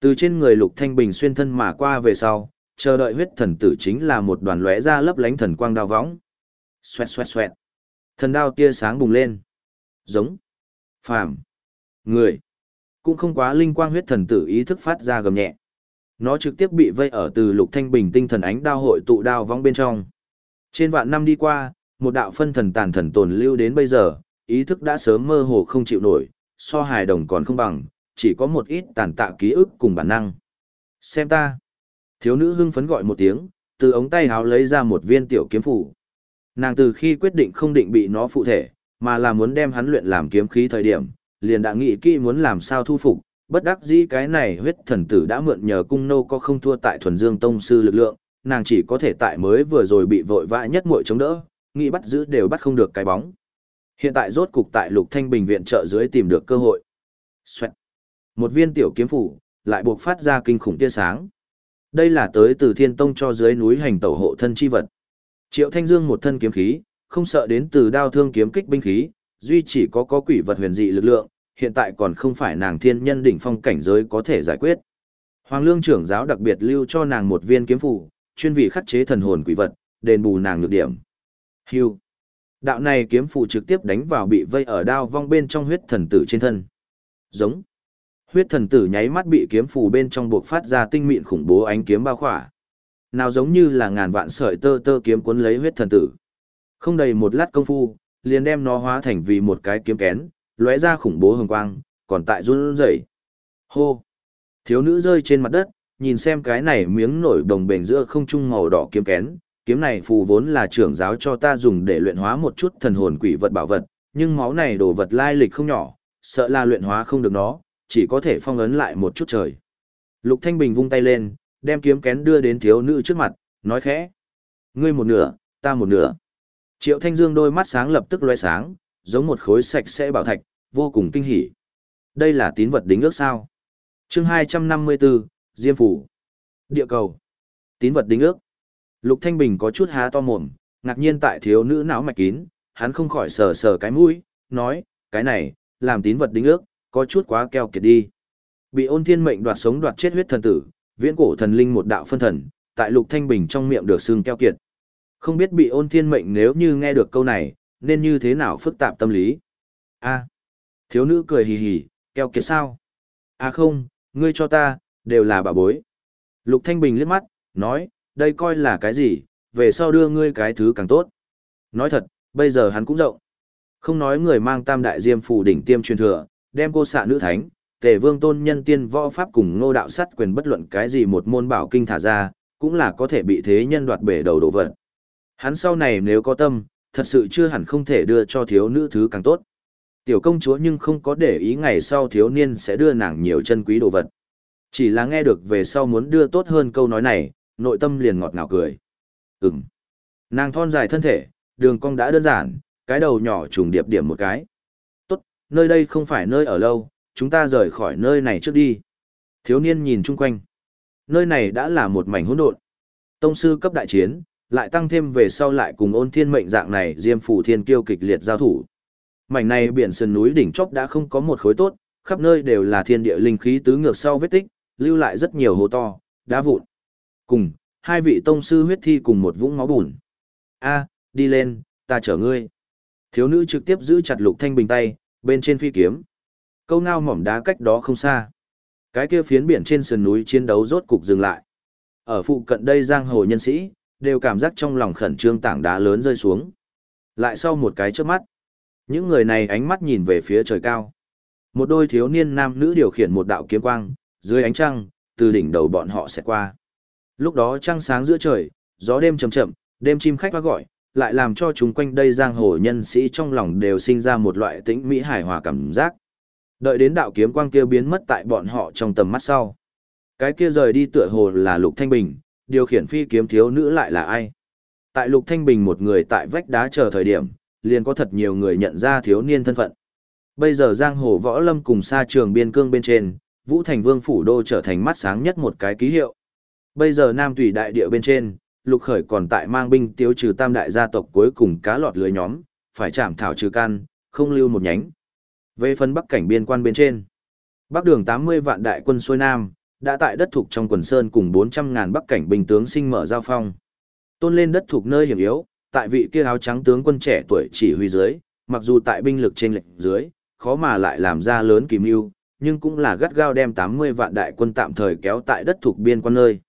Từ trên người Lục Thanh Bình xuyên thân mà qua về sau, chờ đợi huyết thần tử chính là một đoàn lóe ra lấp lánh thần quang đao võng. Xoẹt xoẹt xoẹt. Thần đao tia sáng bùng lên. Giống. Phàm. Người. Cũng không quá linh quang huyết thần tử ý thức phát ra gầm nhẹ. Nó trực tiếp bị vây ở từ lục thanh bình tinh thần ánh đao hội tụ đao vong bên trong. Trên vạn năm đi qua, một đạo phân thần tàn thần tồn lưu đến bây giờ, ý thức đã sớm mơ hồ không chịu nổi, so hài đồng còn không bằng, chỉ có một ít tàn tạ ký ức cùng bản năng. Xem ta. Thiếu nữ hưng phấn gọi một tiếng, từ ống tay háo lấy ra một viên tiểu kiếm phủ. Nàng từ khi quyết định không định bị nó phụ thể, mà là muốn đem hắn luyện làm kiếm khí thời điểm, liền đã nghĩ kỹ muốn làm sao thu phục, bất đắc dĩ cái này huyết thần tử đã mượn nhờ cung nô có không thua tại thuần dương tông sư lực lượng, nàng chỉ có thể tại mới vừa rồi bị vội vã nhất muội chống đỡ, nghĩ bắt giữ đều bắt không được cái bóng. Hiện tại rốt cục tại Lục Thanh Bình viện trợ dưới tìm được cơ hội. Xoẹt. Một viên tiểu kiếm phủ, lại buộc phát ra kinh khủng tia sáng. Đây là tới từ Thiên Tông cho dưới núi hành tẩu hộ thân chi vật. Triệu Thanh Dương một thân kiếm khí, không sợ đến từ đao thương kiếm kích binh khí, duy chỉ có có quỷ vật huyền dị lực lượng, hiện tại còn không phải nàng thiên nhân đỉnh phong cảnh giới có thể giải quyết. Hoàng Lương trưởng giáo đặc biệt lưu cho nàng một viên kiếm phủ, chuyên vị khắc chế thần hồn quỷ vật, đền bù nàng nhược điểm. Hưu. Đạo này kiếm phủ trực tiếp đánh vào bị vây ở đao vong bên trong huyết thần tử trên thân. Giống. Huyết thần tử nháy mắt bị kiếm phù bên trong buộc phát ra tinh mịn khủng bố ánh kiếm bao khỏa. Nào giống như là ngàn vạn sợi tơ tơ kiếm cuốn lấy huyết thần tử. Không đầy một lát công phu, liền đem nó hóa thành vì một cái kiếm kén, lóe ra khủng bố hồng quang, còn tại run rẩy. Hô! Thiếu nữ rơi trên mặt đất, nhìn xem cái này miếng nổi đồng bền giữa không trung màu đỏ kiếm kén, kiếm này phù vốn là trưởng giáo cho ta dùng để luyện hóa một chút thần hồn quỷ vật bảo vật, nhưng máu này đồ vật lai lịch không nhỏ, sợ là luyện hóa không được nó, chỉ có thể phong ấn lại một chút trời. Lục Thanh Bình vung tay lên, đem kiếm kén đưa đến thiếu nữ trước mặt, nói khẽ. Ngươi một nửa, ta một nửa. Triệu Thanh Dương đôi mắt sáng lập tức loe sáng, giống một khối sạch sẽ bảo thạch, vô cùng kinh hỉ. Đây là tín vật đính ước sao? Chương 254, Diêm phủ. Địa cầu. Tín vật đính ước. Lục Thanh Bình có chút há to mồm, ngạc nhiên tại thiếu nữ não mạch kín, hắn không khỏi sờ sờ cái mũi, nói, cái này, làm tín vật đính ước, có chút quá keo kiệt đi. Bị ôn thiên mệnh đoạt sống đoạt chết huyết thần tử, viễn cổ thần linh một đạo phân thần, tại Lục Thanh Bình trong miệng được xương keo kiệt. Không biết bị ôn thiên mệnh nếu như nghe được câu này, nên như thế nào phức tạp tâm lý. a thiếu nữ cười hì hì, keo kiệt sao? À không, ngươi cho ta, đều là bà bối. Lục Thanh Bình liếc mắt, nói, đây coi là cái gì, về sau đưa ngươi cái thứ càng tốt. Nói thật, bây giờ hắn cũng rộng. Không nói người mang tam đại diêm phủ đỉnh tiêm truyền thừa, đem cô xạ nữ thánh, tề vương tôn nhân tiên võ pháp cùng ngô đạo sắt quyền bất luận cái gì một môn bảo kinh thả ra, cũng là có thể bị thế nhân đoạt bể đầu đổ vật. Hắn sau này nếu có tâm, thật sự chưa hẳn không thể đưa cho thiếu nữ thứ càng tốt. Tiểu công chúa nhưng không có để ý ngày sau thiếu niên sẽ đưa nàng nhiều chân quý đồ vật. Chỉ là nghe được về sau muốn đưa tốt hơn câu nói này, nội tâm liền ngọt ngào cười. Ừm. Nàng thon dài thân thể, đường cong đã đơn giản, cái đầu nhỏ trùng điệp điểm một cái. Nơi đây không phải nơi ở lâu, chúng ta rời khỏi nơi này trước đi. Thiếu niên nhìn chung quanh. Nơi này đã là một mảnh hỗn độn. Tông sư cấp đại chiến, lại tăng thêm về sau lại cùng ôn thiên mệnh dạng này diêm phủ thiên kiêu kịch liệt giao thủ. Mảnh này biển sườn núi đỉnh chóp đã không có một khối tốt, khắp nơi đều là thiên địa linh khí tứ ngược sau vết tích, lưu lại rất nhiều hồ to, đá vụn. Cùng, hai vị tông sư huyết thi cùng một vũng máu bùn. A, đi lên, ta chở ngươi. Thiếu nữ trực tiếp giữ chặt lục thanh bình tay, bên trên phi kiếm. Câu ngao mỏm đá cách đó không xa. Cái kia phiến biển trên sườn núi chiến đấu rốt cục dừng lại. Ở phụ cận đây giang hồ nhân sĩ, đều cảm giác trong lòng khẩn trương tảng đá lớn rơi xuống. Lại sau một cái trước mắt, những người này ánh mắt nhìn về phía trời cao. Một đôi thiếu niên nam nữ điều khiển một đạo kiếm quang, dưới ánh trăng, từ đỉnh đầu bọn họ sẽ qua. Lúc đó trăng sáng giữa trời, gió đêm chậm chậm, đêm chim khách hoa gọi, lại làm cho chúng quanh đây giang hồ nhân sĩ trong lòng đều sinh ra một loại tĩnh mỹ hài hòa cảm giác. Đợi đến đạo kiếm quang kia biến mất tại bọn họ trong tầm mắt sau. Cái kia rời đi tựa hồ là Lục Thanh Bình, điều khiển phi kiếm thiếu nữ lại là ai? Tại Lục Thanh Bình một người tại vách đá chờ thời điểm, liền có thật nhiều người nhận ra thiếu niên thân phận. Bây giờ giang hồ võ lâm cùng xa trường biên cương bên trên, Vũ Thành Vương Phủ Đô trở thành mắt sáng nhất một cái ký hiệu. Bây giờ Nam Tùy Đại Địa bên trên, Lục Khởi còn tại mang binh tiêu trừ tam đại gia tộc cuối cùng cá lọt lưới nhóm, phải chạm thảo trừ can, không lưu một nhánh. Về phần bắc cảnh biên quan bên trên, bắc đường 80 vạn đại quân xuôi Nam, đã tại đất thuộc trong quần sơn cùng 400 ngàn bắc cảnh binh tướng sinh mở giao phong. Tôn lên đất thuộc nơi hiểm yếu, tại vị kia áo trắng tướng quân trẻ tuổi chỉ huy dưới, mặc dù tại binh lực trên lệnh dưới, khó mà lại làm ra lớn kìm mưu, nhưng cũng là gắt gao đem 80 vạn đại quân tạm thời kéo tại đất thuộc biên quan nơi.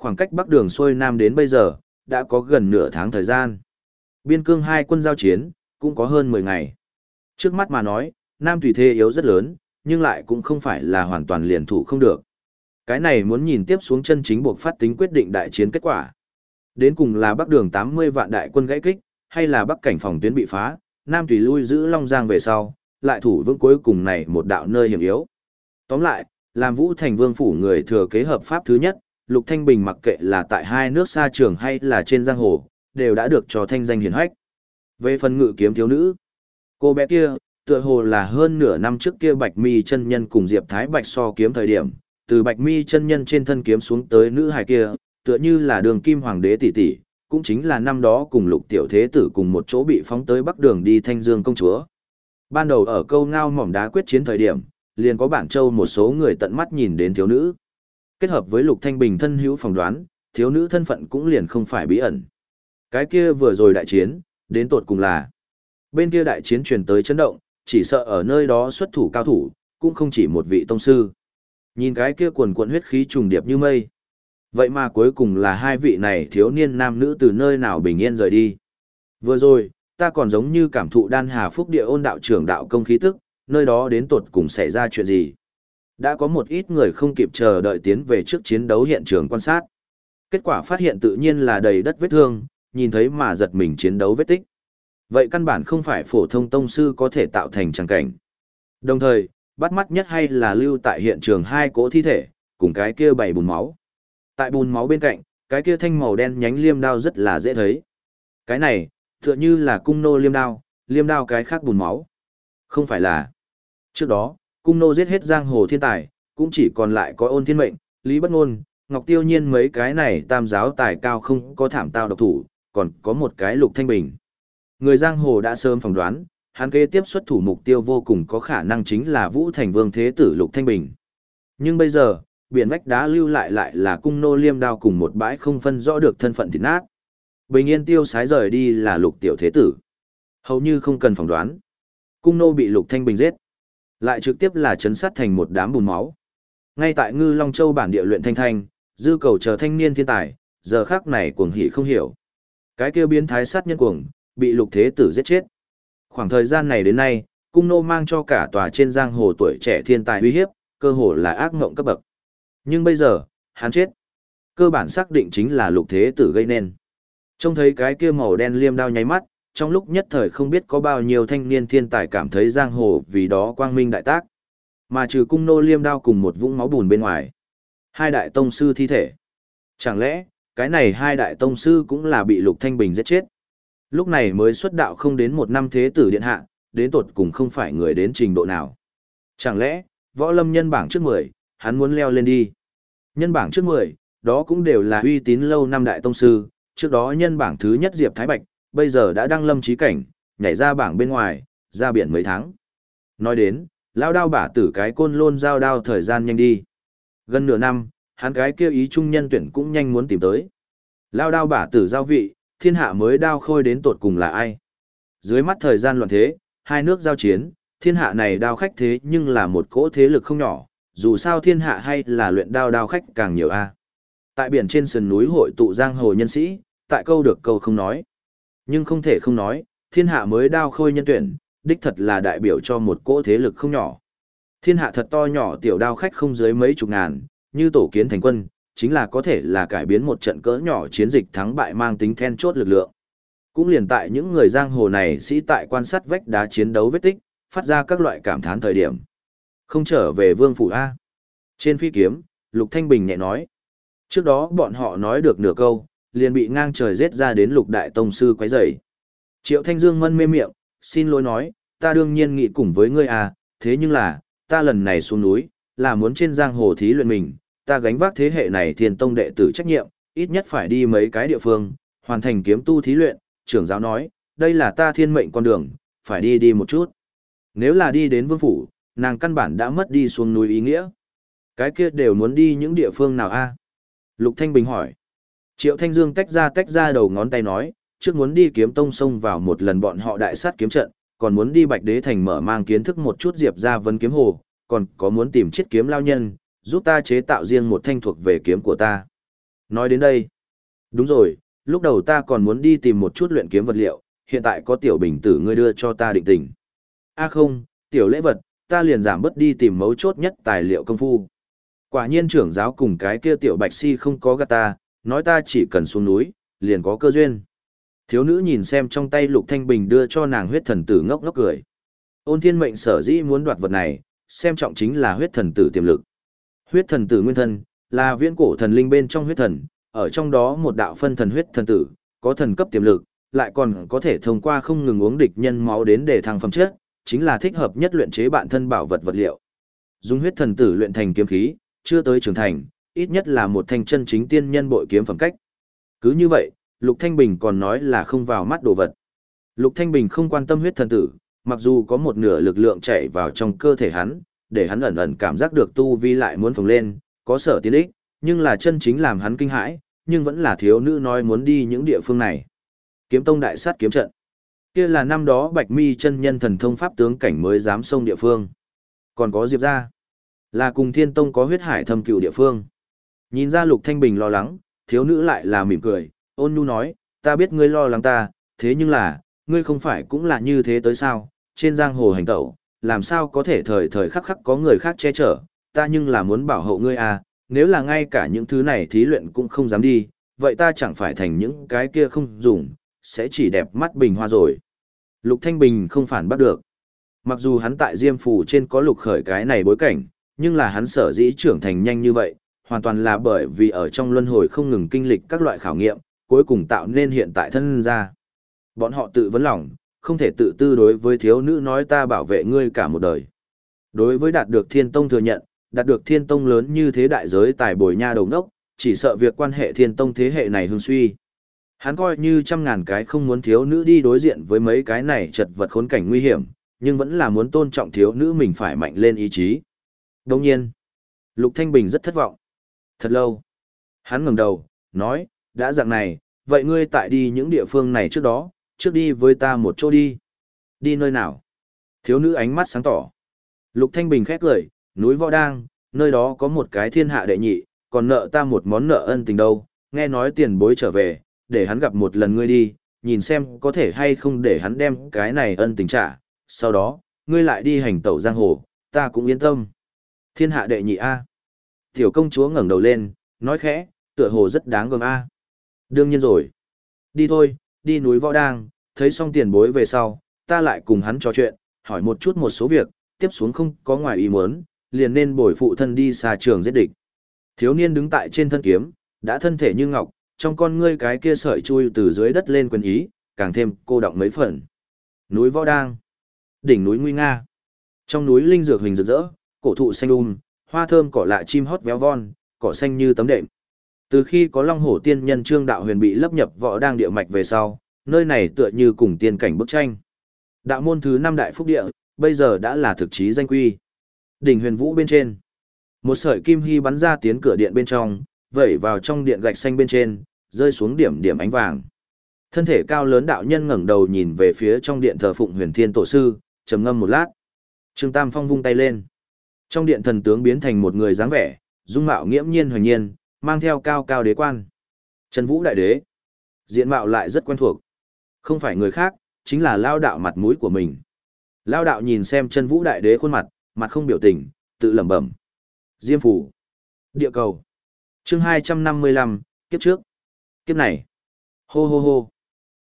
Khoảng cách bắc đường xuôi nam đến bây giờ, đã có gần nửa tháng thời gian. Biên cương hai quân giao chiến, cũng có hơn 10 ngày. Trước mắt mà nói, Nam Tùy Thê yếu rất lớn, nhưng lại cũng không phải là hoàn toàn liền thủ không được. Cái này muốn nhìn tiếp xuống chân chính buộc phát tính quyết định đại chiến kết quả. Đến cùng là bắc đường 80 vạn đại quân gãy kích, hay là bắc cảnh phòng tuyến bị phá, Nam Tùy lui giữ Long Giang về sau, lại thủ vững cuối cùng này một đạo nơi hiểm yếu. Tóm lại, làm Vũ Thành Vương phủ người thừa kế hợp pháp thứ nhất, Lục Thanh Bình mặc kệ là tại hai nước xa trường hay là trên giang hồ, đều đã được cho thanh danh hiển hách. Về phần ngự kiếm thiếu nữ, cô bé kia, tựa hồ là hơn nửa năm trước kia Bạch Mi chân nhân cùng Diệp Thái Bạch so kiếm thời điểm, từ Bạch Mi chân nhân trên thân kiếm xuống tới nữ hài kia, tựa như là đường kim hoàng đế tỷ tỷ, cũng chính là năm đó cùng Lục tiểu thế tử cùng một chỗ bị phóng tới Bắc Đường đi Thanh Dương công chúa. Ban đầu ở câu ngao mỏm đá quyết chiến thời điểm, liền có bản châu một số người tận mắt nhìn đến thiếu nữ. Kết hợp với Lục Thanh Bình thân hữu phỏng đoán, thiếu nữ thân phận cũng liền không phải bí ẩn. Cái kia vừa rồi đại chiến, đến tột cùng là bên kia đại chiến truyền tới chấn động, chỉ sợ ở nơi đó xuất thủ cao thủ, cũng không chỉ một vị tông sư. Nhìn cái kia quần cuộn huyết khí trùng điệp như mây. Vậy mà cuối cùng là hai vị này thiếu niên nam nữ từ nơi nào bình yên rời đi. Vừa rồi, ta còn giống như cảm thụ đan hà phúc địa ôn đạo trưởng đạo công khí tức, nơi đó đến tột cùng xảy ra chuyện gì. Đã có một ít người không kịp chờ đợi tiến về trước chiến đấu hiện trường quan sát. Kết quả phát hiện tự nhiên là đầy đất vết thương, nhìn thấy mà giật mình chiến đấu vết tích. Vậy căn bản không phải phổ thông tông sư có thể tạo thành trang cảnh. Đồng thời, bắt mắt nhất hay là lưu tại hiện trường hai cỗ thi thể, cùng cái kia bảy bùn máu. Tại bùn máu bên cạnh, cái kia thanh màu đen nhánh liêm đao rất là dễ thấy. Cái này, tựa như là cung nô liêm đao, liêm đao cái khác bùn máu. Không phải là. Trước đó, cung nô giết hết giang hồ thiên tài, cũng chỉ còn lại có ôn thiên mệnh, lý bất ngôn, ngọc tiêu nhiên mấy cái này tam giáo tài cao không có thảm tao độc thủ, còn có một cái lục thanh bình. Người giang hồ đã sớm phỏng đoán, hắn kế tiếp xuất thủ mục tiêu vô cùng có khả năng chính là Vũ Thành Vương Thế Tử Lục Thanh Bình. Nhưng bây giờ, biển vách đá lưu lại lại là cung nô liêm đao cùng một bãi không phân rõ được thân phận thịt nát. Bình yên tiêu sái rời đi là Lục Tiểu Thế Tử. Hầu như không cần phỏng đoán. Cung nô bị Lục Thanh Bình giết. Lại trực tiếp là chấn sát thành một đám bùn máu. Ngay tại Ngư Long Châu bản địa luyện thanh thanh, dư cầu chờ thanh niên thiên tài, giờ khác này cuồng hỉ không hiểu. Cái kia biến thái sát nhân cuồng, bị lục thế tử giết chết. Khoảng thời gian này đến nay, cung nô mang cho cả tòa trên giang hồ tuổi trẻ thiên tài uy hiếp, cơ hồ là ác ngộng cấp bậc. Nhưng bây giờ, hắn chết. Cơ bản xác định chính là lục thế tử gây nên. Trông thấy cái kia màu đen liêm đao nháy mắt, trong lúc nhất thời không biết có bao nhiêu thanh niên thiên tài cảm thấy giang hồ vì đó quang minh đại tác. Mà trừ cung nô liêm đao cùng một vũng máu bùn bên ngoài. Hai đại tông sư thi thể. Chẳng lẽ, cái này hai đại tông sư cũng là bị lục thanh bình giết chết. Lúc này mới xuất đạo không đến một năm thế tử điện hạ, đến tột cùng không phải người đến trình độ nào. Chẳng lẽ, võ lâm nhân bảng trước 10, hắn muốn leo lên đi. Nhân bảng trước 10, đó cũng đều là uy tín lâu năm đại tông sư, trước đó nhân bảng thứ nhất Diệp Thái Bạch, bây giờ đã đăng lâm trí cảnh, nhảy ra bảng bên ngoài, ra biển mấy tháng. Nói đến, lao đao bả tử cái côn lôn giao đao thời gian nhanh đi. Gần nửa năm, hắn cái kêu ý trung nhân tuyển cũng nhanh muốn tìm tới. Lao đao bả tử giao vị, thiên hạ mới đao khôi đến tột cùng là ai. Dưới mắt thời gian loạn thế, hai nước giao chiến, thiên hạ này đao khách thế nhưng là một cỗ thế lực không nhỏ, dù sao thiên hạ hay là luyện đao đao khách càng nhiều a. Tại biển trên sườn núi hội tụ giang hồ nhân sĩ, tại câu được câu không nói. Nhưng không thể không nói, thiên hạ mới đao khôi nhân tuyển, đích thật là đại biểu cho một cỗ thế lực không nhỏ. Thiên hạ thật to nhỏ tiểu đao khách không dưới mấy chục ngàn, như tổ kiến thành quân, chính là có thể là cải biến một trận cỡ nhỏ chiến dịch thắng bại mang tính then chốt lực lượng. Cũng liền tại những người giang hồ này sĩ tại quan sát vách đá chiến đấu vết tích, phát ra các loại cảm thán thời điểm. Không trở về vương phủ A. Trên phi kiếm, Lục Thanh Bình nhẹ nói. Trước đó bọn họ nói được nửa câu, liền bị ngang trời giết ra đến lục đại tông sư quấy rầy. Triệu Thanh Dương mân mê miệng, xin lỗi nói, ta đương nhiên nghĩ cùng với ngươi à, thế nhưng là, ta lần này xuống núi, là muốn trên giang hồ thí luyện mình, ta gánh vác thế hệ này thiên tông đệ tử trách nhiệm, ít nhất phải đi mấy cái địa phương, hoàn thành kiếm tu thí luyện, trưởng giáo nói, đây là ta thiên mệnh con đường, phải đi đi một chút. Nếu là đi đến vương phủ, nàng căn bản đã mất đi xuống núi ý nghĩa. Cái kia đều muốn đi những địa phương nào a? Lục Thanh Bình hỏi. Triệu Thanh Dương tách ra tách ra đầu ngón tay nói, trước muốn đi kiếm tông sông vào một lần bọn họ đại sát kiếm trận, còn muốn đi Bạch Đế Thành mở mang kiến thức một chút diệp ra vấn kiếm hồ, còn có muốn tìm chiếc kiếm lao nhân, giúp ta chế tạo riêng một thanh thuộc về kiếm của ta. Nói đến đây. Đúng rồi, lúc đầu ta còn muốn đi tìm một chút luyện kiếm vật liệu, hiện tại có tiểu bình tử ngươi đưa cho ta định tình. A không, tiểu lễ vật, ta liền giảm bớt đi tìm mấu chốt nhất tài liệu công phu. Quả nhiên trưởng giáo cùng cái kia tiểu bạch si không có gạt ta, nói ta chỉ cần xuống núi, liền có cơ duyên. Thiếu nữ nhìn xem trong tay lục thanh bình đưa cho nàng huyết thần tử ngốc ngốc cười. Ôn thiên mệnh sở dĩ muốn đoạt vật này, xem trọng chính là huyết thần tử tiềm lực. Huyết thần tử nguyên thân, là viễn cổ thần linh bên trong huyết thần, ở trong đó một đạo phân thần huyết thần tử, có thần cấp tiềm lực, lại còn có thể thông qua không ngừng uống địch nhân máu đến để thăng phẩm chất, chính là thích hợp nhất luyện chế bản thân bảo vật vật liệu. Dùng huyết thần tử luyện thành kiếm khí, chưa tới trưởng thành, ít nhất là một thanh chân chính tiên nhân bội kiếm phẩm cách. Cứ như vậy, Lục Thanh Bình còn nói là không vào mắt đồ vật. Lục Thanh Bình không quan tâm huyết thần tử, mặc dù có một nửa lực lượng chạy vào trong cơ thể hắn, để hắn ẩn ẩn cảm giác được tu vi lại muốn phồng lên, có sở tiến ích, nhưng là chân chính làm hắn kinh hãi, nhưng vẫn là thiếu nữ nói muốn đi những địa phương này. Kiếm tông đại sát kiếm trận. Kia là năm đó Bạch Mi chân nhân thần thông pháp tướng cảnh mới dám xông địa phương. Còn có Diệp gia, là cùng Thiên Tông có huyết hải thâm cựu địa phương. Nhìn ra Lục Thanh Bình lo lắng, thiếu nữ lại là mỉm cười, ôn nhu nói, ta biết ngươi lo lắng ta, thế nhưng là, ngươi không phải cũng là như thế tới sao, trên giang hồ hành tẩu, làm sao có thể thời thời khắc khắc có người khác che chở, ta nhưng là muốn bảo hộ ngươi à, nếu là ngay cả những thứ này thí luyện cũng không dám đi, vậy ta chẳng phải thành những cái kia không dùng, sẽ chỉ đẹp mắt bình hoa rồi. Lục Thanh Bình không phản bắt được. Mặc dù hắn tại Diêm Phủ trên có lục khởi cái này bối cảnh, nhưng là hắn sở dĩ trưởng thành nhanh như vậy, hoàn toàn là bởi vì ở trong luân hồi không ngừng kinh lịch các loại khảo nghiệm, cuối cùng tạo nên hiện tại thân ra. Bọn họ tự vấn lòng, không thể tự tư đối với thiếu nữ nói ta bảo vệ ngươi cả một đời. Đối với đạt được thiên tông thừa nhận, đạt được thiên tông lớn như thế đại giới tài bồi nha đầu ngốc, chỉ sợ việc quan hệ thiên tông thế hệ này hương suy. Hắn coi như trăm ngàn cái không muốn thiếu nữ đi đối diện với mấy cái này chật vật khốn cảnh nguy hiểm, nhưng vẫn là muốn tôn trọng thiếu nữ mình phải mạnh lên ý chí. Đồng nhiên, Lục Thanh Bình rất thất vọng. Thật lâu. Hắn ngẩng đầu, nói, đã dạng này, vậy ngươi tại đi những địa phương này trước đó, trước đi với ta một chỗ đi. Đi nơi nào? Thiếu nữ ánh mắt sáng tỏ. Lục Thanh Bình khét lời, núi võ đang, nơi đó có một cái thiên hạ đệ nhị, còn nợ ta một món nợ ân tình đâu, nghe nói tiền bối trở về, để hắn gặp một lần ngươi đi, nhìn xem có thể hay không để hắn đem cái này ân tình trả, sau đó, ngươi lại đi hành tẩu giang hồ, ta cũng yên tâm. Thiên hạ đệ nhị A. Tiểu công chúa ngẩng đầu lên, nói khẽ, tựa hồ rất đáng gờm A. À. Đương nhiên rồi. Đi thôi, đi núi võ đang, thấy xong tiền bối về sau, ta lại cùng hắn trò chuyện, hỏi một chút một số việc, tiếp xuống không có ngoài ý muốn, liền nên bồi phụ thân đi xa trường giết địch. Thiếu niên đứng tại trên thân kiếm, đã thân thể như ngọc, trong con ngươi cái kia sợi chui từ dưới đất lên quyền ý, càng thêm cô động mấy phần. Núi Võ Đang, đỉnh núi Nguy Nga. Trong núi linh dược hình rực rỡ, cổ thụ xanh um, hoa thơm cỏ lạ chim hót véo von, cỏ xanh như tấm đệm. Từ khi có Long Hổ Tiên Nhân Trương Đạo Huyền bị lấp nhập Võ Đang địa mạch về sau, nơi này tựa như cùng tiên cảnh bức tranh. Đạo môn thứ năm đại phúc địa, bây giờ đã là thực chí danh quy. Đỉnh Huyền Vũ bên trên, một sợi kim hy bắn ra tiến cửa điện bên trong, vẩy vào trong điện gạch xanh bên trên, rơi xuống điểm điểm ánh vàng. Thân thể cao lớn đạo nhân ngẩng đầu nhìn về phía trong điện thờ phụng huyền thiên tổ sư, trầm ngâm một lát. Trương Tam Phong vung tay lên. Trong điện thần tướng biến thành một người dáng vẻ, dung mạo nghiễm nhiên hoành nhiên, mang theo cao cao đế quan. Trần Vũ đại đế. Diện mạo lại rất quen thuộc. Không phải người khác, chính là lao đạo mặt mũi của mình. Lao đạo nhìn xem chân Vũ đại đế khuôn mặt, mặt không biểu tình, tự lẩm bẩm. Diêm phủ. Địa cầu. Chương 255, kiếp trước. Kiếp này. Hô hô hô.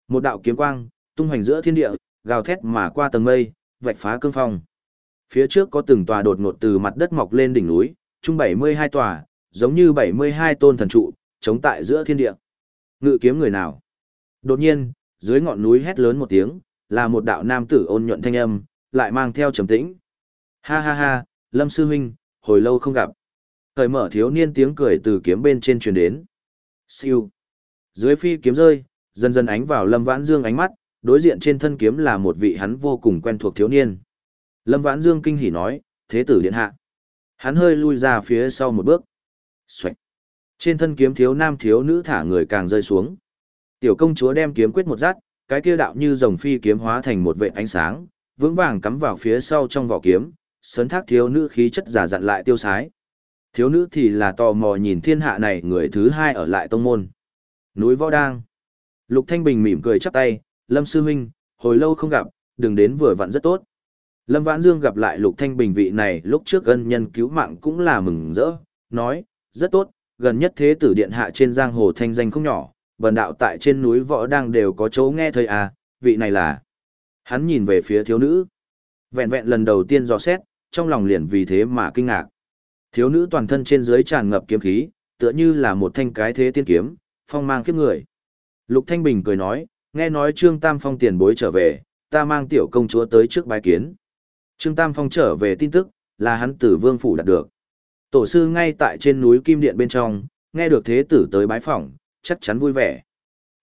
Một đạo kiếm quang, tung hoành giữa thiên địa, gào thét mà qua tầng mây, vạch phá cương phong. Phía trước có từng tòa đột ngột từ mặt đất mọc lên đỉnh núi, chung 72 tòa, giống như 72 tôn thần trụ, chống tại giữa thiên địa. Ngự kiếm người nào? Đột nhiên, dưới ngọn núi hét lớn một tiếng, là một đạo nam tử ôn nhuận thanh âm, lại mang theo trầm tĩnh. Ha ha ha, Lâm Sư Huynh, hồi lâu không gặp. Thời mở thiếu niên tiếng cười từ kiếm bên trên truyền đến. Siêu. Dưới phi kiếm rơi, dần dần ánh vào Lâm Vãn Dương ánh mắt, đối diện trên thân kiếm là một vị hắn vô cùng quen thuộc thiếu niên. Lâm Vãn Dương kinh hỉ nói, thế tử điện hạ. Hắn hơi lui ra phía sau một bước. Xoạch. Trên thân kiếm thiếu nam thiếu nữ thả người càng rơi xuống. Tiểu công chúa đem kiếm quyết một rát, cái kia đạo như rồng phi kiếm hóa thành một vệt ánh sáng, vững vàng cắm vào phía sau trong vỏ kiếm, sấn thác thiếu nữ khí chất giả dặn lại tiêu sái. Thiếu nữ thì là tò mò nhìn thiên hạ này người thứ hai ở lại tông môn. Núi Võ Đang. Lục Thanh Bình mỉm cười chắp tay, Lâm Sư Huynh, hồi lâu không gặp, đừng đến vừa vặn rất tốt. Lâm Vãn Dương gặp lại Lục Thanh Bình vị này lúc trước ân nhân cứu mạng cũng là mừng rỡ, nói, rất tốt, gần nhất thế tử điện hạ trên giang hồ thanh danh không nhỏ, bần đạo tại trên núi võ đang đều có chỗ nghe thời à, vị này là. Hắn nhìn về phía thiếu nữ. Vẹn vẹn lần đầu tiên dò xét, trong lòng liền vì thế mà kinh ngạc. Thiếu nữ toàn thân trên dưới tràn ngập kiếm khí, tựa như là một thanh cái thế tiên kiếm, phong mang kiếp người. Lục Thanh Bình cười nói, nghe nói Trương Tam Phong tiền bối trở về, ta mang tiểu công chúa tới trước bái kiến. Trương Tam Phong trở về tin tức, là hắn tử vương phủ đạt được. Tổ sư ngay tại trên núi Kim Điện bên trong, nghe được thế tử tới bái phỏng, chắc chắn vui vẻ.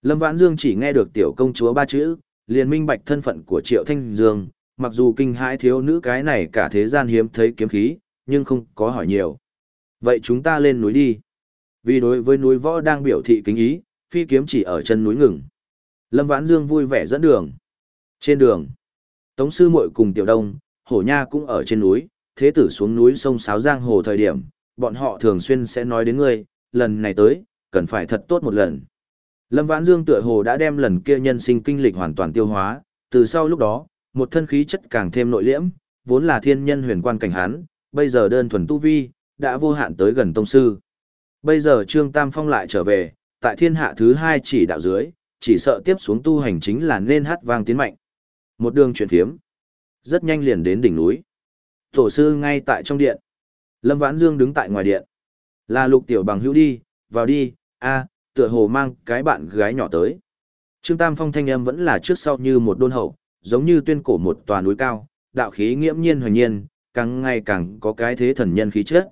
Lâm Vãn Dương chỉ nghe được tiểu công chúa ba chữ, liền minh bạch thân phận của Triệu Thanh Dương, mặc dù kinh hãi thiếu nữ cái này cả thế gian hiếm thấy kiếm khí, nhưng không có hỏi nhiều. Vậy chúng ta lên núi đi. Vì đối với núi võ đang biểu thị kính ý, phi kiếm chỉ ở chân núi ngừng. Lâm Vãn Dương vui vẻ dẫn đường. Trên đường, Tống Sư muội cùng Tiểu Đông, Hổ Nha cũng ở trên núi, thế tử xuống núi sông Sáo Giang Hồ thời điểm, bọn họ thường xuyên sẽ nói đến ngươi, lần này tới, cần phải thật tốt một lần. Lâm Vãn Dương tựa hồ đã đem lần kia nhân sinh kinh lịch hoàn toàn tiêu hóa, từ sau lúc đó, một thân khí chất càng thêm nội liễm, vốn là thiên nhân huyền quan cảnh hán, bây giờ đơn thuần tu vi, đã vô hạn tới gần tông sư. Bây giờ Trương Tam Phong lại trở về, tại thiên hạ thứ hai chỉ đạo dưới, chỉ sợ tiếp xuống tu hành chính là nên hát vang tiến mạnh. Một đường chuyển phiếm, rất nhanh liền đến đỉnh núi. Tổ sư ngay tại trong điện. Lâm Vãn Dương đứng tại ngoài điện. Là lục tiểu bằng hữu đi, vào đi, a tựa hồ mang cái bạn gái nhỏ tới. Trương Tam Phong thanh âm vẫn là trước sau như một đôn hậu, giống như tuyên cổ một tòa núi cao, đạo khí nghiễm nhiên hoành nhiên, càng ngày càng có cái thế thần nhân khí chất.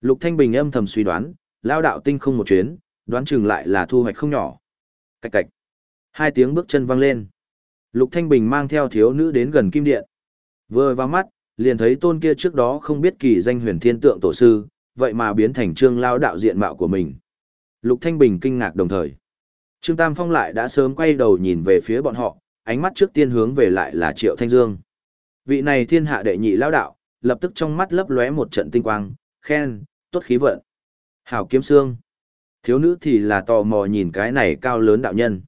Lục Thanh Bình âm thầm suy đoán, lao đạo tinh không một chuyến, đoán chừng lại là thu hoạch không nhỏ. Cạch cạch. Hai tiếng bước chân vang lên. Lục Thanh Bình mang theo thiếu nữ đến gần kim điện. Vừa vào mắt, liền thấy tôn kia trước đó không biết kỳ danh huyền thiên tượng tổ sư, vậy mà biến thành trương lao đạo diện mạo của mình. Lục Thanh Bình kinh ngạc đồng thời. Trương Tam Phong lại đã sớm quay đầu nhìn về phía bọn họ, ánh mắt trước tiên hướng về lại là Triệu Thanh Dương. Vị này thiên hạ đệ nhị lao đạo, lập tức trong mắt lấp lóe một trận tinh quang, khen, tốt khí vận. Hảo kiếm xương. Thiếu nữ thì là tò mò nhìn cái này cao lớn đạo nhân.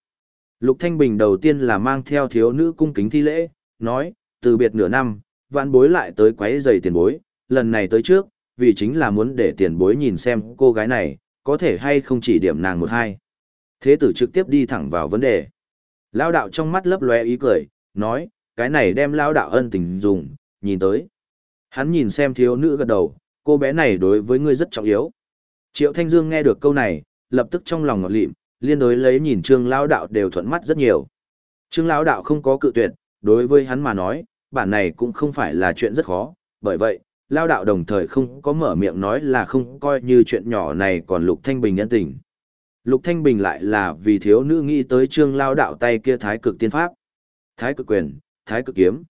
Lục Thanh Bình đầu tiên là mang theo thiếu nữ cung kính thi lễ, nói, từ biệt nửa năm, vạn bối lại tới quấy giày tiền bối, lần này tới trước, vì chính là muốn để tiền bối nhìn xem cô gái này, có thể hay không chỉ điểm nàng một hai. Thế tử trực tiếp đi thẳng vào vấn đề. Lao đạo trong mắt lấp lóe ý cười, nói, cái này đem lao đạo ân tình dùng, nhìn tới. Hắn nhìn xem thiếu nữ gật đầu, cô bé này đối với ngươi rất trọng yếu. Triệu Thanh Dương nghe được câu này, lập tức trong lòng ngọt lịm, liên đối lấy nhìn Trương Lão đạo đều thuận mắt rất nhiều. Trương Lão đạo không có cự tuyệt, đối với hắn mà nói, bản này cũng không phải là chuyện rất khó, bởi vậy, Lão đạo đồng thời không có mở miệng nói là không coi như chuyện nhỏ này còn Lục Thanh Bình nhân tình. Lục Thanh Bình lại là vì thiếu nữ nghĩ tới Trương Lão đạo tay kia thái cực tiên pháp. Thái cực quyền, thái cực kiếm.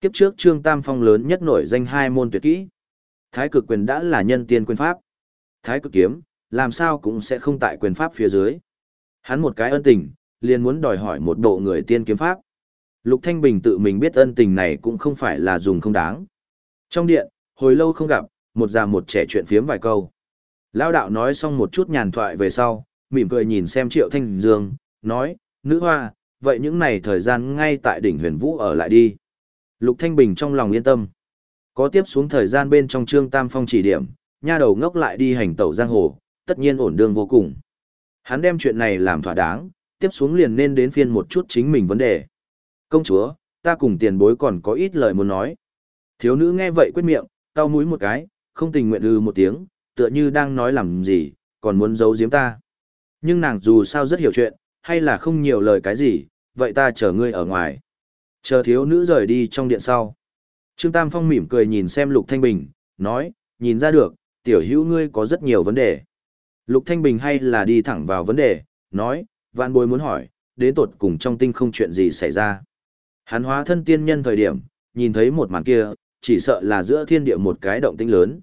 Kiếp trước Trương Tam Phong lớn nhất nổi danh hai môn tuyệt kỹ. Thái cực quyền đã là nhân tiên quyền pháp. Thái cực kiếm, làm sao cũng sẽ không tại quyền pháp phía dưới. Hắn một cái ân tình, liền muốn đòi hỏi một bộ người tiên kiếm pháp. Lục Thanh Bình tự mình biết ân tình này cũng không phải là dùng không đáng. Trong điện, hồi lâu không gặp, một già một trẻ chuyện phiếm vài câu. Lao đạo nói xong một chút nhàn thoại về sau, mỉm cười nhìn xem Triệu Thanh Dương, nói, nữ hoa, vậy những này thời gian ngay tại đỉnh huyền vũ ở lại đi. Lục Thanh Bình trong lòng yên tâm. Có tiếp xuống thời gian bên trong trương tam phong chỉ điểm, nha đầu ngốc lại đi hành tẩu giang hồ, tất nhiên ổn đương vô cùng. Hắn đem chuyện này làm thỏa đáng, tiếp xuống liền nên đến phiên một chút chính mình vấn đề. Công chúa, ta cùng tiền bối còn có ít lời muốn nói. Thiếu nữ nghe vậy quyết miệng, tao mũi một cái, không tình nguyện ư một tiếng, tựa như đang nói làm gì, còn muốn giấu giếm ta. Nhưng nàng dù sao rất hiểu chuyện, hay là không nhiều lời cái gì, vậy ta chờ ngươi ở ngoài. Chờ thiếu nữ rời đi trong điện sau. Trương Tam Phong mỉm cười nhìn xem Lục Thanh Bình, nói, nhìn ra được, tiểu hữu ngươi có rất nhiều vấn đề. Lục Thanh Bình hay là đi thẳng vào vấn đề, nói, vạn bối muốn hỏi, đến tột cùng trong tinh không chuyện gì xảy ra. Hắn hóa thân tiên nhân thời điểm, nhìn thấy một màn kia, chỉ sợ là giữa thiên địa một cái động tĩnh lớn.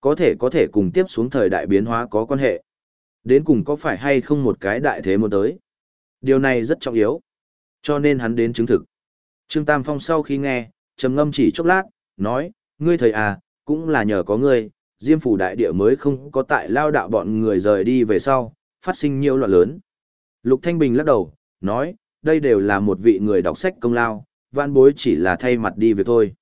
Có thể có thể cùng tiếp xuống thời đại biến hóa có quan hệ. Đến cùng có phải hay không một cái đại thế muốn tới. Điều này rất trọng yếu. Cho nên hắn đến chứng thực. Trương Tam Phong sau khi nghe, trầm ngâm chỉ chốc lát, nói, ngươi thầy à, cũng là nhờ có ngươi, Diêm phủ đại địa mới không có tại lao đạo bọn người rời đi về sau, phát sinh nhiều loạn lớn. Lục Thanh Bình lắc đầu, nói, đây đều là một vị người đọc sách công lao, văn bối chỉ là thay mặt đi việc thôi.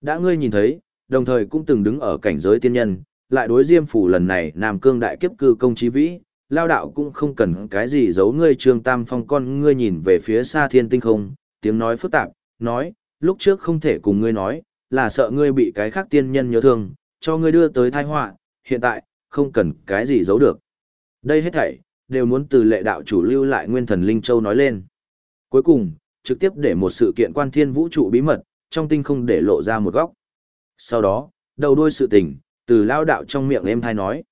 Đã ngươi nhìn thấy, đồng thời cũng từng đứng ở cảnh giới tiên nhân, lại đối Diêm phủ lần này Nam Cương đại kiếp cư công chí vĩ, lao đạo cũng không cần cái gì giấu ngươi Trương Tam Phong con ngươi nhìn về phía xa thiên tinh không, tiếng nói phức tạp, nói, lúc trước không thể cùng ngươi nói, là sợ ngươi bị cái khác tiên nhân nhớ thương, cho ngươi đưa tới tai họa, hiện tại, không cần cái gì giấu được. Đây hết thảy, đều muốn từ lệ đạo chủ lưu lại nguyên thần Linh Châu nói lên. Cuối cùng, trực tiếp để một sự kiện quan thiên vũ trụ bí mật, trong tinh không để lộ ra một góc. Sau đó, đầu đuôi sự tình, từ lao đạo trong miệng em thai nói.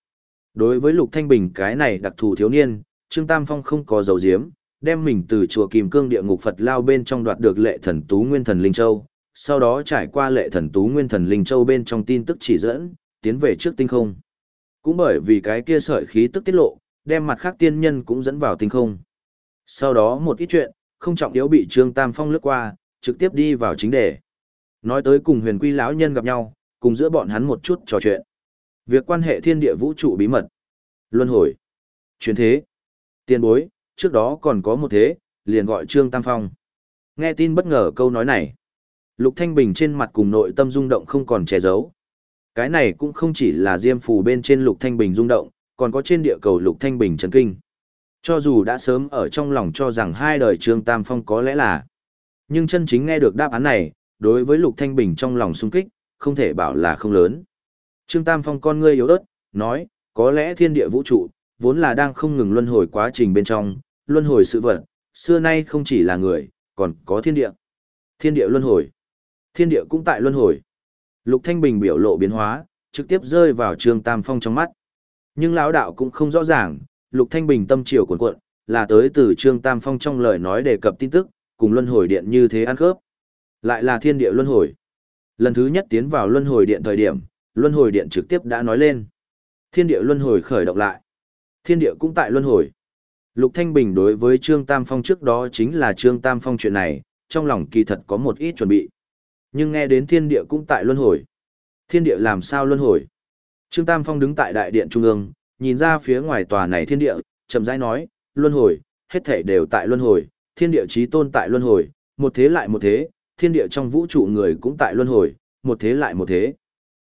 Đối với Lục Thanh Bình cái này đặc thù thiếu niên, Trương Tam Phong không có dầu diếm, đem mình từ chùa Kim Cương địa ngục Phật lao bên trong đoạt được lệ thần tú nguyên thần Linh Châu, sau đó trải qua lệ thần tú nguyên thần Linh Châu bên trong tin tức chỉ dẫn, tiến về trước tinh không. Cũng bởi vì cái kia sợi khí tức tiết lộ, đem mặt khác tiên nhân cũng dẫn vào tinh không. Sau đó một ít chuyện, không trọng yếu bị Trương Tam Phong lướt qua, trực tiếp đi vào chính đề. Nói tới cùng huyền quy lão nhân gặp nhau, cùng giữa bọn hắn một chút trò chuyện. Việc quan hệ thiên địa vũ trụ bí mật. Luân hồi. Chuyển thế. Tiên bối, trước đó còn có một thế, liền gọi Trương Tam Phong. Nghe tin bất ngờ câu nói này. Lục Thanh Bình trên mặt cùng nội tâm rung động không còn che giấu. Cái này cũng không chỉ là diêm phù bên trên Lục Thanh Bình rung động, còn có trên địa cầu Lục Thanh Bình chấn kinh. Cho dù đã sớm ở trong lòng cho rằng hai đời Trương Tam Phong có lẽ là. Nhưng chân chính nghe được đáp án này, đối với Lục Thanh Bình trong lòng sung kích, không thể bảo là không lớn. Trương Tam Phong con ngươi yếu ớt, nói, có lẽ thiên địa vũ trụ, vốn là đang không ngừng luân hồi quá trình bên trong, luân hồi sự vật, xưa nay không chỉ là người, còn có thiên địa. Thiên địa luân hồi. Thiên địa cũng tại luân hồi. Lục Thanh Bình biểu lộ biến hóa, trực tiếp rơi vào Trương Tam Phong trong mắt. Nhưng lão đạo cũng không rõ ràng, Lục Thanh Bình tâm triều cuộn cuộn, là tới từ Trương Tam Phong trong lời nói đề cập tin tức, cùng luân hồi điện như thế ăn khớp. Lại là thiên địa luân hồi. Lần thứ nhất tiến vào luân hồi điện thời điểm, luân hồi điện trực tiếp đã nói lên. Thiên địa luân hồi khởi động lại. Thiên địa cũng tại luân hồi. Lục Thanh Bình đối với Trương Tam Phong trước đó chính là Trương Tam Phong chuyện này, trong lòng kỳ thật có một ít chuẩn bị. Nhưng nghe đến thiên địa cũng tại luân hồi. Thiên địa làm sao luân hồi? Trương Tam Phong đứng tại đại điện trung ương, nhìn ra phía ngoài tòa này thiên địa, chậm rãi nói, luân hồi, hết thể đều tại luân hồi, thiên địa chí tôn tại luân hồi, một thế lại một thế, thiên địa trong vũ trụ người cũng tại luân hồi, một thế lại một thế.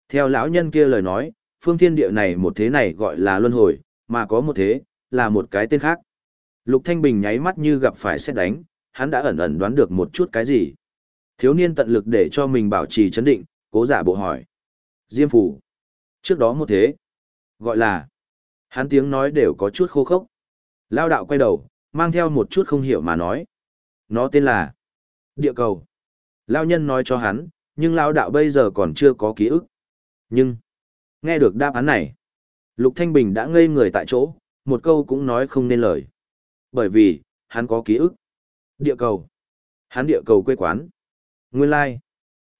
Theo lão nhân kia lời nói, phương thiên địa này một thế này gọi là luân hồi, mà có một thế, là một cái tên khác. Lục Thanh Bình nháy mắt như gặp phải xét đánh, hắn đã ẩn ẩn đoán được một chút cái gì. Thiếu niên tận lực để cho mình bảo trì chấn định, cố giả bộ hỏi. Diêm phủ. Trước đó một thế. Gọi là. Hắn tiếng nói đều có chút khô khốc. Lao đạo quay đầu, mang theo một chút không hiểu mà nói. Nó tên là. Địa cầu. Lao nhân nói cho hắn, nhưng Lao đạo bây giờ còn chưa có ký ức. Nhưng. Nghe được đáp án này. Lục Thanh Bình đã ngây người tại chỗ, một câu cũng nói không nên lời. Bởi vì, hắn có ký ức. Địa cầu. Hắn địa cầu quê quán. Nguyên lai.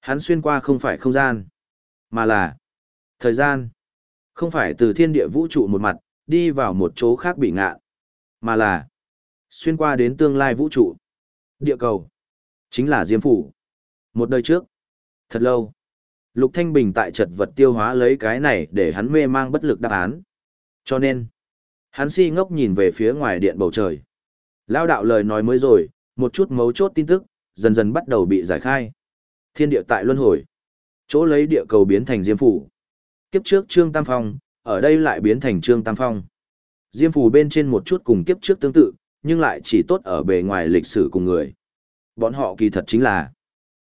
Hắn xuyên qua không phải không gian, mà là thời gian. Không phải từ thiên địa vũ trụ một mặt, đi vào một chỗ khác bị ngạ, mà là xuyên qua đến tương lai vũ trụ. Địa cầu. Chính là Diêm Phủ. Một đời trước. Thật lâu. Lục Thanh Bình tại trật vật tiêu hóa lấy cái này để hắn mê mang bất lực đáp án. Cho nên, hắn si ngốc nhìn về phía ngoài điện bầu trời. Lao đạo lời nói mới rồi, một chút mấu chốt tin tức, dần dần bắt đầu bị giải khai. Thiên địa tại luân hồi. Chỗ lấy địa cầu biến thành Diêm Phủ. Kiếp trước Trương Tam Phong, ở đây lại biến thành Trương Tam Phong. Diêm Phù bên trên một chút cùng kiếp trước tương tự, nhưng lại chỉ tốt ở bề ngoài lịch sử cùng người. Bọn họ kỳ thật chính là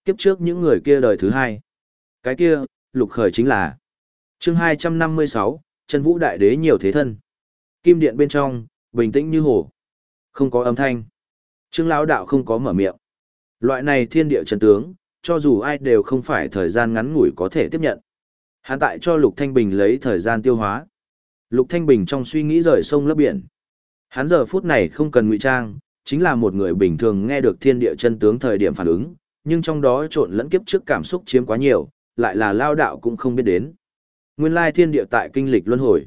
kiếp trước những người kia đời thứ hai. Cái kia, lục khởi chính là chương 256, Chân vũ đại đế nhiều thế thân. Kim điện bên trong, bình tĩnh như hồ. Không có âm thanh. Trương lão đạo không có mở miệng. Loại này thiên địa chân tướng, cho dù ai đều không phải thời gian ngắn ngủi có thể tiếp nhận. Hắn tại cho Lục Thanh Bình lấy thời gian tiêu hóa. Lục Thanh Bình trong suy nghĩ rời sông lấp biển. Hắn giờ phút này không cần ngụy trang, chính là một người bình thường nghe được thiên địa chân tướng thời điểm phản ứng, nhưng trong đó trộn lẫn kiếp trước cảm xúc chiếm quá nhiều, lại là lao đạo cũng không biết đến. Nguyên lai thiên địa tại kinh lịch luân hồi.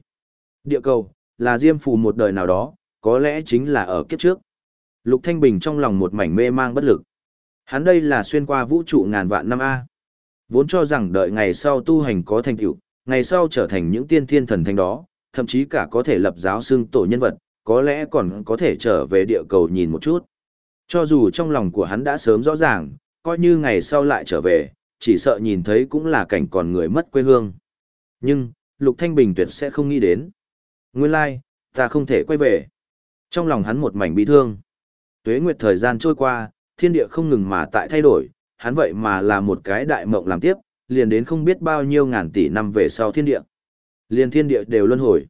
Địa cầu, là diêm phù một đời nào đó, có lẽ chính là ở kiếp trước. Lục Thanh Bình trong lòng một mảnh mê mang bất lực. Hắn đây là xuyên qua vũ trụ ngàn vạn năm A. Vốn cho rằng đợi ngày sau tu hành có thành tựu, ngày sau trở thành những tiên thiên thần thánh đó, thậm chí cả có thể lập giáo xưng tổ nhân vật, có lẽ còn có thể trở về địa cầu nhìn một chút. Cho dù trong lòng của hắn đã sớm rõ ràng, coi như ngày sau lại trở về, chỉ sợ nhìn thấy cũng là cảnh còn người mất quê hương. Nhưng, Lục Thanh Bình tuyệt sẽ không nghĩ đến. Nguyên lai, ta không thể quay về. Trong lòng hắn một mảnh bi thương. Tuế nguyệt thời gian trôi qua, thiên địa không ngừng mà tại thay đổi, hắn vậy mà là một cái đại mộng làm tiếp, liền đến không biết bao nhiêu ngàn tỷ năm về sau thiên địa. Liền thiên địa đều luân hồi.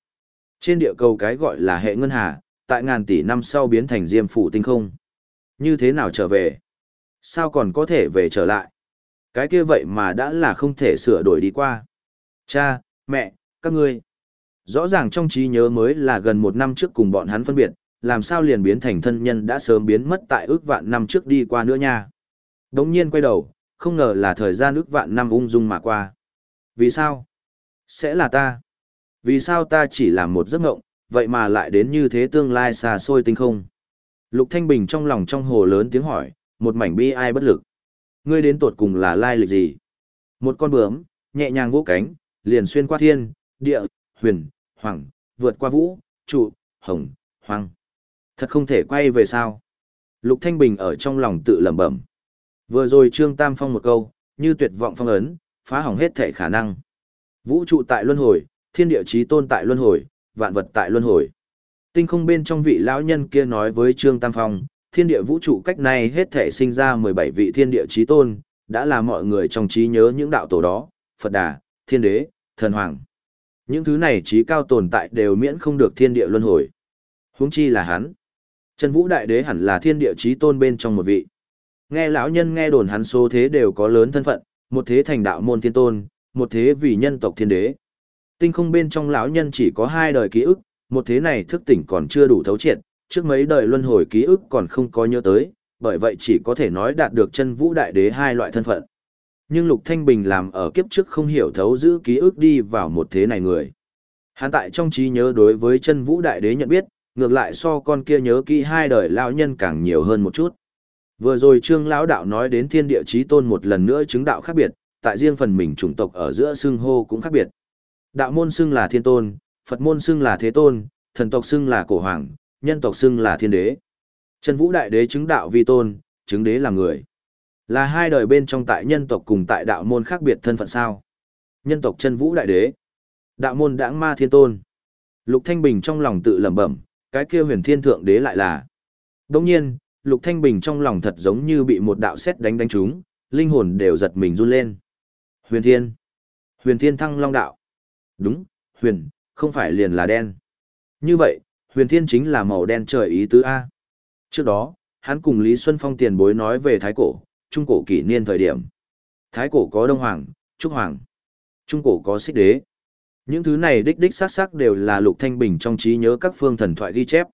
Trên địa cầu cái gọi là hệ ngân hà, tại ngàn tỷ năm sau biến thành diêm phủ tinh không. Như thế nào trở về? Sao còn có thể về trở lại? Cái kia vậy mà đã là không thể sửa đổi đi qua. Cha, mẹ, các ngươi. Rõ ràng trong trí nhớ mới là gần một năm trước cùng bọn hắn phân biệt, làm sao liền biến thành thân nhân đã sớm biến mất tại ước vạn năm trước đi qua nữa nha. Đống nhiên quay đầu, không ngờ là thời gian ước vạn năm ung dung mà qua. Vì sao? Sẽ là ta. Vì sao ta chỉ làm một giấc ngộng, vậy mà lại đến như thế tương lai xa xôi tinh không? Lục Thanh Bình trong lòng trong hồ lớn tiếng hỏi, một mảnh bi ai bất lực. Ngươi đến tột cùng là lai lịch gì? Một con bướm, nhẹ nhàng vỗ cánh, liền xuyên qua thiên, địa, huyền, hoàng, vượt qua vũ, trụ, hồng, hoang. Thật không thể quay về sao? Lục Thanh Bình ở trong lòng tự lẩm bẩm. Vừa rồi Trương Tam Phong một câu, như tuyệt vọng phong ấn, phá hỏng hết thể khả năng. Vũ trụ tại luân hồi, thiên địa chí tôn tại luân hồi, vạn vật tại luân hồi. Tinh không bên trong vị lão nhân kia nói với Trương Tam Phong, thiên địa vũ trụ cách này hết thể sinh ra 17 vị thiên địa chí tôn, đã là mọi người trong trí nhớ những đạo tổ đó, Phật Đà, Thiên Đế, Thần Hoàng. Những thứ này trí cao tồn tại đều miễn không được thiên địa luân hồi. Huống chi là hắn. Trần Vũ Đại Đế hẳn là thiên địa chí tôn bên trong một vị. Nghe lão nhân nghe đồn hắn số thế đều có lớn thân phận, một thế thành đạo môn thiên tôn, một thế vì nhân tộc thiên đế. Tinh không bên trong lão nhân chỉ có hai đời ký ức, một thế này thức tỉnh còn chưa đủ thấu triệt, trước mấy đời luân hồi ký ức còn không có nhớ tới, bởi vậy chỉ có thể nói đạt được chân vũ đại đế hai loại thân phận. Nhưng Lục Thanh Bình làm ở kiếp trước không hiểu thấu giữ ký ức đi vào một thế này người. Hắn tại trong trí nhớ đối với chân vũ đại đế nhận biết, ngược lại so con kia nhớ kỹ hai đời lão nhân càng nhiều hơn một chút. Vừa rồi Trương lão đạo nói đến thiên địa chí tôn một lần nữa chứng đạo khác biệt, tại riêng phần mình chủng tộc ở giữa xưng hô cũng khác biệt. Đạo môn xưng là thiên tôn, Phật môn xưng là thế tôn, thần tộc xưng là cổ hoàng, nhân tộc xưng là thiên đế. Chân vũ đại đế chứng đạo vi tôn, chứng đế là người. Là hai đời bên trong tại nhân tộc cùng tại đạo môn khác biệt thân phận sao. Nhân tộc chân vũ đại đế. Đạo môn đãng ma thiên tôn. Lục Thanh Bình trong lòng tự lẩm bẩm, cái kia huyền thiên thượng đế lại là. Đương nhiên, Lục Thanh Bình trong lòng thật giống như bị một đạo sét đánh đánh trúng, linh hồn đều giật mình run lên. Huyền thiên. Huyền thiên thăng long đạo. Đúng, huyền, không phải liền là đen. Như vậy, huyền thiên chính là màu đen trời ý tứ A. Trước đó, hắn cùng Lý Xuân Phong tiền bối nói về Thái Cổ, Trung Cổ kỷ niên thời điểm. Thái Cổ có Đông Hoàng, Trúc Hoàng. Trung Cổ có Xích Đế. Những thứ này đích đích xác xác đều là Lục Thanh Bình trong trí nhớ các phương thần thoại ghi chép.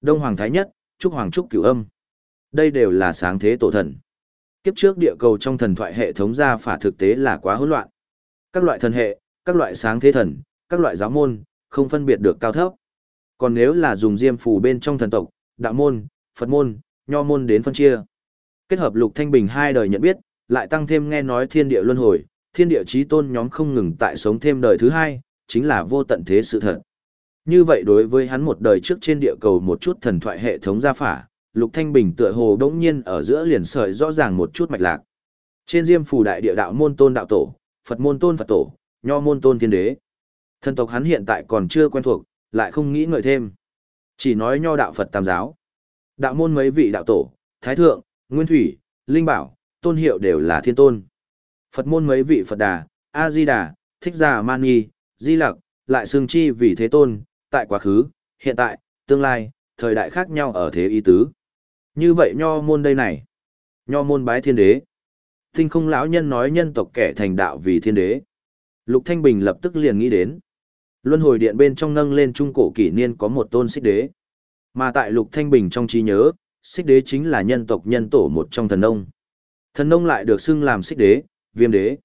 Đông Hoàng Thái Nhất, Trúc Hoàng Trúc Cửu Âm. Đây đều là sáng thế tổ thần. Kiếp trước địa cầu trong thần thoại hệ thống gia phả thực tế là quá hỗn loạn. Các loại thần hệ, các loại sáng thế thần, các loại giáo môn, không phân biệt được cao thấp. Còn nếu là dùng diêm phù bên trong thần tộc, đạo môn, Phật môn, nho môn đến phân chia. Kết hợp lục thanh bình hai đời nhận biết, lại tăng thêm nghe nói thiên địa luân hồi, thiên địa chí tôn nhóm không ngừng tại sống thêm đời thứ hai, chính là vô tận thế sự thật. Như vậy đối với hắn một đời trước trên địa cầu một chút thần thoại hệ thống gia phả, Lục Thanh Bình tựa hồ đống nhiên ở giữa liền sợi rõ ràng một chút mạch lạc. Trên diêm phù đại địa đạo môn tôn đạo tổ, Phật môn tôn Phật tổ, nho môn tôn thiên đế. Thần tộc hắn hiện tại còn chưa quen thuộc, lại không nghĩ ngợi thêm. Chỉ nói nho đạo Phật tam giáo. Đạo môn mấy vị đạo tổ, Thái Thượng, Nguyên Thủy, Linh Bảo, tôn hiệu đều là thiên tôn. Phật môn mấy vị Phật Đà, A-di-đà, Thích Già Mani, Di Lặc, lại xương chi vì thế tôn, tại quá khứ, hiện tại, tương lai, thời đại khác nhau ở thế ý tứ. Như vậy nho môn đây này. Nho môn bái thiên đế. Tinh không lão nhân nói nhân tộc kẻ thành đạo vì thiên đế. Lục Thanh Bình lập tức liền nghĩ đến. Luân hồi điện bên trong nâng lên trung cổ kỷ niên có một tôn xích đế. Mà tại Lục Thanh Bình trong trí nhớ, xích đế chính là nhân tộc nhân tổ một trong thần nông. Thần nông lại được xưng làm xích đế, viêm đế.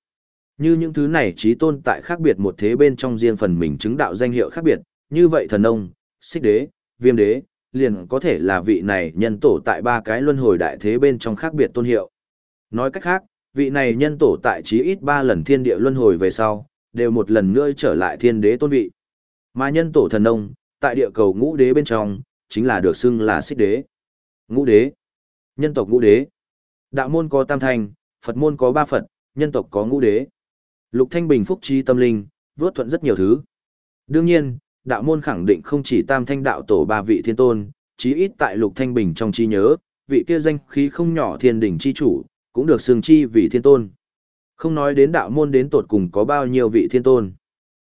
Như những thứ này trí tôn tại khác biệt một thế bên trong riêng phần mình chứng đạo danh hiệu khác biệt, như vậy thần nông, xích đế, viêm đế, liền có thể là vị này nhân tổ tại ba cái luân hồi đại thế bên trong khác biệt tôn hiệu. Nói cách khác, vị này nhân tổ tại chí ít ba lần thiên địa luân hồi về sau, đều một lần nữa trở lại thiên đế tôn vị. Mà nhân tổ thần nông, tại địa cầu ngũ đế bên trong, chính là được xưng là xích đế. Ngũ đế, nhân tộc ngũ đế. Đạo môn có tam thành, Phật môn có ba Phật, nhân tộc có ngũ đế. Lục Thanh Bình phúc trí tâm linh, vớt thuận rất nhiều thứ. Đương nhiên, đạo môn khẳng định không chỉ tam thanh đạo tổ ba vị thiên tôn, chí ít tại Lục Thanh Bình trong trí nhớ, vị kia danh khí không nhỏ thiên đỉnh chi chủ, cũng được xương chi vì thiên tôn. Không nói đến đạo môn đến tột cùng có bao nhiêu vị thiên tôn.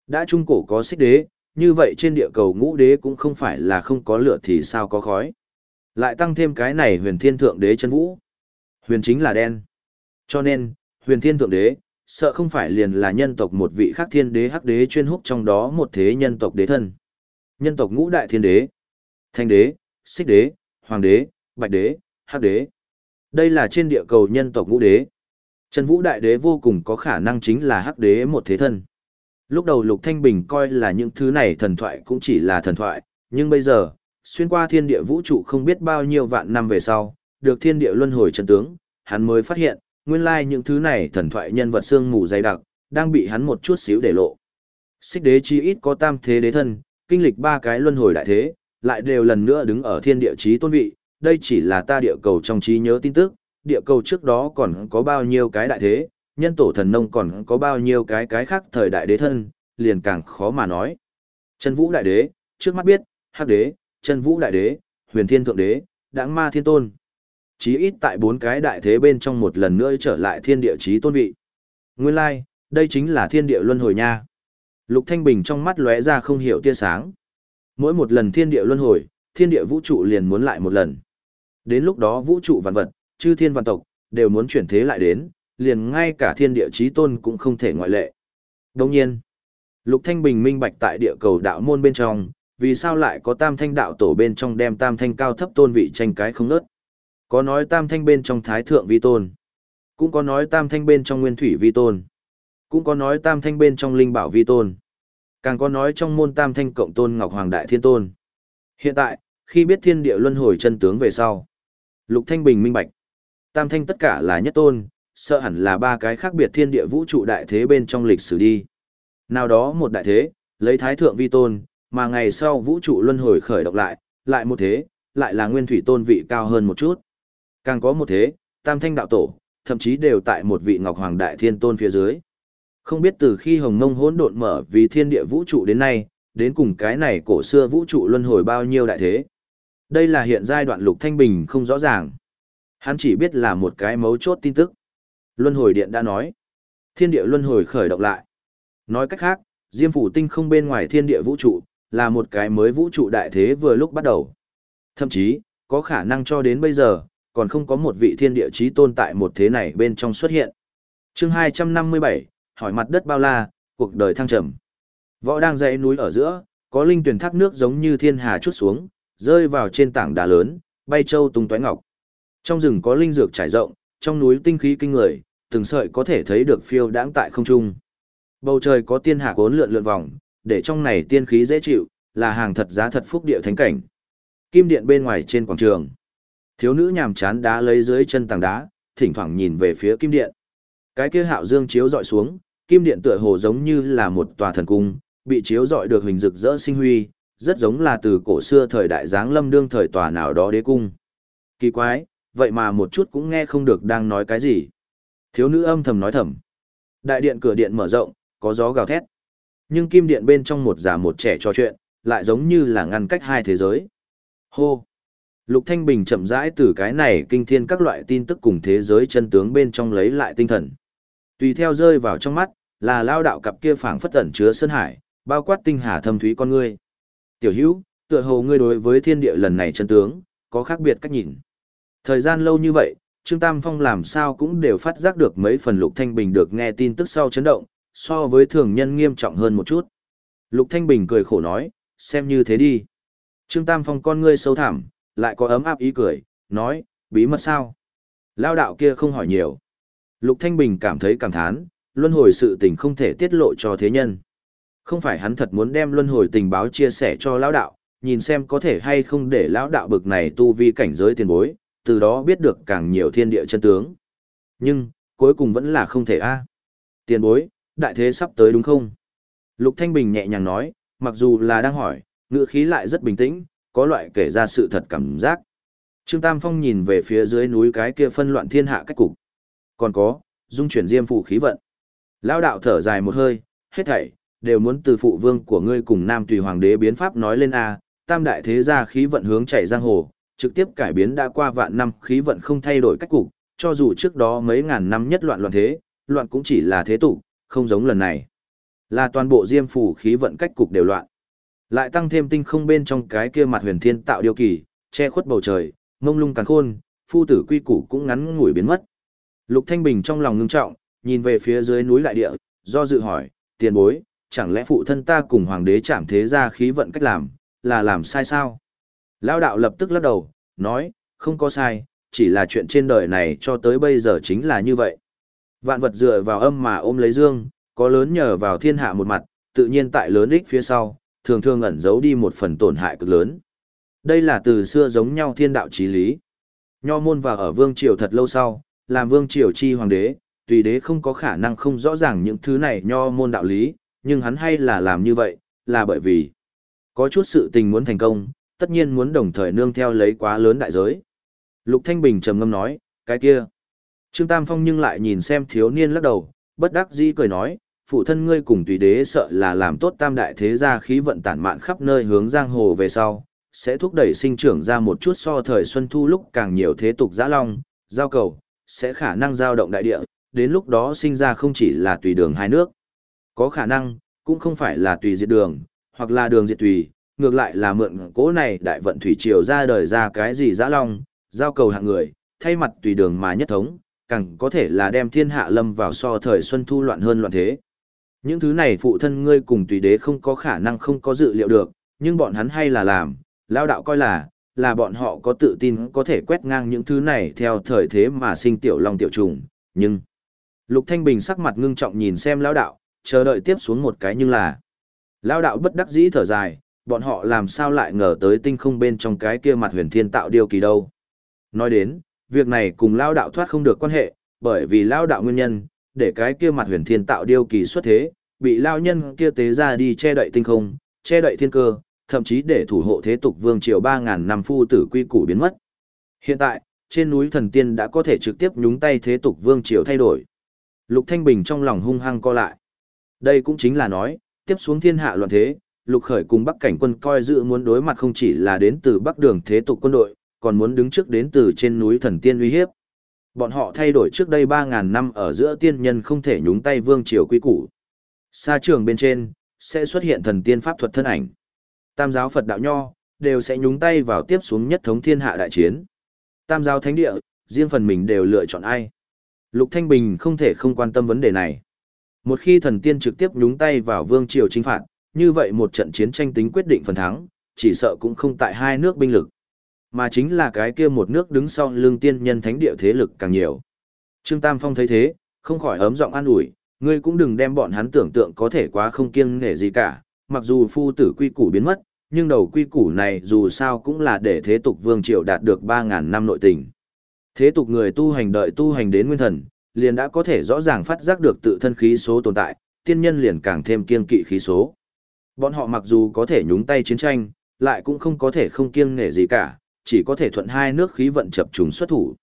Đã trung cổ có xích đế, như vậy trên địa cầu ngũ đế cũng không phải là không có lửa thì sao có khói. Lại tăng thêm cái này huyền thiên thượng đế chân vũ. Huyền chính là đen. Cho nên, huyền thiên thượng đế, sợ không phải liền là nhân tộc một vị khác thiên đế hắc đế chuyên húc trong đó một thế nhân tộc đế thân. Nhân tộc ngũ đại thiên đế, thanh đế, xích đế, hoàng đế, bạch đế, hắc đế. Đây là trên địa cầu nhân tộc ngũ đế. Trần Vũ Đại Đế vô cùng có khả năng chính là hắc đế một thế thân. Lúc đầu Lục Thanh Bình coi là những thứ này thần thoại cũng chỉ là thần thoại, nhưng bây giờ, xuyên qua thiên địa vũ trụ không biết bao nhiêu vạn năm về sau, được thiên địa luân hồi chân tướng, hắn mới phát hiện, nguyên lai những thứ này thần thoại nhân vật xương mù dày đặc, đang bị hắn một chút xíu để lộ. Xích đế chi ít có tam thế đế thân, kinh lịch ba cái luân hồi đại thế, lại đều lần nữa đứng ở thiên địa chí tôn vị, đây chỉ là ta địa cầu trong trí nhớ tin tức, địa cầu trước đó còn có bao nhiêu cái đại thế, nhân tổ thần nông còn có bao nhiêu cái cái khác thời đại đế thân, liền càng khó mà nói. Chân vũ đại đế, trước mắt biết, hắc đế, chân vũ đại đế, huyền thiên thượng đế, đãng ma thiên tôn. Chí ít tại bốn cái đại thế bên trong một lần nữa trở lại thiên địa chí tôn vị. Nguyên lai, like, đây chính là thiên địa luân hồi nha. Lục Thanh Bình trong mắt lóe ra không hiểu tia sáng. Mỗi một lần thiên địa luân hồi, thiên địa vũ trụ liền muốn lại một lần. Đến lúc đó vũ trụ vạn vật, chư thiên vạn tộc, đều muốn chuyển thế lại đến, liền ngay cả thiên địa chí tôn cũng không thể ngoại lệ. Đồng nhiên, Lục Thanh Bình minh bạch tại địa cầu đạo môn bên trong, vì sao lại có tam thanh đạo tổ bên trong đem tam thanh cao thấp tôn vị tranh cái không nớt. Có nói tam thanh bên trong thái thượng vi tôn, cũng có nói tam thanh bên trong nguyên thủy vi tôn, cũng có nói tam thanh bên trong linh bảo vi tôn, càng có nói trong môn tam thanh cộng tôn ngọc hoàng đại thiên tôn. Hiện tại, khi biết thiên địa luân hồi chân tướng về sau, Lục Thanh Bình minh bạch. Tam thanh tất cả là nhất tôn, sợ hẳn là ba cái khác biệt thiên địa vũ trụ đại thế bên trong lịch sử đi. Nào đó một đại thế, lấy thái thượng vi tôn, mà ngày sau vũ trụ luân hồi khởi động lại, lại một thế, lại là nguyên thủy tôn vị cao hơn một chút. Càng có một thế, tam thanh đạo tổ, thậm chí đều tại một vị ngọc hoàng đại thiên tôn phía dưới. Không biết từ khi hồng mông hỗn độn mở vì thiên địa vũ trụ đến nay, đến cùng cái này cổ xưa vũ trụ luân hồi bao nhiêu đại thế. Đây là hiện giai đoạn lục thanh bình không rõ ràng. Hắn chỉ biết là một cái mấu chốt tin tức. Luân hồi điện đã nói. Thiên địa luân hồi khởi động lại. Nói cách khác, Diêm phủ tinh không bên ngoài thiên địa vũ trụ, là một cái mới vũ trụ đại thế vừa lúc bắt đầu. Thậm chí, có khả năng cho đến bây giờ, còn không có một vị thiên địa chí tôn tại một thế này bên trong xuất hiện. chương 257, hỏi mặt đất bao la, cuộc đời thăng trầm. Võ đang dãy núi ở giữa, có linh tuyển thác nước giống như thiên hà chút xuống, rơi vào trên tảng đá lớn, bay châu tung tóe ngọc. Trong rừng có linh dược trải rộng, trong núi tinh khí kinh người, từng sợi có thể thấy được phiêu đãng tại không trung. Bầu trời có tiên hạ cuốn lượn lượn vòng, để trong này tiên khí dễ chịu, là hàng thật giá thật phúc địa thánh cảnh. Kim điện bên ngoài trên quảng trường. Thiếu nữ nhàm chán đá lấy dưới chân tảng đá, thỉnh thoảng nhìn về phía kim điện. Cái kia hạo dương chiếu dọi xuống, kim điện tựa hồ giống như là một tòa thần cung, bị chiếu dọi được hình rực rỡ sinh huy, rất giống là từ cổ xưa thời đại giáng lâm đương thời tòa nào đó đế cung. Kỳ quái, vậy mà một chút cũng nghe không được đang nói cái gì. Thiếu nữ âm thầm nói thầm. Đại điện cửa điện mở rộng, có gió gào thét. Nhưng kim điện bên trong một già một trẻ trò chuyện, lại giống như là ngăn cách hai thế giới. Hô! Lục Thanh Bình chậm rãi từ cái này kinh thiên các loại tin tức cùng thế giới chân tướng bên trong lấy lại tinh thần. Tùy theo rơi vào trong mắt, là lao đạo cặp kia phảng phất tẩn chứa sơn hải, bao quát tinh hà thâm thúy con ngươi. Tiểu hữu, tựa hồ ngươi đối với thiên địa lần này chân tướng, có khác biệt cách nhìn. Thời gian lâu như vậy, Trương Tam Phong làm sao cũng đều phát giác được mấy phần Lục Thanh Bình được nghe tin tức sau chấn động, so với thường nhân nghiêm trọng hơn một chút. Lục Thanh Bình cười khổ nói, xem như thế đi. Trương Tam Phong con ngươi sâu thẳm, lại có ấm áp ý cười, nói, bí mật sao? Lao đạo kia không hỏi nhiều. Lục Thanh Bình cảm thấy cảm thán, luân hồi sự tình không thể tiết lộ cho thế nhân. Không phải hắn thật muốn đem luân hồi tình báo chia sẻ cho lão đạo, nhìn xem có thể hay không để lão đạo bực này tu vi cảnh giới tiền bối, từ đó biết được càng nhiều thiên địa chân tướng. Nhưng, cuối cùng vẫn là không thể a. Tiền bối, đại thế sắp tới đúng không? Lục Thanh Bình nhẹ nhàng nói, mặc dù là đang hỏi, ngữ khí lại rất bình tĩnh, có loại kể ra sự thật cảm giác. Trương Tam Phong nhìn về phía dưới núi cái kia phân loạn thiên hạ cách cục. Còn có, dung chuyển diêm phụ khí vận. Lão đạo thở dài một hơi, hết thảy, đều muốn từ phụ vương của ngươi cùng nam tùy hoàng đế biến pháp nói lên A, tam đại thế gia khí vận hướng chảy giang hồ, trực tiếp cải biến đã qua vạn năm khí vận không thay đổi cách cục, cho dù trước đó mấy ngàn năm nhất loạn loạn thế, loạn cũng chỉ là thế tục, không giống lần này. Là toàn bộ diêm phủ khí vận cách cục đều loạn. Lại tăng thêm tinh không bên trong cái kia mặt huyền thiên tạo điều kỳ, che khuất bầu trời, mông lung càn khôn, phu tử quy củ cũng ngắn ngủi biến mất. Lục Thanh Bình trong lòng ngưng trọng, nhìn về phía dưới núi lại địa, do dự hỏi, tiền bối, chẳng lẽ phụ thân ta cùng hoàng đế chạm thế ra khí vận cách làm, là làm sai sao? lão đạo lập tức lắc đầu, nói, không có sai, chỉ là chuyện trên đời này cho tới bây giờ chính là như vậy. Vạn vật dựa vào âm mà ôm lấy dương, có lớn nhờ vào thiên hạ một mặt, tự nhiên tại lớn ích phía sau, thường thường ẩn giấu đi một phần tổn hại cực lớn. Đây là từ xưa giống nhau thiên đạo chí lý. Nho môn vào ở vương triều thật lâu sau, làm vương triều chi hoàng đế, tùy đế không có khả năng không rõ ràng những thứ này nho môn đạo lý, nhưng hắn hay là làm như vậy, là bởi vì có chút sự tình muốn thành công, tất nhiên muốn đồng thời nương theo lấy quá lớn đại giới. Lục Thanh Bình trầm ngâm nói, cái kia. Trương Tam Phong nhưng lại nhìn xem thiếu niên lắc đầu, bất đắc dĩ cười nói, phụ thân ngươi cùng tùy đế sợ là làm tốt tam đại thế gia khí vận tản mạn khắp nơi hướng giang hồ về sau, sẽ thúc đẩy sinh trưởng ra một chút so thời xuân thu lúc càng nhiều thế tục giã long, giao cầu, sẽ khả năng giao động đại địa, đến lúc đó sinh ra không chỉ là tùy đường hai nước. Có khả năng, cũng không phải là tùy diệt đường, hoặc là đường diệt tùy, ngược lại là mượn cố này đại vận thủy triều ra đời ra cái gì giã long, giao cầu hạng người, thay mặt tùy đường mà nhất thống, càng có thể là đem thiên hạ lâm vào so thời xuân thu loạn hơn loạn thế. Những thứ này phụ thân ngươi cùng tùy đế không có khả năng không có dự liệu được, nhưng bọn hắn hay là làm, lao đạo coi là, là bọn họ có tự tin có thể quét ngang những thứ này theo thời thế mà sinh tiểu long tiểu trùng, nhưng... Lục Thanh Bình sắc mặt ngưng trọng nhìn xem lão đạo, chờ đợi tiếp xuống một cái nhưng là... Lão đạo bất đắc dĩ thở dài, bọn họ làm sao lại ngờ tới tinh không bên trong cái kia mặt huyền thiên tạo điều kỳ đâu. Nói đến, việc này cùng lão đạo thoát không được quan hệ, bởi vì lão đạo nguyên nhân, để cái kia mặt huyền thiên tạo điều kỳ xuất thế, bị lao nhân kia tế ra đi che đậy tinh không, che đậy thiên cơ, thậm chí để thủ hộ thế tục vương triều 3.000 năm phu tử quy củ biến mất. Hiện tại, trên núi thần tiên đã có thể trực tiếp nhúng tay thế tục vương triều thay đổi. Lục Thanh Bình trong lòng hung hăng co lại. Đây cũng chính là nói, tiếp xuống thiên hạ loạn thế, Lục Khởi cùng Bắc cảnh quân coi dự muốn đối mặt không chỉ là đến từ Bắc đường thế tục quân đội, còn muốn đứng trước đến từ trên núi thần tiên uy hiếp. Bọn họ thay đổi trước đây 3.000 năm ở giữa tiên nhân không thể nhúng tay vương triều quy củ. Sa trường bên trên, sẽ xuất hiện thần tiên pháp thuật thân ảnh. Tam giáo Phật đạo nho, đều sẽ nhúng tay vào tiếp xuống nhất thống thiên hạ đại chiến. Tam giáo thánh địa, riêng phần mình đều lựa chọn ai. Lục Thanh Bình không thể không quan tâm vấn đề này. Một khi thần tiên trực tiếp nhúng tay vào vương triều chính phạt, như vậy một trận chiến tranh tính quyết định phần thắng, chỉ sợ cũng không tại hai nước binh lực, mà chính là cái kia một nước đứng sau lưng tiên nhân thánh địa thế lực càng nhiều. Trương Tam Phong thấy thế, không khỏi ấm giọng an ủi, ngươi cũng đừng đem bọn hắn tưởng tượng có thể quá không kiêng nể gì cả, mặc dù phu tử quy củ biến mất, nhưng đầu quy củ này dù sao cũng là để thế tục vương triều đạt được 3.000 năm nội tình. Thế tục người tu hành đợi tu hành đến nguyên thần, liền đã có thể rõ ràng phát giác được tự thân khí số tồn tại, tiên nhân liền càng thêm kiêng kỵ khí số. Bọn họ mặc dù có thể nhúng tay chiến tranh, lại cũng không có thể không kiêng nể gì cả, chỉ có thể thuận hai nước khí vận chập trùng xuất thủ.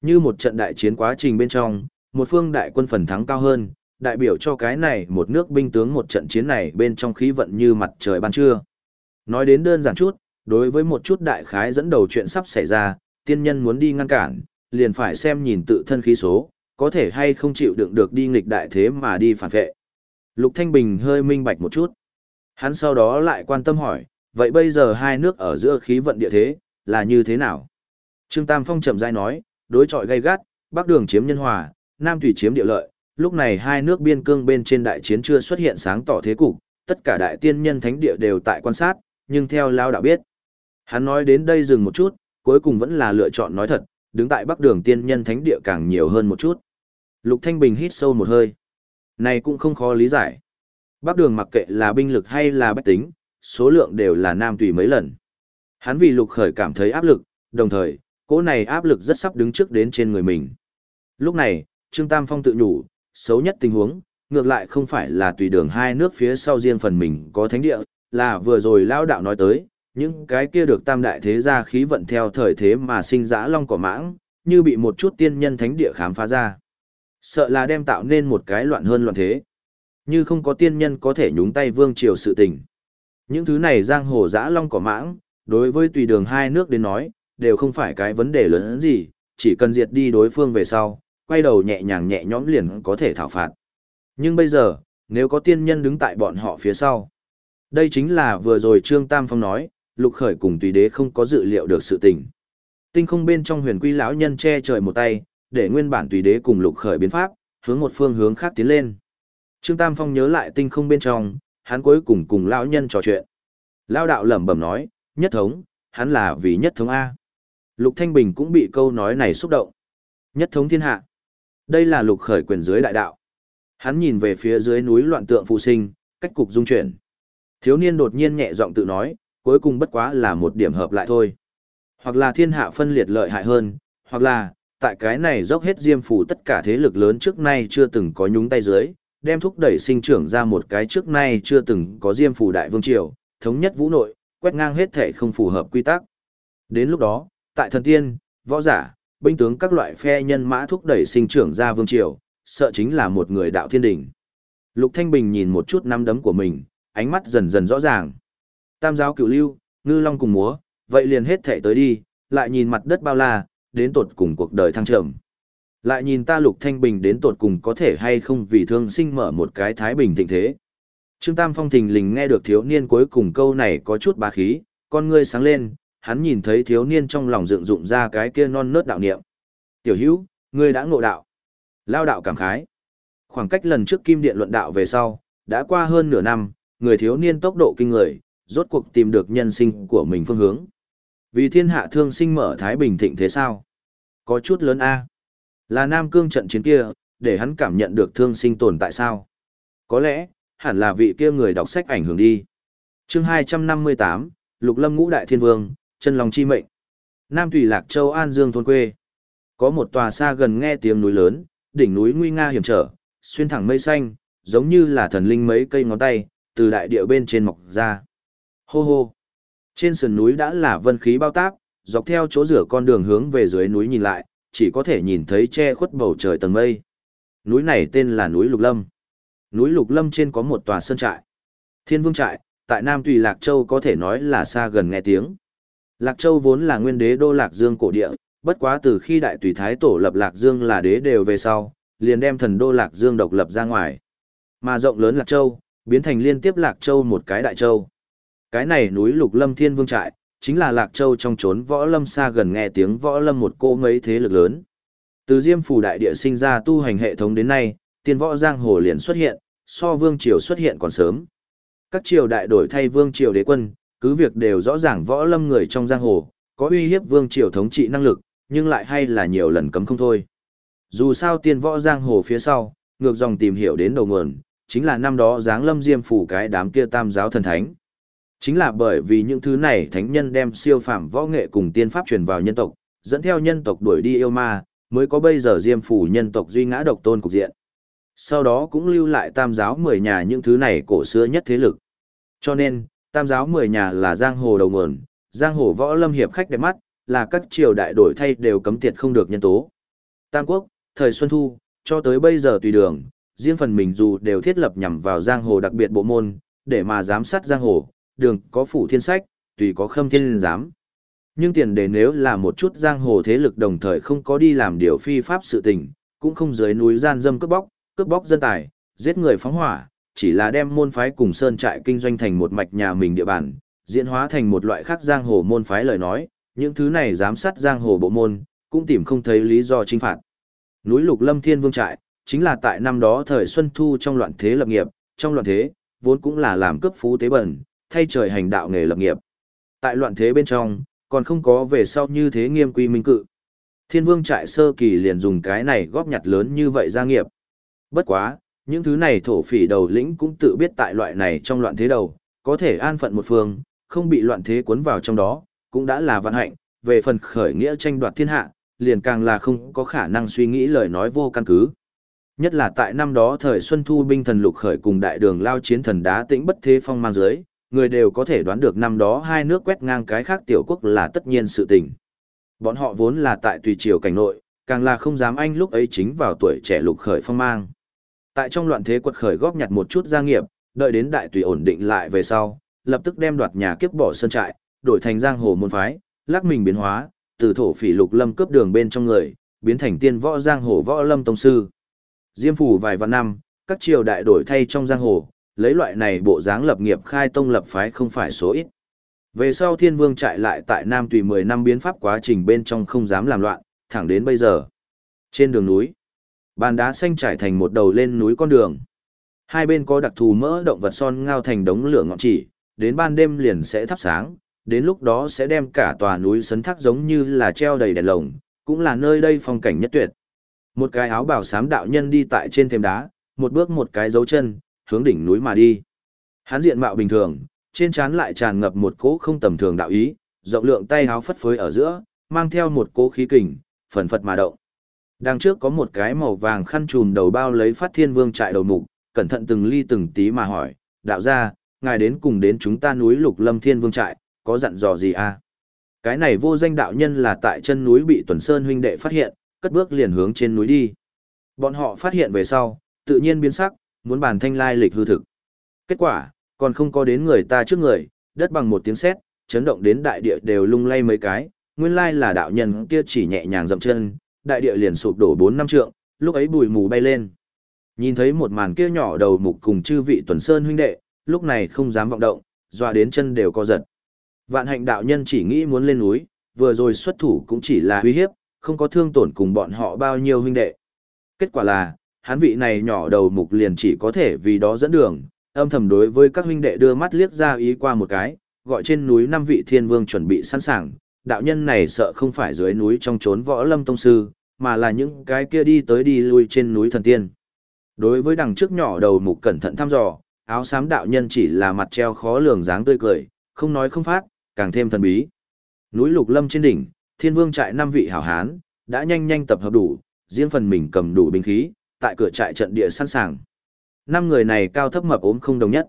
Như một trận đại chiến quá trình bên trong, một phương đại quân phần thắng cao hơn, đại biểu cho cái này một nước binh tướng một trận chiến này bên trong khí vận như mặt trời ban trưa. Nói đến đơn giản chút, đối với một chút đại khái dẫn đầu chuyện sắp xảy ra, tiên nhân muốn đi ngăn cản, liền phải xem nhìn tự thân khí số, có thể hay không chịu đựng được đi nghịch đại thế mà đi phản vệ. Lục Thanh Bình hơi minh bạch một chút. Hắn sau đó lại quan tâm hỏi, vậy bây giờ hai nước ở giữa khí vận địa thế, là như thế nào? Trương Tam Phong chậm rãi nói, đối chọi gay gắt, Bắc Đường chiếm nhân hòa, Nam Thủy chiếm địa lợi, lúc này hai nước biên cương bên trên đại chiến chưa xuất hiện sáng tỏ thế cục, tất cả đại tiên nhân thánh địa đều tại quan sát, nhưng theo lao đạo biết. Hắn nói đến đây dừng một chút, cuối cùng vẫn là lựa chọn nói thật, đứng tại Bắc Đường tiên nhân thánh địa càng nhiều hơn một chút. Lục Thanh Bình hít sâu một hơi. Này cũng không khó lý giải. Bắc Đường mặc kệ là binh lực hay là bách tính, số lượng đều là nam tùy mấy lần. Hắn vì Lục Khởi cảm thấy áp lực, đồng thời, cỗ này áp lực rất sắp đứng trước đến trên người mình. Lúc này, Trương Tam Phong tự nhủ, xấu nhất tình huống, ngược lại không phải là tùy đường hai nước phía sau riêng phần mình có thánh địa, là vừa rồi lao đạo nói tới, những cái kia được tam đại thế gia khí vận theo thời thế mà sinh dã long cỏ mãng, như bị một chút tiên nhân thánh địa khám phá ra. Sợ là đem tạo nên một cái loạn hơn loạn thế. Như không có tiên nhân có thể nhúng tay vương triều sự tình. Những thứ này giang hồ dã long cỏ mãng, đối với tùy đường hai nước đến nói, đều không phải cái vấn đề lớn gì, chỉ cần diệt đi đối phương về sau, quay đầu nhẹ nhàng nhẹ nhõm liền có thể thảo phạt. Nhưng bây giờ, nếu có tiên nhân đứng tại bọn họ phía sau, đây chính là vừa rồi Trương Tam Phong nói, lục khởi cùng tùy đế không có dự liệu được sự tình. Tinh không bên trong huyền quy lão nhân che trời một tay, để nguyên bản tùy đế cùng lục khởi biến pháp, hướng một phương hướng khác tiến lên. Trương Tam Phong nhớ lại tinh không bên trong, hắn cuối cùng cùng lão nhân trò chuyện. Lão đạo lẩm bẩm nói, nhất thống, hắn là vì nhất thống A. Lục Thanh Bình cũng bị câu nói này xúc động. Nhất thống thiên hạ. Đây là lục khởi quyền dưới đại đạo. Hắn nhìn về phía dưới núi loạn tượng phụ sinh, cách cục dung chuyển. Thiếu niên đột nhiên nhẹ giọng tự nói, cuối cùng bất quá là một điểm hợp lại thôi. Hoặc là thiên hạ phân liệt lợi hại hơn, hoặc là, tại cái này dốc hết diêm phủ tất cả thế lực lớn trước nay chưa từng có nhúng tay dưới, đem thúc đẩy sinh trưởng ra một cái trước nay chưa từng có diêm phủ đại vương triều, thống nhất vũ nội, quét ngang hết thể không phù hợp quy tắc. Đến lúc đó, tại thần tiên, võ giả, binh tướng các loại phe nhân mã thúc đẩy sinh trưởng ra vương triều, sợ chính là một người đạo thiên đỉnh. Lục Thanh Bình nhìn một chút năm đấm của mình, ánh mắt dần dần rõ ràng. Tam giáo cửu lưu, ngư long cùng múa, vậy liền hết thể tới đi, lại nhìn mặt đất bao la, đến tột cùng cuộc đời thăng trầm. Lại nhìn ta Lục Thanh Bình đến tột cùng có thể hay không vì thương sinh mở một cái thái bình thịnh thế. Trương Tam Phong thình lình nghe được thiếu niên cuối cùng câu này có chút bá khí, con ngươi sáng lên, hắn nhìn thấy thiếu niên trong lòng dựng dụng ra cái kia non nớt đạo niệm. Tiểu hữu, ngươi đã ngộ đạo. Lao đạo cảm khái. Khoảng cách lần trước kim điện luận đạo về sau, đã qua hơn nửa năm, người thiếu niên tốc độ kinh người, rốt cuộc tìm được nhân sinh của mình phương hướng. Vì thiên hạ thương sinh mở Thái Bình thịnh thế sao? Có chút lớn A. Là Nam Cương trận chiến kia, để hắn cảm nhận được thương sinh tồn tại sao? Có lẽ, hẳn là vị kia người đọc sách ảnh hưởng đi. chương 258, Lục Lâm Ngũ Đại Thiên Vương, chân lòng chi mệnh. Nam Thủy Lạc Châu An Dương thôn quê. Có một tòa xa gần nghe tiếng núi lớn, đỉnh núi nguy nga hiểm trở, xuyên thẳng mây xanh, giống như là thần linh mấy cây ngón tay, từ đại địa bên trên mọc ra. Hô hô. Trên sườn núi đã là vân khí bao táp, dọc theo chỗ rửa con đường hướng về dưới núi nhìn lại, chỉ có thể nhìn thấy che khuất bầu trời tầng mây. Núi này tên là núi Lục Lâm. Núi Lục Lâm trên có một tòa sơn trại. Thiên Vương trại, tại Nam Tùy Lạc Châu có thể nói là xa gần nghe tiếng. Lạc Châu vốn là nguyên đế đô Lạc Dương cổ địa, bất quá từ khi đại tùy thái tổ lập Lạc Dương là đế đều về sau, liền đem thần đô Lạc Dương độc lập ra ngoài. Mà rộng lớn Lạc Châu, biến thành liên tiếp Lạc Châu một cái đại châu. Cái này núi Lục Lâm Thiên Vương trại, chính là Lạc Châu trong trốn võ lâm xa gần nghe tiếng võ lâm một cô mấy thế lực lớn. Từ Diêm Phủ đại địa sinh ra tu hành hệ thống đến nay, tiên võ giang hồ liền xuất hiện, so vương triều xuất hiện còn sớm. Các triều đại đổi thay vương triều đế quân, cứ việc đều rõ ràng võ lâm người trong giang hồ, có uy hiếp vương triều thống trị năng lực, nhưng lại hay là nhiều lần cấm không thôi. Dù sao tiên võ giang hồ phía sau, ngược dòng tìm hiểu đến đầu nguồn, chính là năm đó giáng lâm diêm phủ cái đám kia tam giáo thần thánh. Chính là bởi vì những thứ này thánh nhân đem siêu phàm võ nghệ cùng tiên pháp truyền vào nhân tộc, dẫn theo nhân tộc đuổi đi yêu ma, mới có bây giờ diêm phủ nhân tộc duy ngã độc tôn cục diện. Sau đó cũng lưu lại tam giáo mười nhà những thứ này cổ xưa nhất thế lực. Cho nên, tam giáo mười nhà là giang hồ đầu nguồn, giang hồ võ lâm hiệp khách đẹp mắt, là các triều đại đổi thay đều cấm tiệt không được nhân tố. Tam quốc, thời Xuân Thu, cho tới bây giờ tùy đường, riêng phần mình dù đều thiết lập nhằm vào giang hồ đặc biệt bộ môn, để mà giám sát giang hồ, đường có phủ thiên sách, tùy có khâm thiên giám. Nhưng tiền đề nếu là một chút giang hồ thế lực đồng thời không có đi làm điều phi pháp sự tình, cũng không dưới núi gian dâm cướp bóc, cướp bóc dân tài, giết người phóng hỏa, chỉ là đem môn phái cùng sơn trại kinh doanh thành một mạch nhà mình địa bàn, diễn hóa thành một loại khác giang hồ môn phái lời nói, những thứ này giám sát giang hồ bộ môn, cũng tìm không thấy lý do chính phạt. Núi Lục Lâm Thiên Vương trại, chính là tại năm đó thời Xuân Thu trong loạn thế lập nghiệp, trong loạn thế, vốn cũng là làm cấp phú tế bẩn, thay trời hành đạo nghề lập nghiệp. Tại loạn thế bên trong, còn không có về sau như thế nghiêm quy minh cự. Thiên Vương trại sơ kỳ liền dùng cái này góp nhặt lớn như vậy gia nghiệp. Bất quá, những thứ này thổ phỉ đầu lĩnh cũng tự biết tại loại này trong loạn thế đầu, có thể an phận một phương, không bị loạn thế cuốn vào trong đó, cũng đã là vận hạnh, về phần khởi nghĩa tranh đoạt thiên hạ, liền càng là không có khả năng suy nghĩ lời nói vô căn cứ. Nhất là tại năm đó thời Xuân Thu binh thần lục khởi cùng đại đường lao chiến thần đá tĩnh bất thế phong mang dưới, người đều có thể đoán được năm đó hai nước quét ngang cái khác tiểu quốc là tất nhiên sự tình. Bọn họ vốn là tại tùy triều cảnh nội, càng là không dám anh lúc ấy chính vào tuổi trẻ lục khởi phong mang. Tại trong loạn thế quật khởi góp nhặt một chút gia nghiệp, đợi đến đại tùy ổn định lại về sau, lập tức đem đoạt nhà kiếp bỏ sơn trại, đổi thành giang hồ môn phái, lắc mình biến hóa, từ thổ phỉ lục lâm cướp đường bên trong người, biến thành tiên võ giang hồ võ lâm tông sư. Diêm phủ vài vạn năm, các triều đại đổi thay trong giang hồ, lấy loại này bộ dáng lập nghiệp khai tông lập phái không phải số ít. Về sau thiên vương trại lại tại Nam tùy 10 năm biến pháp quá trình bên trong không dám làm loạn, thẳng đến bây giờ. Trên đường núi, bàn đá xanh trải thành một đầu lên núi con đường. Hai bên có đặc thù mỡ động vật son ngao thành đống lửa ngọn chỉ, đến ban đêm liền sẽ thắp sáng, đến lúc đó sẽ đem cả tòa núi sấn thác giống như là treo đầy đèn lồng, cũng là nơi đây phong cảnh nhất tuyệt. Một cái áo bào xám đạo nhân đi tại trên thềm đá, một bước một cái dấu chân, hướng đỉnh núi mà đi. Hắn diện mạo bình thường, trên trán lại tràn ngập một cỗ không tầm thường đạo ý, rộng lượng tay áo phất phới ở giữa, mang theo một cỗ khí kình, phần phật mà động. Đằng trước có một cái màu vàng khăn trùm đầu bao lấy phát thiên vương trại đầu mục, cẩn thận từng ly từng tí mà hỏi, đạo ra, ngài đến cùng đến chúng ta núi lục lâm thiên vương trại, có dặn dò gì à? Cái này vô danh đạo nhân là tại chân núi bị tuần sơn huynh đệ phát hiện, cất bước liền hướng trên núi đi. Bọn họ phát hiện về sau, tự nhiên biến sắc, muốn bàn thanh lai lịch hư thực. Kết quả, còn không có đến người ta trước người, đất bằng một tiếng sét, chấn động đến đại địa đều lung lay mấy cái, nguyên lai là đạo nhân kia chỉ nhẹ nhàng dậm chân, đại địa liền sụp đổ bốn năm trượng, lúc ấy bụi mù bay lên. Nhìn thấy một màn kia nhỏ đầu mục cùng chư vị tuần sơn huynh đệ, lúc này không dám vọng động, dọa đến chân đều co giật. Vạn hạnh đạo nhân chỉ nghĩ muốn lên núi, vừa rồi xuất thủ cũng chỉ là uy hiếp, không có thương tổn cùng bọn họ bao nhiêu huynh đệ. Kết quả là, hắn vị này nhỏ đầu mục liền chỉ có thể vì đó dẫn đường, âm thầm đối với các huynh đệ đưa mắt liếc ra ý qua một cái, gọi trên núi năm vị thiên vương chuẩn bị sẵn sàng, đạo nhân này sợ không phải dưới núi trong trốn võ lâm tông sư, mà là những cái kia đi tới đi lui trên núi thần tiên. Đối với đằng trước nhỏ đầu mục cẩn thận thăm dò, áo xám đạo nhân chỉ là mặt treo khó lường dáng tươi cười, không nói không phát, càng thêm thần bí. Núi Lục Lâm trên đỉnh, Thiên Vương trại năm vị hảo hán, đã nhanh nhanh tập hợp đủ, riêng phần mình cầm đủ binh khí, tại cửa trại trận địa sẵn sàng. Năm người này cao thấp mập ốm không đồng nhất.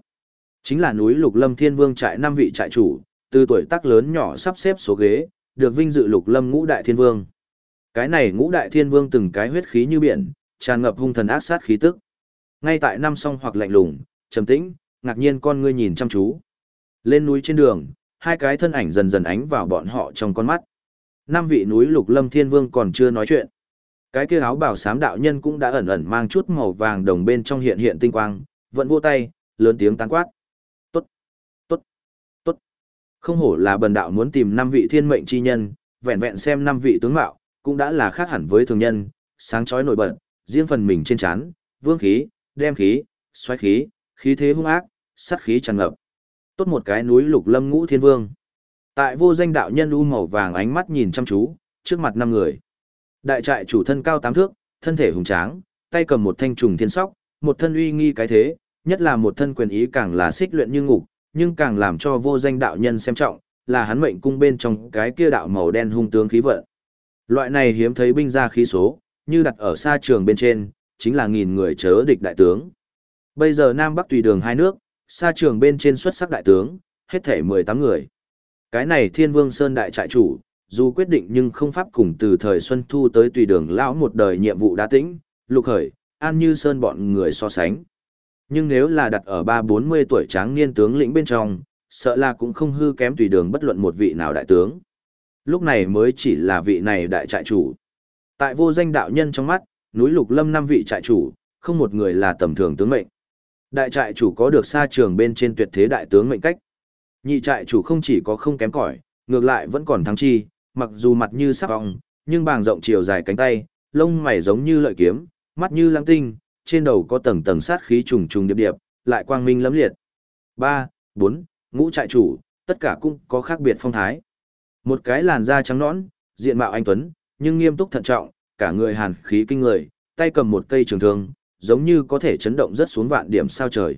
Chính là núi Lục Lâm Thiên Vương trại năm vị trại chủ, từ tuổi tác lớn nhỏ sắp xếp số ghế, được vinh dự Lục Lâm Ngũ Đại Thiên Vương. Cái này Ngũ Đại Thiên Vương từng cái huyết khí như biển, tràn ngập hung thần ác sát khí tức. Ngay tại năm song hoặc lạnh lùng, trầm tĩnh, ngạc nhiên con ngươi nhìn chăm chú. Lên núi trên đường, hai cái thân ảnh dần dần ánh vào bọn họ trong con mắt. Năm vị núi Lục Lâm Thiên Vương còn chưa nói chuyện. Cái kia áo bảo sám đạo nhân cũng đã ẩn ẩn mang chút màu vàng đồng bên trong hiện hiện tinh quang, vẫn vô tay, lớn tiếng tán quát. Không hổ là bần đạo muốn tìm năm vị thiên mệnh chi nhân, vẹn vẹn xem năm vị tướng mạo, cũng đã là khác hẳn với thường nhân, sáng chói nổi bật, riêng phần mình trên chán, vương khí, đem khí, xoáy khí, khí thế hung ác, sát khí tràn ngập. Tốt một cái núi lục lâm ngũ thiên vương. Tại vô danh đạo nhân u màu vàng ánh mắt nhìn chăm chú, trước mặt năm người. Đại trại chủ thân cao tám thước, thân thể hùng tráng, tay cầm một thanh trùng thiên sóc, một thân uy nghi cái thế, nhất là một thân quyền ý càng là xích luyện như ngục, nhưng càng làm cho vô danh đạo nhân xem trọng, là hắn mệnh cung bên trong cái kia đạo màu đen hung tướng khí vận. Loại này hiếm thấy binh ra khí số, như đặt ở xa trường bên trên, chính là nghìn người chớ địch đại tướng. Bây giờ Nam Bắc tùy đường hai nước, xa trường bên trên xuất sắc đại tướng, hết thể 18 người. Cái này Thiên Vương Sơn đại trại chủ, dù quyết định nhưng không pháp cùng từ thời Xuân Thu tới tùy đường lão một đời nhiệm vụ đã tĩnh, lục khởi, an như Sơn bọn người so sánh. Nhưng nếu là đặt ở ba bốn mươi tuổi tráng niên tướng lĩnh bên trong, sợ là cũng không hư kém tùy đường bất luận một vị nào đại tướng. Lúc này mới chỉ là vị này đại trại chủ. Tại vô danh đạo nhân trong mắt, núi lục lâm năm vị trại chủ, không một người là tầm thường tướng mệnh. Đại trại chủ có được xa trường bên trên tuyệt thế đại tướng mệnh cách. Nhị trại chủ không chỉ có không kém cỏi, ngược lại vẫn còn thắng chi, mặc dù mặt như sắc vong, nhưng bàng rộng chiều dài cánh tay, lông mày giống như lợi kiếm, mắt như lăng tinh, trên đầu có tầng tầng sát khí trùng trùng điệp điệp, lại quang minh lẫm liệt. Ba, bốn, ngũ trại chủ, tất cả cũng có khác biệt phong thái. Một cái làn da trắng nõn, diện mạo anh tuấn, nhưng nghiêm túc thận trọng, cả người hàn khí kinh người, tay cầm một cây trường thương, giống như có thể chấn động rất xuống vạn điểm sao trời.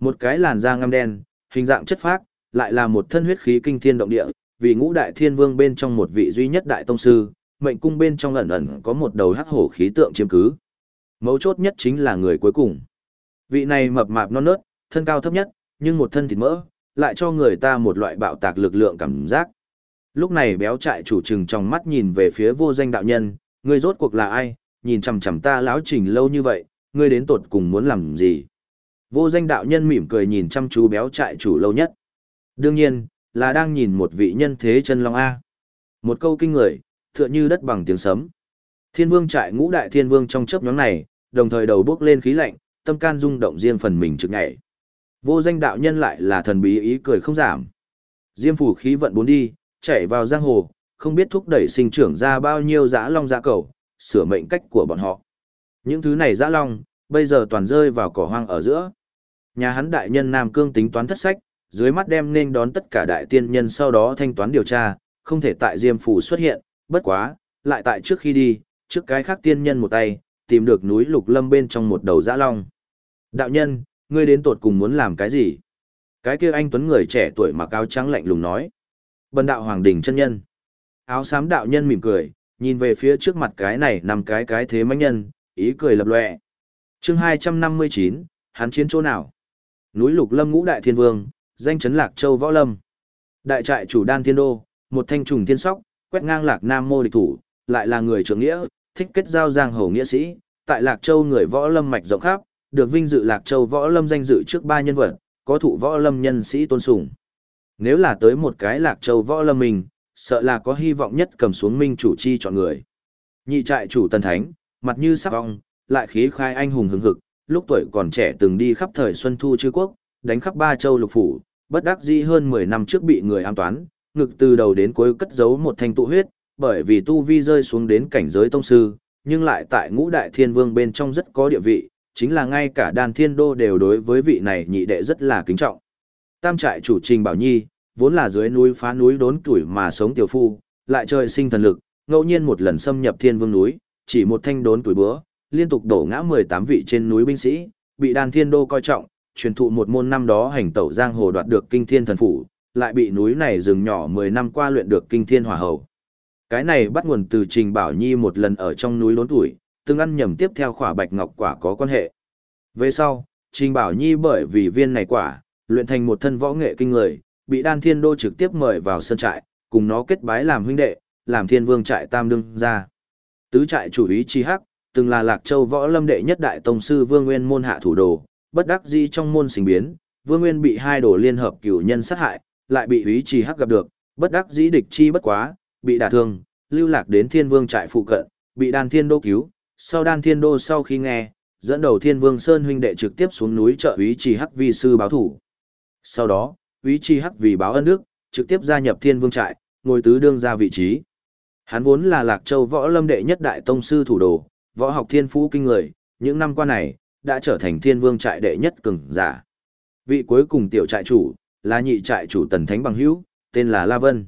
Một cái làn da ngăm đen, hình dạng chất phác, lại là một thân huyết khí kinh thiên động địa, vì ngũ đại thiên vương bên trong một vị duy nhất đại tông sư, mệnh cung bên trong ẩn ẩn có một đầu hắc hổ khí tượng chiếm cứ. Mấu chốt nhất chính là người cuối cùng. Vị này mập mạp non nớt, thân cao thấp nhất, nhưng một thân thịt mỡ, lại cho người ta một loại bạo tạc lực lượng cảm giác. Lúc này béo trại chủ trừng trong mắt nhìn về phía vô danh đạo nhân, người rốt cuộc là ai, nhìn chằm chằm ta lão trình lâu như vậy, ngươi đến tột cùng muốn làm gì? Vô danh đạo nhân mỉm cười nhìn chăm chú béo trại chủ lâu nhất. Đương nhiên, là đang nhìn một vị nhân thế chân long A. Một câu kinh người, tựa như đất bằng tiếng sấm. Thiên vương trại ngũ đại thiên vương trong chớp nhóm này, đồng thời đầu bước lên khí lạnh, tâm can rung động riêng phần mình trực nhảy. Vô danh đạo nhân lại là thần bí ý cười không giảm. Diêm phủ khí vận bốn đi, chạy vào giang hồ, không biết thúc đẩy sinh trưởng ra bao nhiêu dã long dã cầu, sửa mệnh cách của bọn họ. Những thứ này dã long, bây giờ toàn rơi vào cỏ hoang ở giữa. Nhà hắn đại nhân Nam Cương tính toán thất sách, dưới mắt đem nên đón tất cả đại tiên nhân sau đó thanh toán điều tra, không thể tại Diêm phủ xuất hiện, bất quá, lại tại trước khi đi, trước cái khác tiên nhân một tay, tìm được núi lục lâm bên trong một đầu dã long. Đạo nhân, ngươi đến tột cùng muốn làm cái gì? Cái kia anh tuấn người trẻ tuổi mặc áo trắng lạnh lùng nói. Bần đạo hoàng đỉnh chân nhân. Áo xám đạo nhân mỉm cười, nhìn về phía trước mặt cái này nằm cái cái thế mãnh nhân, ý cười lập lòe. Chương 259, hắn chiến chỗ nào? Núi Lục Lâm Ngũ Đại Thiên Vương, danh chấn Lạc Châu Võ Lâm. Đại trại chủ Đan Thiên Đô, một thanh trùng thiên sóc, quét ngang Lạc Nam mô địch thủ, lại là người trưởng nghĩa, thích kết giao giang hồ nghĩa sĩ, tại Lạc Châu người võ lâm mạch rộng khắp, được vinh dự Lạc Châu võ lâm danh dự trước ba nhân vật, có thụ võ lâm nhân sĩ tôn sùng. Nếu là tới một cái Lạc Châu võ lâm mình, sợ là có hy vọng nhất cầm xuống minh chủ chi chọn người. Nhị trại chủ Tần Thánh, mặt như sắc vong lại khí khai anh hùng hứng hực, lúc tuổi còn trẻ từng đi khắp thời xuân thu chư quốc, đánh khắp ba châu lục phủ, bất đắc dĩ hơn 10 năm trước bị người an toán, ngực từ đầu đến cuối cất giấu một thanh tụ huyết, bởi vì tu vi rơi xuống đến cảnh giới tông sư, nhưng lại tại ngũ đại thiên vương bên trong rất có địa vị, chính là ngay cả đàn thiên đô đều đối với vị này nhị đệ rất là kính trọng. Tam trại chủ trình bảo nhi, vốn là dưới núi phá núi đốn tuổi mà sống tiểu phu, lại trời sinh thần lực, ngẫu nhiên một lần xâm nhập thiên vương núi, chỉ một thanh đốn tuổi bữa, liên tục đổ ngã 18 vị trên núi binh sĩ, bị đàn thiên đô coi trọng, truyền thụ một môn năm đó hành tẩu giang hồ đoạt được kinh thiên thần phủ, lại bị núi này dừng nhỏ 10 năm qua luyện được kinh thiên hỏa hầu. Cái này bắt nguồn từ Trình Bảo Nhi một lần ở trong núi lốn tuổi, từng ăn nhầm tiếp theo khỏa bạch ngọc quả có quan hệ. Về sau, Trình Bảo Nhi bởi vì viên này quả, luyện thành một thân võ nghệ kinh người, bị Đan Thiên Đô trực tiếp mời vào sân trại, cùng nó kết bái làm huynh đệ, làm Thiên Vương trại tam đương ra. Tứ trại chủ ý Chi Hắc, từng là Lạc Châu võ lâm đệ nhất đại tông sư Vương Nguyên môn hạ thủ đồ, bất đắc dĩ trong môn sinh biến, Vương Nguyên bị hai đồ liên hợp cửu nhân sát hại, lại bị ý Chi Hắc gặp được, bất đắc dĩ địch chi bất quá, bị đả thương, lưu lạc đến Thiên Vương trại phụ cận, bị Đan Thiên Đô cứu, sau Đan Thiên Đô sau khi nghe, dẫn đầu Thiên Vương Sơn huynh đệ trực tiếp xuống núi trợ ý trì Hắc vi sư báo thủ. Sau đó, ý trì Hắc vì báo ân đức, trực tiếp gia nhập Thiên Vương trại, ngồi tứ đương ra vị trí. Hắn vốn là Lạc Châu võ lâm đệ nhất đại tông sư thủ đồ, võ học thiên phú kinh người, những năm qua này đã trở thành Thiên Vương trại đệ nhất cường giả. Vị cuối cùng tiểu trại chủ là nhị trại chủ Tần Thánh bằng hữu, tên là La Vân.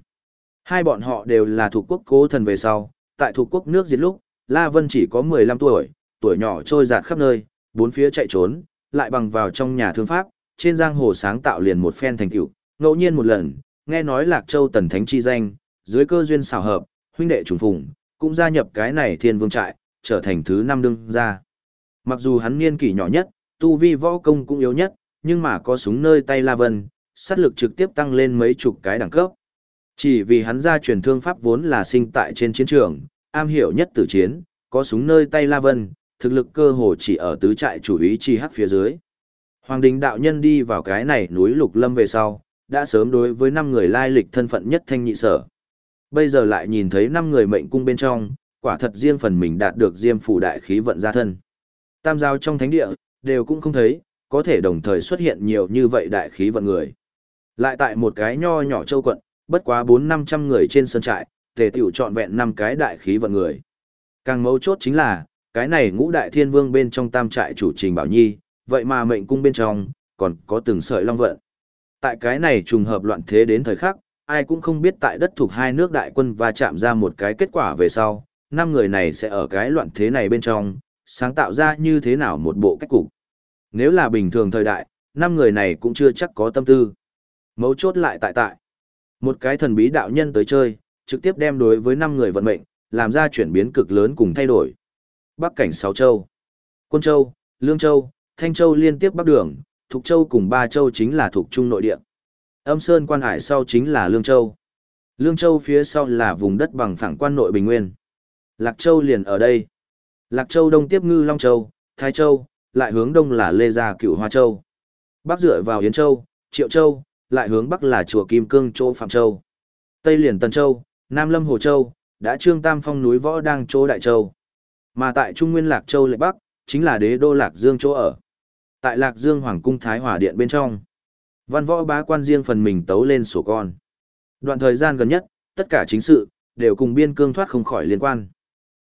Hai bọn họ đều là thuộc quốc cố thần về sau, tại thuộc quốc nước diệt lúc, La Vân chỉ có 15 tuổi, tuổi nhỏ trôi dạt khắp nơi, bốn phía chạy trốn, lại bằng vào trong nhà thương pháp, trên giang hồ sáng tạo liền một phen thành tựu, ngẫu nhiên một lần, nghe nói Lạc Châu tần thánh chi danh, dưới cơ duyên xảo hợp, huynh đệ trùng phùng, cũng gia nhập cái này Thiên Vương trại, trở thành thứ năm đương gia. Mặc dù hắn niên kỷ nhỏ nhất, tu vi võ công cũng yếu nhất, nhưng mà có súng nơi tay La Vân, sát lực trực tiếp tăng lên mấy chục cái đẳng cấp. Chỉ vì hắn ra truyền thương pháp vốn là sinh tại trên chiến trường, am hiểu nhất tử chiến, có súng nơi tay La Vân, thực lực cơ hồ chỉ ở tứ trại chủ ý chi hắc phía dưới. Hoàng đình đạo nhân đi vào cái này núi lục lâm về sau, đã sớm đối với năm người lai lịch thân phận nhất thanh nhị sở. Bây giờ lại nhìn thấy năm người mệnh cung bên trong, quả thật riêng phần mình đạt được diêm phủ đại khí vận ra thân. Tam giao trong thánh địa, đều cũng không thấy, có thể đồng thời xuất hiện nhiều như vậy đại khí vận người. Lại tại một cái nho nhỏ châu quận, bất quá 4-500 người trên sân trại, tề tiểu trọn vẹn năm cái đại khí vận người. Càng mấu chốt chính là, cái này ngũ đại thiên vương bên trong tam trại chủ trình bảo nhi, vậy mà mệnh cung bên trong, còn có từng sợi long vận. Tại cái này trùng hợp loạn thế đến thời khắc, ai cũng không biết tại đất thuộc hai nước đại quân và chạm ra một cái kết quả về sau, năm người này sẽ ở cái loạn thế này bên trong, sáng tạo ra như thế nào một bộ cách cục. Nếu là bình thường thời đại, năm người này cũng chưa chắc có tâm tư. Mấu chốt lại tại tại. Một cái thần bí đạo nhân tới chơi, trực tiếp đem đối với năm người vận mệnh, làm ra chuyển biến cực lớn cùng thay đổi. Bắc cảnh sáu châu, Quân Châu, Lương Châu, Thanh Châu liên tiếp bắc đường, Thục Châu cùng ba châu chính là thuộc trung nội địa. Âm Sơn quan hải sau chính là Lương Châu. Lương Châu phía sau là vùng đất bằng phẳng quan nội Bình Nguyên. Lạc Châu liền ở đây. Lạc Châu đông tiếp Ngư Long Châu, Thái Châu, lại hướng đông là Lê Gia Cửu Hoa Châu. Bắc dựa vào Yến Châu, Triệu Châu, lại hướng bắc là chùa Kim Cương Châu Phạm Châu. Tây liền Tân Châu, Nam Lâm Hồ Châu, đã trương tam phong núi võ đang chỗ Đại Châu. Mà tại Trung Nguyên Lạc Châu lệ Bắc, chính là đế đô Lạc Dương chỗ ở. Tại Lạc Dương Hoàng cung Thái Hòa Điện bên trong, văn võ bá quan riêng phần mình tấu lên sổ con. Đoạn thời gian gần nhất, tất cả chính sự, đều cùng biên cương thoát không khỏi liên quan.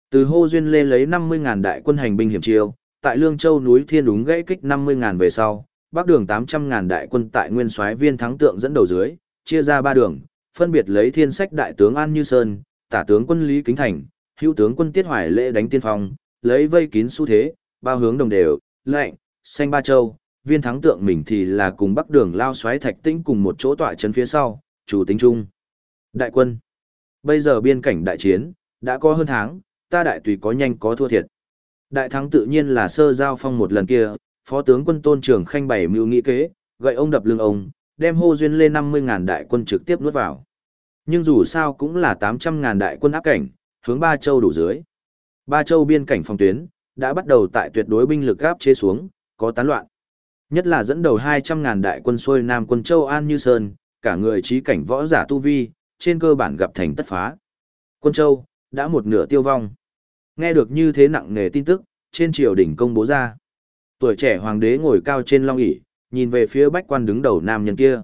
Từ hô duyên lê lấy 50.000 đại quân hành binh hiểm chiêu, tại Lương Châu núi Thiên đúng gãy kích 50.000 về sau, bắc đường 800.000 đại quân tại nguyên soái viên thắng tượng dẫn đầu dưới, chia ra ba đường, phân biệt lấy thiên sách đại tướng An Như Sơn, tả tướng quân Lý Kính Thành, hữu tướng quân Tiết Hoài lễ đánh tiên phong, lấy vây kín xu thế, bao hướng đồng đều, lệnh, xanh ba châu, viên thắng tượng mình thì là cùng bắc đường lao xoáy thạch tĩnh cùng một chỗ tọa chân phía sau, chủ tính chung. Đại quân. Bây giờ biên cảnh đại chiến, đã có hơn tháng, ta đại tùy có nhanh có thua thiệt. Đại thắng tự nhiên là sơ giao phong một lần kia, phó tướng quân tôn trưởng khanh bảy mưu nghĩ kế, gậy ông đập lưng ông, đem hô duyên lên 50.000 đại quân trực tiếp nuốt vào. Nhưng dù sao cũng là 800.000 đại quân áp cảnh, hướng ba châu đủ dưới. Ba châu biên cảnh phòng tuyến, đã bắt đầu tại tuyệt đối binh lực áp chế xuống, có tán loạn. Nhất là dẫn đầu 200.000 đại quân xuôi Nam quân châu An Như Sơn, cả người trí cảnh võ giả tu vi, trên cơ bản gặp thành tất phá. Quân châu, đã một nửa tiêu vong. Nghe được như thế nặng nề tin tức, trên triều đình công bố ra. Tuổi trẻ hoàng đế ngồi cao trên long ỷ nhìn về phía bách quan đứng đầu nam nhân kia.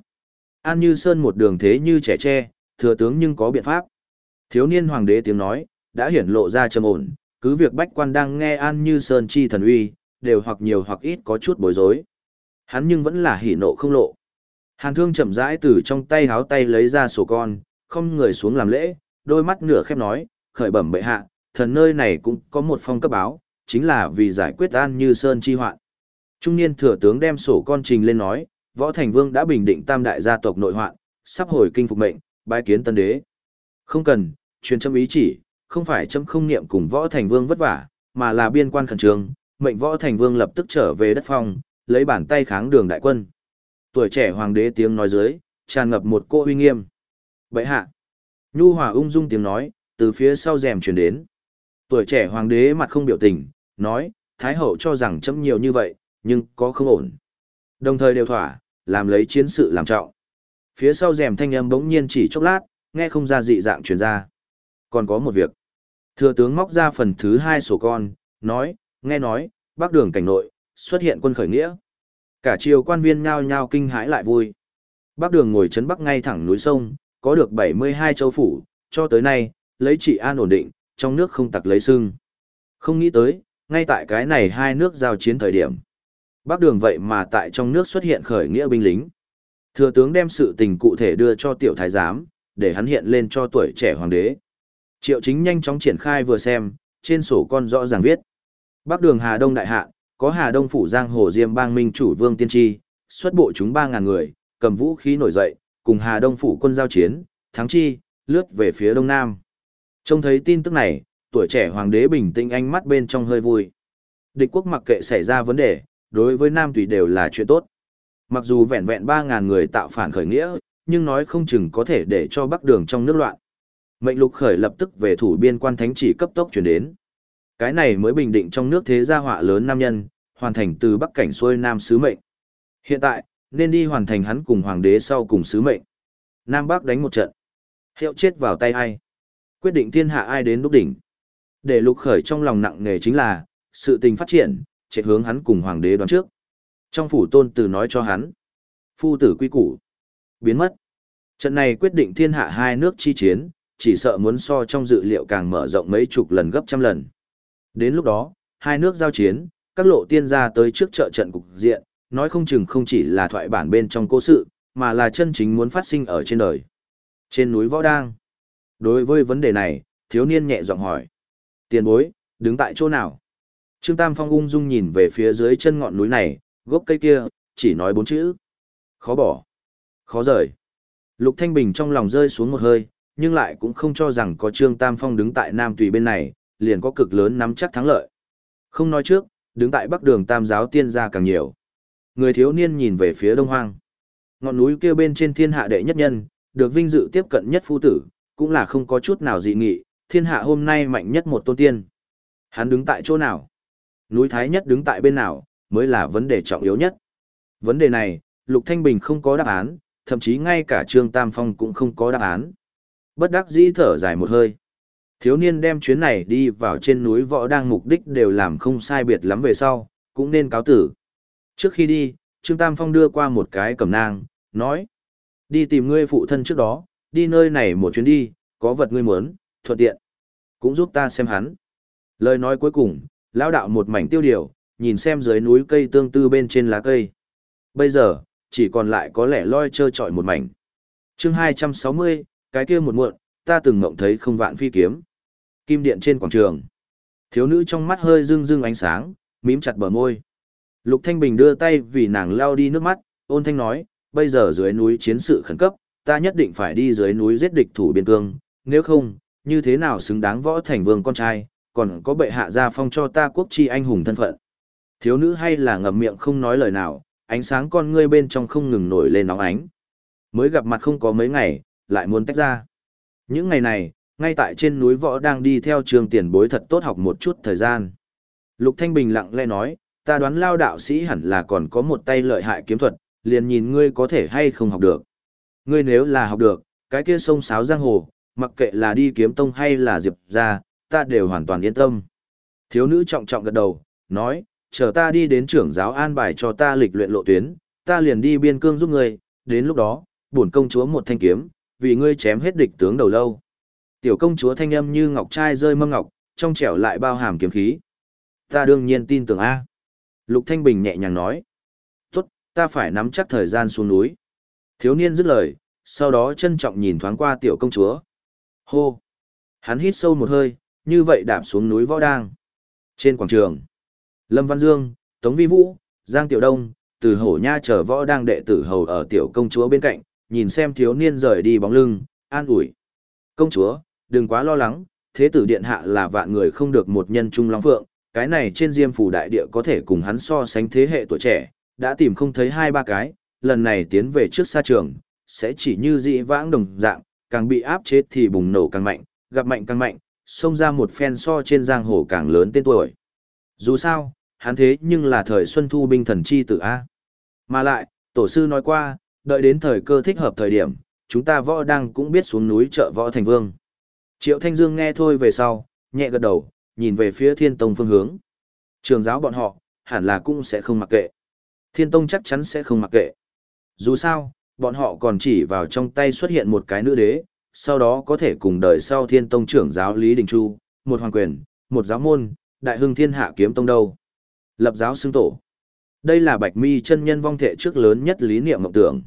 An Như Sơn một đường thế như trẻ tre, thừa tướng nhưng có biện pháp. Thiếu niên hoàng đế tiếng nói, đã hiển lộ ra trầm ổn, cứ việc bách quan đang nghe An Như Sơn chi thần uy, đều hoặc nhiều hoặc ít có chút bối rối. Hắn nhưng vẫn là hỉ nộ không lộ. Hàn thương chậm rãi từ trong tay háo tay lấy ra sổ con, không người xuống làm lễ, đôi mắt nửa khép nói, khởi bẩm bệ hạ, thần nơi này cũng có một phong cấp báo, chính là vì giải quyết An Như Sơn chi hoạn. Trung niên thừa tướng đem sổ con trình lên nói, Võ Thành Vương đã bình định tam đại gia tộc nội hoạn, sắp hồi kinh phục mệnh, bái kiến tân đế. Không cần, truyền châm ý chỉ, không phải châm không niệm cùng Võ Thành Vương vất vả, mà là biên quan khẩn trương, mệnh Võ Thành Vương lập tức trở về đất phong, lấy bản tay kháng đường đại quân. Tuổi trẻ hoàng đế tiếng nói dưới, tràn ngập một cô uy nghiêm. Bệ hạ, nhu hòa ung dung tiếng nói, từ phía sau rèm truyền đến. Tuổi trẻ hoàng đế mặt không biểu tình, nói, Thái hậu cho rằng chấm nhiều như vậy, nhưng có không ổn. Đồng thời đều thỏa, làm lấy chiến sự làm trọng. Phía sau rèm thanh âm bỗng nhiên chỉ chốc lát, nghe không ra dị dạng truyền ra. Còn có một việc. Thừa tướng móc ra phần thứ hai sổ con, nói, nghe nói, bắc đường cảnh nội, xuất hiện quân khởi nghĩa. Cả triều quan viên nhao nhao kinh hãi lại vui. Bác đường ngồi chấn bắc ngay thẳng núi sông, có được 72 châu phủ, cho tới nay, lấy trị an ổn định, trong nước không tặc lấy sưng. Không nghĩ tới, ngay tại cái này hai nước giao chiến thời điểm. Bắc đường vậy mà tại trong nước xuất hiện khởi nghĩa binh lính. Thừa tướng đem sự tình cụ thể đưa cho tiểu thái giám, để hắn hiện lên cho tuổi trẻ hoàng đế. Triệu chính nhanh chóng triển khai vừa xem, trên sổ con rõ ràng viết. Bắc đường Hà Đông đại hạ, có Hà Đông phủ Giang Hồ Diêm bang minh chủ Vương Tiên Tri, xuất bộ chúng 3.000 người, cầm vũ khí nổi dậy, cùng Hà Đông phủ quân giao chiến, thắng chi, lướt về phía Đông Nam. Trông thấy tin tức này, tuổi trẻ hoàng đế bình tĩnh ánh mắt bên trong hơi vui. Địch quốc mặc kệ xảy ra vấn đề, đối với Nam Tùy đều là chuyện tốt. Mặc dù vẹn vẹn 3.000 người tạo phản khởi nghĩa, nhưng nói không chừng có thể để cho Bắc Đường trong nước loạn. Mệnh lục khởi lập tức về thủ biên quan thánh chỉ cấp tốc chuyển đến. Cái này mới bình định trong nước thế gia họa lớn nam nhân, hoàn thành từ Bắc cảnh xuôi Nam sứ mệnh. Hiện tại, nên đi hoàn thành hắn cùng hoàng đế sau cùng sứ mệnh. Nam Bắc đánh một trận. Hiệu chết vào tay ai? Quyết định thiên hạ ai đến đúc đỉnh. Để lục khởi trong lòng nặng nề chính là, sự tình phát triển, chạy hướng hắn cùng hoàng đế đoán trước. Trong phủ tôn tử nói cho hắn, phu tử quy củ, biến mất. Trận này quyết định thiên hạ hai nước chi chiến, chỉ sợ muốn so trong dự liệu càng mở rộng mấy chục lần gấp trăm lần. Đến lúc đó, hai nước giao chiến, các lộ tiên gia tới trước trợ trận cục diện, nói không chừng không chỉ là thoại bản bên trong cố sự, mà là chân chính muốn phát sinh ở trên đời. Trên núi Võ Đang. Đối với vấn đề này, thiếu niên nhẹ giọng hỏi. Tiền bối, đứng tại chỗ nào? Trương Tam Phong ung dung nhìn về phía dưới chân ngọn núi này, gốc cây kia, chỉ nói bốn chữ. Khó bỏ. Khó rời. Lục Thanh Bình trong lòng rơi xuống một hơi, nhưng lại cũng không cho rằng có Trương Tam Phong đứng tại Nam Tùy bên này, liền có cực lớn nắm chắc thắng lợi. Không nói trước, đứng tại Bắc Đường Tam giáo tiên gia càng nhiều. Người thiếu niên nhìn về phía Đông Hoang. Ngọn núi kia bên trên thiên hạ đệ nhất nhân, được vinh dự tiếp cận nhất phu tử, cũng là không có chút nào dị nghị, thiên hạ hôm nay mạnh nhất một tôn tiên. Hắn đứng tại chỗ nào? Núi Thái nhất đứng tại bên nào, mới là vấn đề trọng yếu nhất. Vấn đề này, Lục Thanh Bình không có đáp án, thậm chí ngay cả Trương Tam Phong cũng không có đáp án. Bất đắc dĩ thở dài một hơi. Thiếu niên đem chuyến này đi vào trên núi võ đang mục đích đều làm không sai biệt lắm về sau, cũng nên cáo tử. Trước khi đi, Trương Tam Phong đưa qua một cái cầm nang, nói. Đi tìm ngươi phụ thân trước đó, đi nơi này một chuyến đi, có vật ngươi muốn, thuận tiện. Cũng giúp ta xem hắn. Lời nói cuối cùng, lão đạo một mảnh tiêu điều, nhìn xem dưới núi cây tương tư bên trên lá cây. Bây giờ, chỉ còn lại có lẽ loi trơ trọi một mảnh. chương 260, cái kia một muộn, ta từng mộng thấy không vạn phi kiếm. Kim điện trên quảng trường. Thiếu nữ trong mắt hơi rưng rưng ánh sáng, mím chặt bờ môi. Lục Thanh Bình đưa tay vì nàng lao đi nước mắt, ôn thanh nói, bây giờ dưới núi chiến sự khẩn cấp, ta nhất định phải đi dưới núi giết địch thủ biên cương, nếu không, như thế nào xứng đáng võ thành vương con trai, còn có bệ hạ gia phong cho ta quốc chi anh hùng thân phận. Thiếu nữ hay là ngậm miệng không nói lời nào, ánh sáng con ngươi bên trong không ngừng nổi lên nóng ánh. Mới gặp mặt không có mấy ngày, lại muốn tách ra. Những ngày này, ngay tại trên núi võ đang đi theo trường tiền bối thật tốt học một chút thời gian. Lục Thanh Bình lặng lẽ nói, ta đoán lao đạo sĩ hẳn là còn có một tay lợi hại kiếm thuật, liền nhìn ngươi có thể hay không học được. Ngươi nếu là học được, cái kia sông sáo giang hồ, mặc kệ là đi kiếm tông hay là diệp ra, ta đều hoàn toàn yên tâm. Thiếu nữ trọng trọng gật đầu, nói, chờ ta đi đến trưởng giáo an bài cho ta lịch luyện lộ tuyến, ta liền đi biên cương giúp ngươi, đến lúc đó, bổn công chúa một thanh kiếm, vì ngươi chém hết địch tướng đầu lâu. Tiểu công chúa thanh âm như ngọc trai rơi mâm ngọc, trong trẻo lại bao hàm kiếm khí. Ta đương nhiên tin tưởng A. Lục Thanh Bình nhẹ nhàng nói. Tốt, ta phải nắm chắc thời gian xuống núi. Thiếu niên dứt lời, sau đó trân trọng nhìn thoáng qua tiểu công chúa. Hô! Hắn hít sâu một hơi, như vậy đạp xuống núi võ đang. Trên quảng trường, Lâm Văn Dương, Tống Vi Vũ, Giang Tiểu Đông, từ hổ nha chờ võ đang đệ tử hầu ở tiểu công chúa bên cạnh, nhìn xem thiếu niên rời đi bóng lưng, an ủi. Công chúa, đừng quá lo lắng, thế tử điện hạ là vạn người không được một nhân trung long phượng, cái này trên diêm phủ đại địa có thể cùng hắn so sánh thế hệ tuổi trẻ, đã tìm không thấy hai ba cái, lần này tiến về trước xa trường, sẽ chỉ như dị vãng đồng dạng, càng bị áp chế thì bùng nổ càng mạnh, gặp mạnh càng mạnh, xông ra một phen so trên giang hồ càng lớn tên tuổi. Dù sao, hắn thế nhưng là thời xuân thu binh thần chi tử A. Mà lại, tổ sư nói qua, đợi đến thời cơ thích hợp thời điểm, chúng ta võ đang cũng biết xuống núi trợ võ thành vương. Triệu Thanh Dương nghe thôi về sau, nhẹ gật đầu, nhìn về phía thiên tông phương hướng. Trường giáo bọn họ, hẳn là cũng sẽ không mặc kệ. Thiên tông chắc chắn sẽ không mặc kệ. Dù sao, bọn họ còn chỉ vào trong tay xuất hiện một cái nữ đế, sau đó có thể cùng đời sau thiên tông trưởng giáo Lý Đình Chu, một hoàng quyền, một giáo môn, đại hưng thiên hạ kiếm tông đâu. Lập giáo xưng tổ. Đây là bạch mi chân nhân vong thể trước lớn nhất lý niệm mộng tưởng.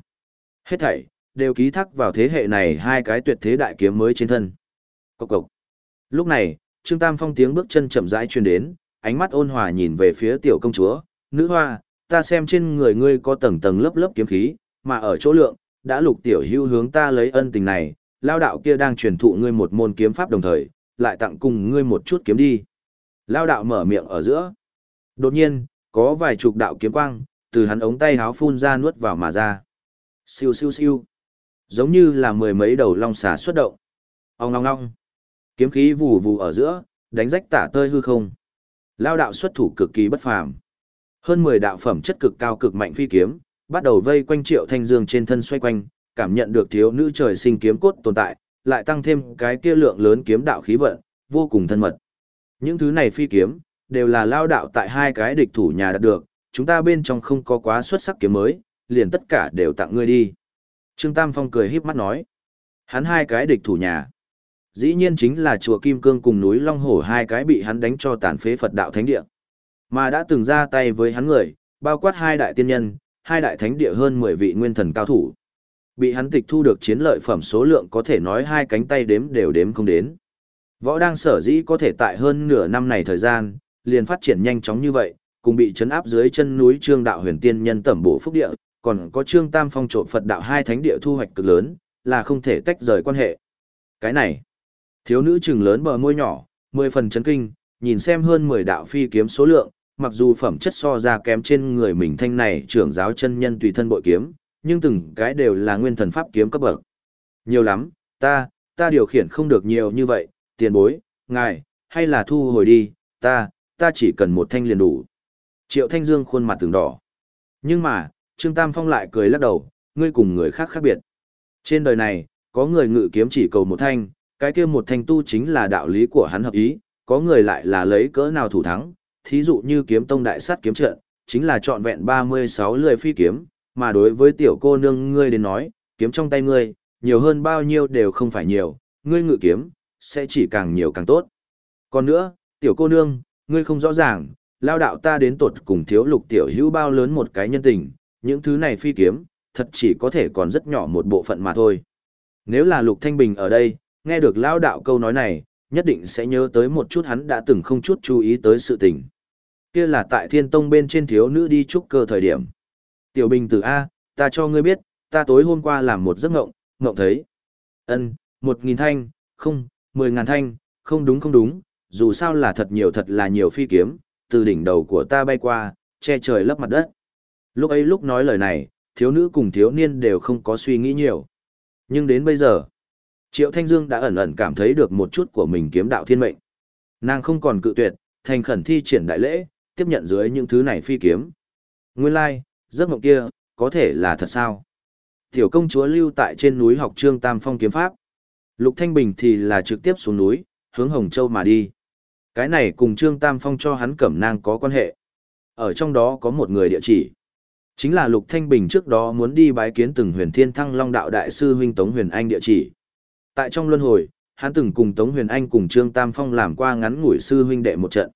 Hết thảy, đều ký thác vào thế hệ này hai cái tuyệt thế đại kiếm mới trên thân. Cộc cộc. Lúc này, Trương Tam Phong tiếng bước chân chậm rãi truyền đến, ánh mắt ôn hòa nhìn về phía tiểu công chúa, nữ hoa, ta xem trên người ngươi có tầng tầng lớp lớp kiếm khí, mà ở chỗ lượng, đã lục tiểu hưu hướng ta lấy ân tình này, lao đạo kia đang truyền thụ ngươi một môn kiếm pháp đồng thời, lại tặng cùng ngươi một chút kiếm đi. Lao đạo mở miệng ở giữa. Đột nhiên, có vài chục đạo kiếm quang, từ hắn ống tay háo phun ra nuốt vào mà ra. Siêu siêu siêu. Giống như là mười mấy đầu long xà xuất động. Ông ngong ngong. Kiếm khí vù vù ở giữa, đánh rách tả tơi hư không. Lao đạo xuất thủ cực kỳ bất phàm. Hơn 10 đạo phẩm chất cực cao cực mạnh phi kiếm, bắt đầu vây quanh Triệu Thanh Dương trên thân xoay quanh, cảm nhận được thiếu nữ trời sinh kiếm cốt tồn tại, lại tăng thêm cái kia lượng lớn kiếm đạo khí vận, vô cùng thân mật. Những thứ này phi kiếm, đều là lao đạo tại hai cái địch thủ nhà đạt được, chúng ta bên trong không có quá xuất sắc kiếm mới, liền tất cả đều tặng ngươi đi. Trương Tam Phong cười híp mắt nói. Hắn hai cái địch thủ nhà. Dĩ nhiên chính là chùa Kim Cương cùng núi Long Hổ hai cái bị hắn đánh cho tàn phế Phật đạo thánh địa. Mà đã từng ra tay với hắn người, bao quát hai đại tiên nhân, hai đại thánh địa hơn 10 vị nguyên thần cao thủ. Bị hắn tịch thu được chiến lợi phẩm số lượng có thể nói hai cánh tay đếm đều đếm không đến. Võ đang sở dĩ có thể tại hơn nửa năm này thời gian, liền phát triển nhanh chóng như vậy, cùng bị chấn áp dưới chân núi Trương Đạo Huyền Tiên nhân tẩm bổ phúc địa, còn có Trương Tam Phong trộn Phật đạo hai thánh địa thu hoạch cực lớn, là không thể tách rời quan hệ. Cái này, thiếu nữ trừng lớn bờ môi nhỏ, mười phần chấn kinh, nhìn xem hơn 10 đạo phi kiếm số lượng, mặc dù phẩm chất so ra kém trên người mình thanh này trưởng giáo chân nhân tùy thân bội kiếm, nhưng từng cái đều là nguyên thần pháp kiếm cấp bậc. Nhiều lắm, ta, ta điều khiển không được nhiều như vậy, tiền bối, ngài, hay là thu hồi đi, ta, ta chỉ cần một thanh liền đủ. Triệu Thanh Dương khuôn mặt từng đỏ. Nhưng mà, Trương Tam Phong lại cười lắc đầu, ngươi cùng người khác khác biệt. Trên đời này, có người ngự kiếm chỉ cầu một thanh, cái kia một thanh tu chính là đạo lý của hắn hợp ý, có người lại là lấy cỡ nào thủ thắng, thí dụ như kiếm tông đại sát kiếm trận, chính là trọn vẹn 36 lười phi kiếm, mà đối với tiểu cô nương ngươi đến nói, kiếm trong tay ngươi, nhiều hơn bao nhiêu đều không phải nhiều, ngươi ngự kiếm, sẽ chỉ càng nhiều càng tốt. Còn nữa, tiểu cô nương, ngươi không rõ ràng, lao đạo ta đến tột cùng thiếu lục tiểu hữu bao lớn một cái nhân tình, những thứ này phi kiếm, thật chỉ có thể còn rất nhỏ một bộ phận mà thôi. Nếu là lục thanh bình ở đây, nghe được lao đạo câu nói này, nhất định sẽ nhớ tới một chút hắn đã từng không chút chú ý tới sự tình. Kia là tại thiên tông bên trên thiếu nữ đi trúc cơ thời điểm. Tiểu bình tử A, ta cho ngươi biết, ta tối hôm qua làm một giấc ngộng, ngộng thấy. ân một nghìn thanh, không, mười ngàn thanh, không đúng không đúng, dù sao là thật nhiều thật là nhiều phi kiếm, từ đỉnh đầu của ta bay qua, che trời lấp mặt đất. Lúc ấy lúc nói lời này, thiếu nữ cùng thiếu niên đều không có suy nghĩ nhiều. Nhưng đến bây giờ, Triệu Thanh Dương đã ẩn ẩn cảm thấy được một chút của mình kiếm đạo thiên mệnh. Nàng không còn cự tuyệt, thành khẩn thi triển đại lễ, tiếp nhận dưới những thứ này phi kiếm. Nguyên lai, like, giấc mộng kia, có thể là thật sao? Tiểu công chúa lưu tại trên núi học trương Tam Phong kiếm pháp. Lục Thanh Bình thì là trực tiếp xuống núi, hướng Hồng Châu mà đi. Cái này cùng Trương Tam Phong cho hắn cẩm nang có quan hệ. Ở trong đó có một người địa chỉ. Chính là Lục Thanh Bình trước đó muốn đi bái kiến từng huyền thiên thăng long đạo đại sư huynh Tống Huyền Anh địa chỉ. Tại trong luân hồi, hắn từng cùng Tống Huyền Anh cùng Trương Tam Phong làm qua ngắn ngủi sư huynh đệ một trận.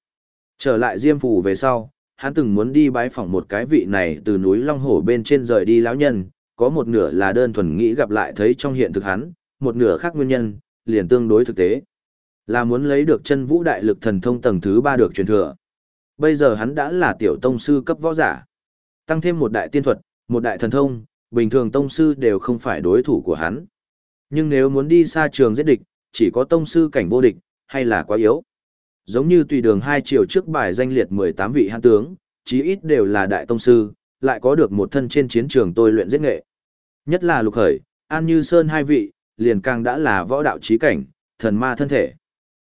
Trở lại Diêm Phủ về sau, hắn từng muốn đi bái phỏng một cái vị này từ núi Long Hổ bên trên rời đi lão nhân, có một nửa là đơn thuần nghĩ gặp lại thấy trong hiện thực hắn, một nửa khác nguyên nhân, liền tương đối thực tế. Là muốn lấy được chân vũ đại lực thần thông tầng thứ ba được truyền thừa. Bây giờ hắn đã là tiểu tông sư cấp võ giả. Tăng thêm một đại tiên thuật, một đại thần thông, bình thường tông sư đều không phải đối thủ của hắn. Nhưng nếu muốn đi xa trường giết địch, chỉ có tông sư cảnh vô địch, hay là quá yếu. Giống như tùy đường hai chiều trước bài danh liệt 18 vị hãn tướng, chí ít đều là đại tông sư, lại có được một thân trên chiến trường tôi luyện giết nghệ. Nhất là lục khởi, an như sơn hai vị, liền càng đã là võ đạo trí cảnh, thần ma thân thể.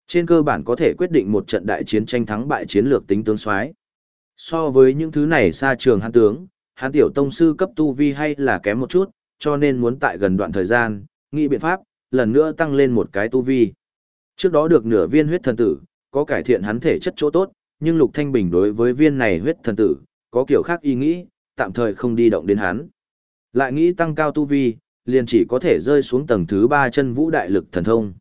Trên cơ bản có thể quyết định một trận đại chiến tranh thắng bại chiến lược tính tướng soái. So với những thứ này xa trường hãn tướng, hãn tiểu tông sư cấp tu vi hay là kém một chút, cho nên muốn tại gần đoạn thời gian, nghĩ biện pháp, lần nữa tăng lên một cái tu vi. Trước đó được nửa viên huyết thần tử, có cải thiện hắn thể chất chỗ tốt, nhưng Lục Thanh Bình đối với viên này huyết thần tử, có kiểu khác ý nghĩ, tạm thời không đi động đến hắn. Lại nghĩ tăng cao tu vi, liền chỉ có thể rơi xuống tầng thứ ba chân vũ đại lực thần thông.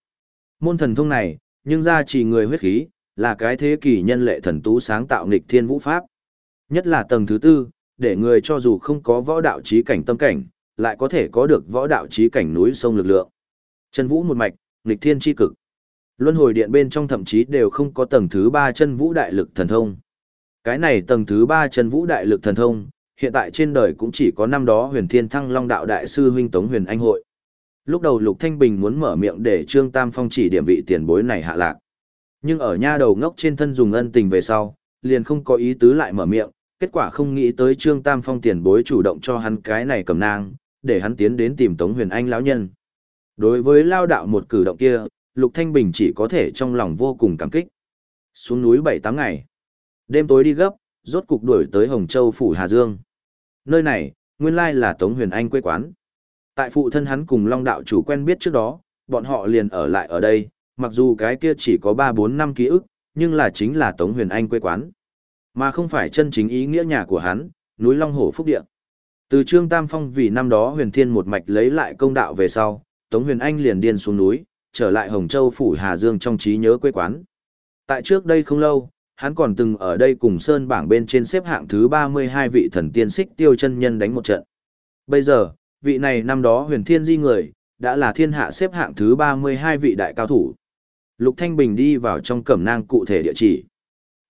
Môn thần thông này, nhưng ra chỉ người huyết khí, là cái thế kỷ nhân lệ thần tú sáng tạo nghịch thiên vũ pháp. Nhất là tầng thứ tư, để người cho dù không có võ đạo trí cảnh tâm cảnh, lại có thể có được võ đạo trí cảnh núi sông lực lượng. Chân vũ một mạch, nghịch thiên chi cực. Luân hồi điện bên trong thậm chí đều không có tầng thứ ba chân vũ đại lực thần thông. Cái này tầng thứ ba chân vũ đại lực thần thông, hiện tại trên đời cũng chỉ có năm đó huyền thiên thăng long đạo đại sư huynh Tống huyền anh hội. Lúc đầu Lục Thanh Bình muốn mở miệng để Trương Tam Phong chỉ điểm vị tiền bối này hạ lạc. Nhưng ở nha đầu ngốc trên thân dùng ân tình về sau, liền không có ý tứ lại mở miệng, kết quả không nghĩ tới Trương Tam Phong tiền bối chủ động cho hắn cái này cầm nang, để hắn tiến đến tìm Tống Huyền Anh lão nhân. Đối với lao đạo một cử động kia, Lục Thanh Bình chỉ có thể trong lòng vô cùng cảm kích. Xuống núi 7-8 ngày. Đêm tối đi gấp, rốt cục đuổi tới Hồng Châu Phủ Hà Dương. Nơi này, nguyên lai là Tống Huyền Anh quê quán. Tại phụ thân hắn cùng Long đạo chủ quen biết trước đó, bọn họ liền ở lại ở đây, mặc dù cái kia chỉ có 3-4 năm ký ức, nhưng là chính là Tống Huyền Anh quê quán. mà không phải chân chính ý nghĩa nhà của hắn, núi Long Hổ Phúc Địa. Từ Trương Tam Phong vì năm đó huyền thiên một mạch lấy lại công đạo về sau, Tống Huyền Anh liền điên xuống núi, trở lại Hồng Châu Phủ Hà Dương trong trí nhớ quê quán. Tại trước đây không lâu, hắn còn từng ở đây cùng Sơn bảng bên trên xếp hạng thứ 32 vị thần tiên xích tiêu chân nhân đánh một trận. Bây giờ, vị này năm đó huyền thiên di người, đã là thiên hạ xếp hạng thứ 32 vị đại cao thủ. Lục Thanh Bình đi vào trong cẩm nang cụ thể địa chỉ.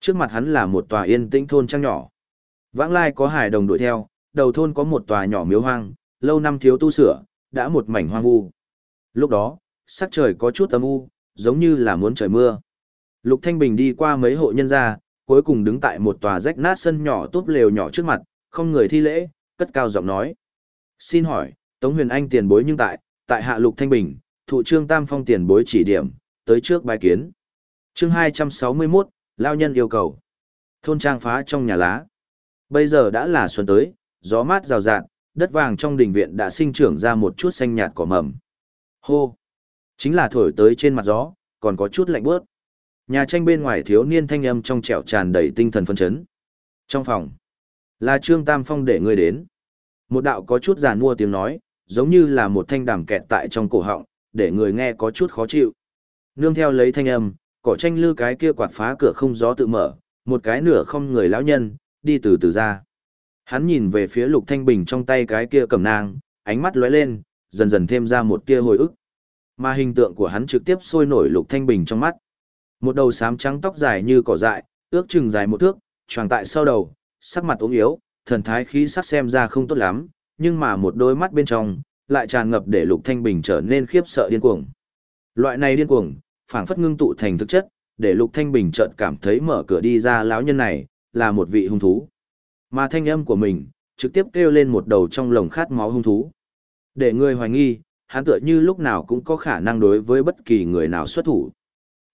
Trước mặt hắn là một tòa yên tĩnh thôn trang nhỏ. Vãng lai có hải đồng đuổi theo, đầu thôn có một tòa nhỏ miếu hoang, lâu năm thiếu tu sửa, đã một mảnh hoang vu. Lúc đó, sắc trời có chút âm u, giống như là muốn trời mưa. Lục Thanh Bình đi qua mấy hộ nhân gia, cuối cùng đứng tại một tòa rách nát sân nhỏ tốt lều nhỏ trước mặt, không người thi lễ, cất cao giọng nói. Xin hỏi, Tống Huyền Anh tiền bối nhưng tại, tại hạ Lục Thanh Bình, thụ trương Tam Phong tiền bối chỉ điểm, tới trước bài kiến. chương 261, Lao Nhân yêu cầu. Thôn trang phá trong nhà lá. Bây giờ đã là xuân tới, gió mát rào rạt, đất vàng trong đình viện đã sinh trưởng ra một chút xanh nhạt cỏ mầm. Hô! Chính là thổi tới trên mặt gió, còn có chút lạnh bớt. Nhà tranh bên ngoài thiếu niên thanh âm trong trẻo tràn đầy tinh thần phân chấn. Trong phòng, là Trương Tam Phong để người đến. Một đạo có chút giàn mua tiếng nói, giống như là một thanh đàm kẹt tại trong cổ họng, để người nghe có chút khó chịu. Nương theo lấy thanh âm, cỏ tranh lư cái kia quạt phá cửa không gió tự mở, một cái nửa không người lão nhân, đi từ từ ra. Hắn nhìn về phía Lục Thanh Bình trong tay cái kia cầm nang, ánh mắt lóe lên, dần dần thêm ra một tia hồi ức. Mà hình tượng của hắn trực tiếp sôi nổi Lục Thanh Bình trong mắt. Một đầu sám trắng tóc dài như cỏ dại, ước chừng dài một thước, tròn tại sau đầu, sắc mặt ốm yếu, thần thái khí sắc xem ra không tốt lắm, nhưng mà một đôi mắt bên trong lại tràn ngập để Lục Thanh Bình trở nên khiếp sợ điên cuồng. Loại này điên cuồng, phảng phất ngưng tụ thành thực chất, để Lục Thanh Bình chợt cảm thấy mở cửa đi ra lão nhân này là một vị hung thú. Mà thanh âm của mình trực tiếp kêu lên một đầu trong lồng khát máu hung thú. Để người hoài nghi, hắn tựa như lúc nào cũng có khả năng đối với bất kỳ người nào xuất thủ.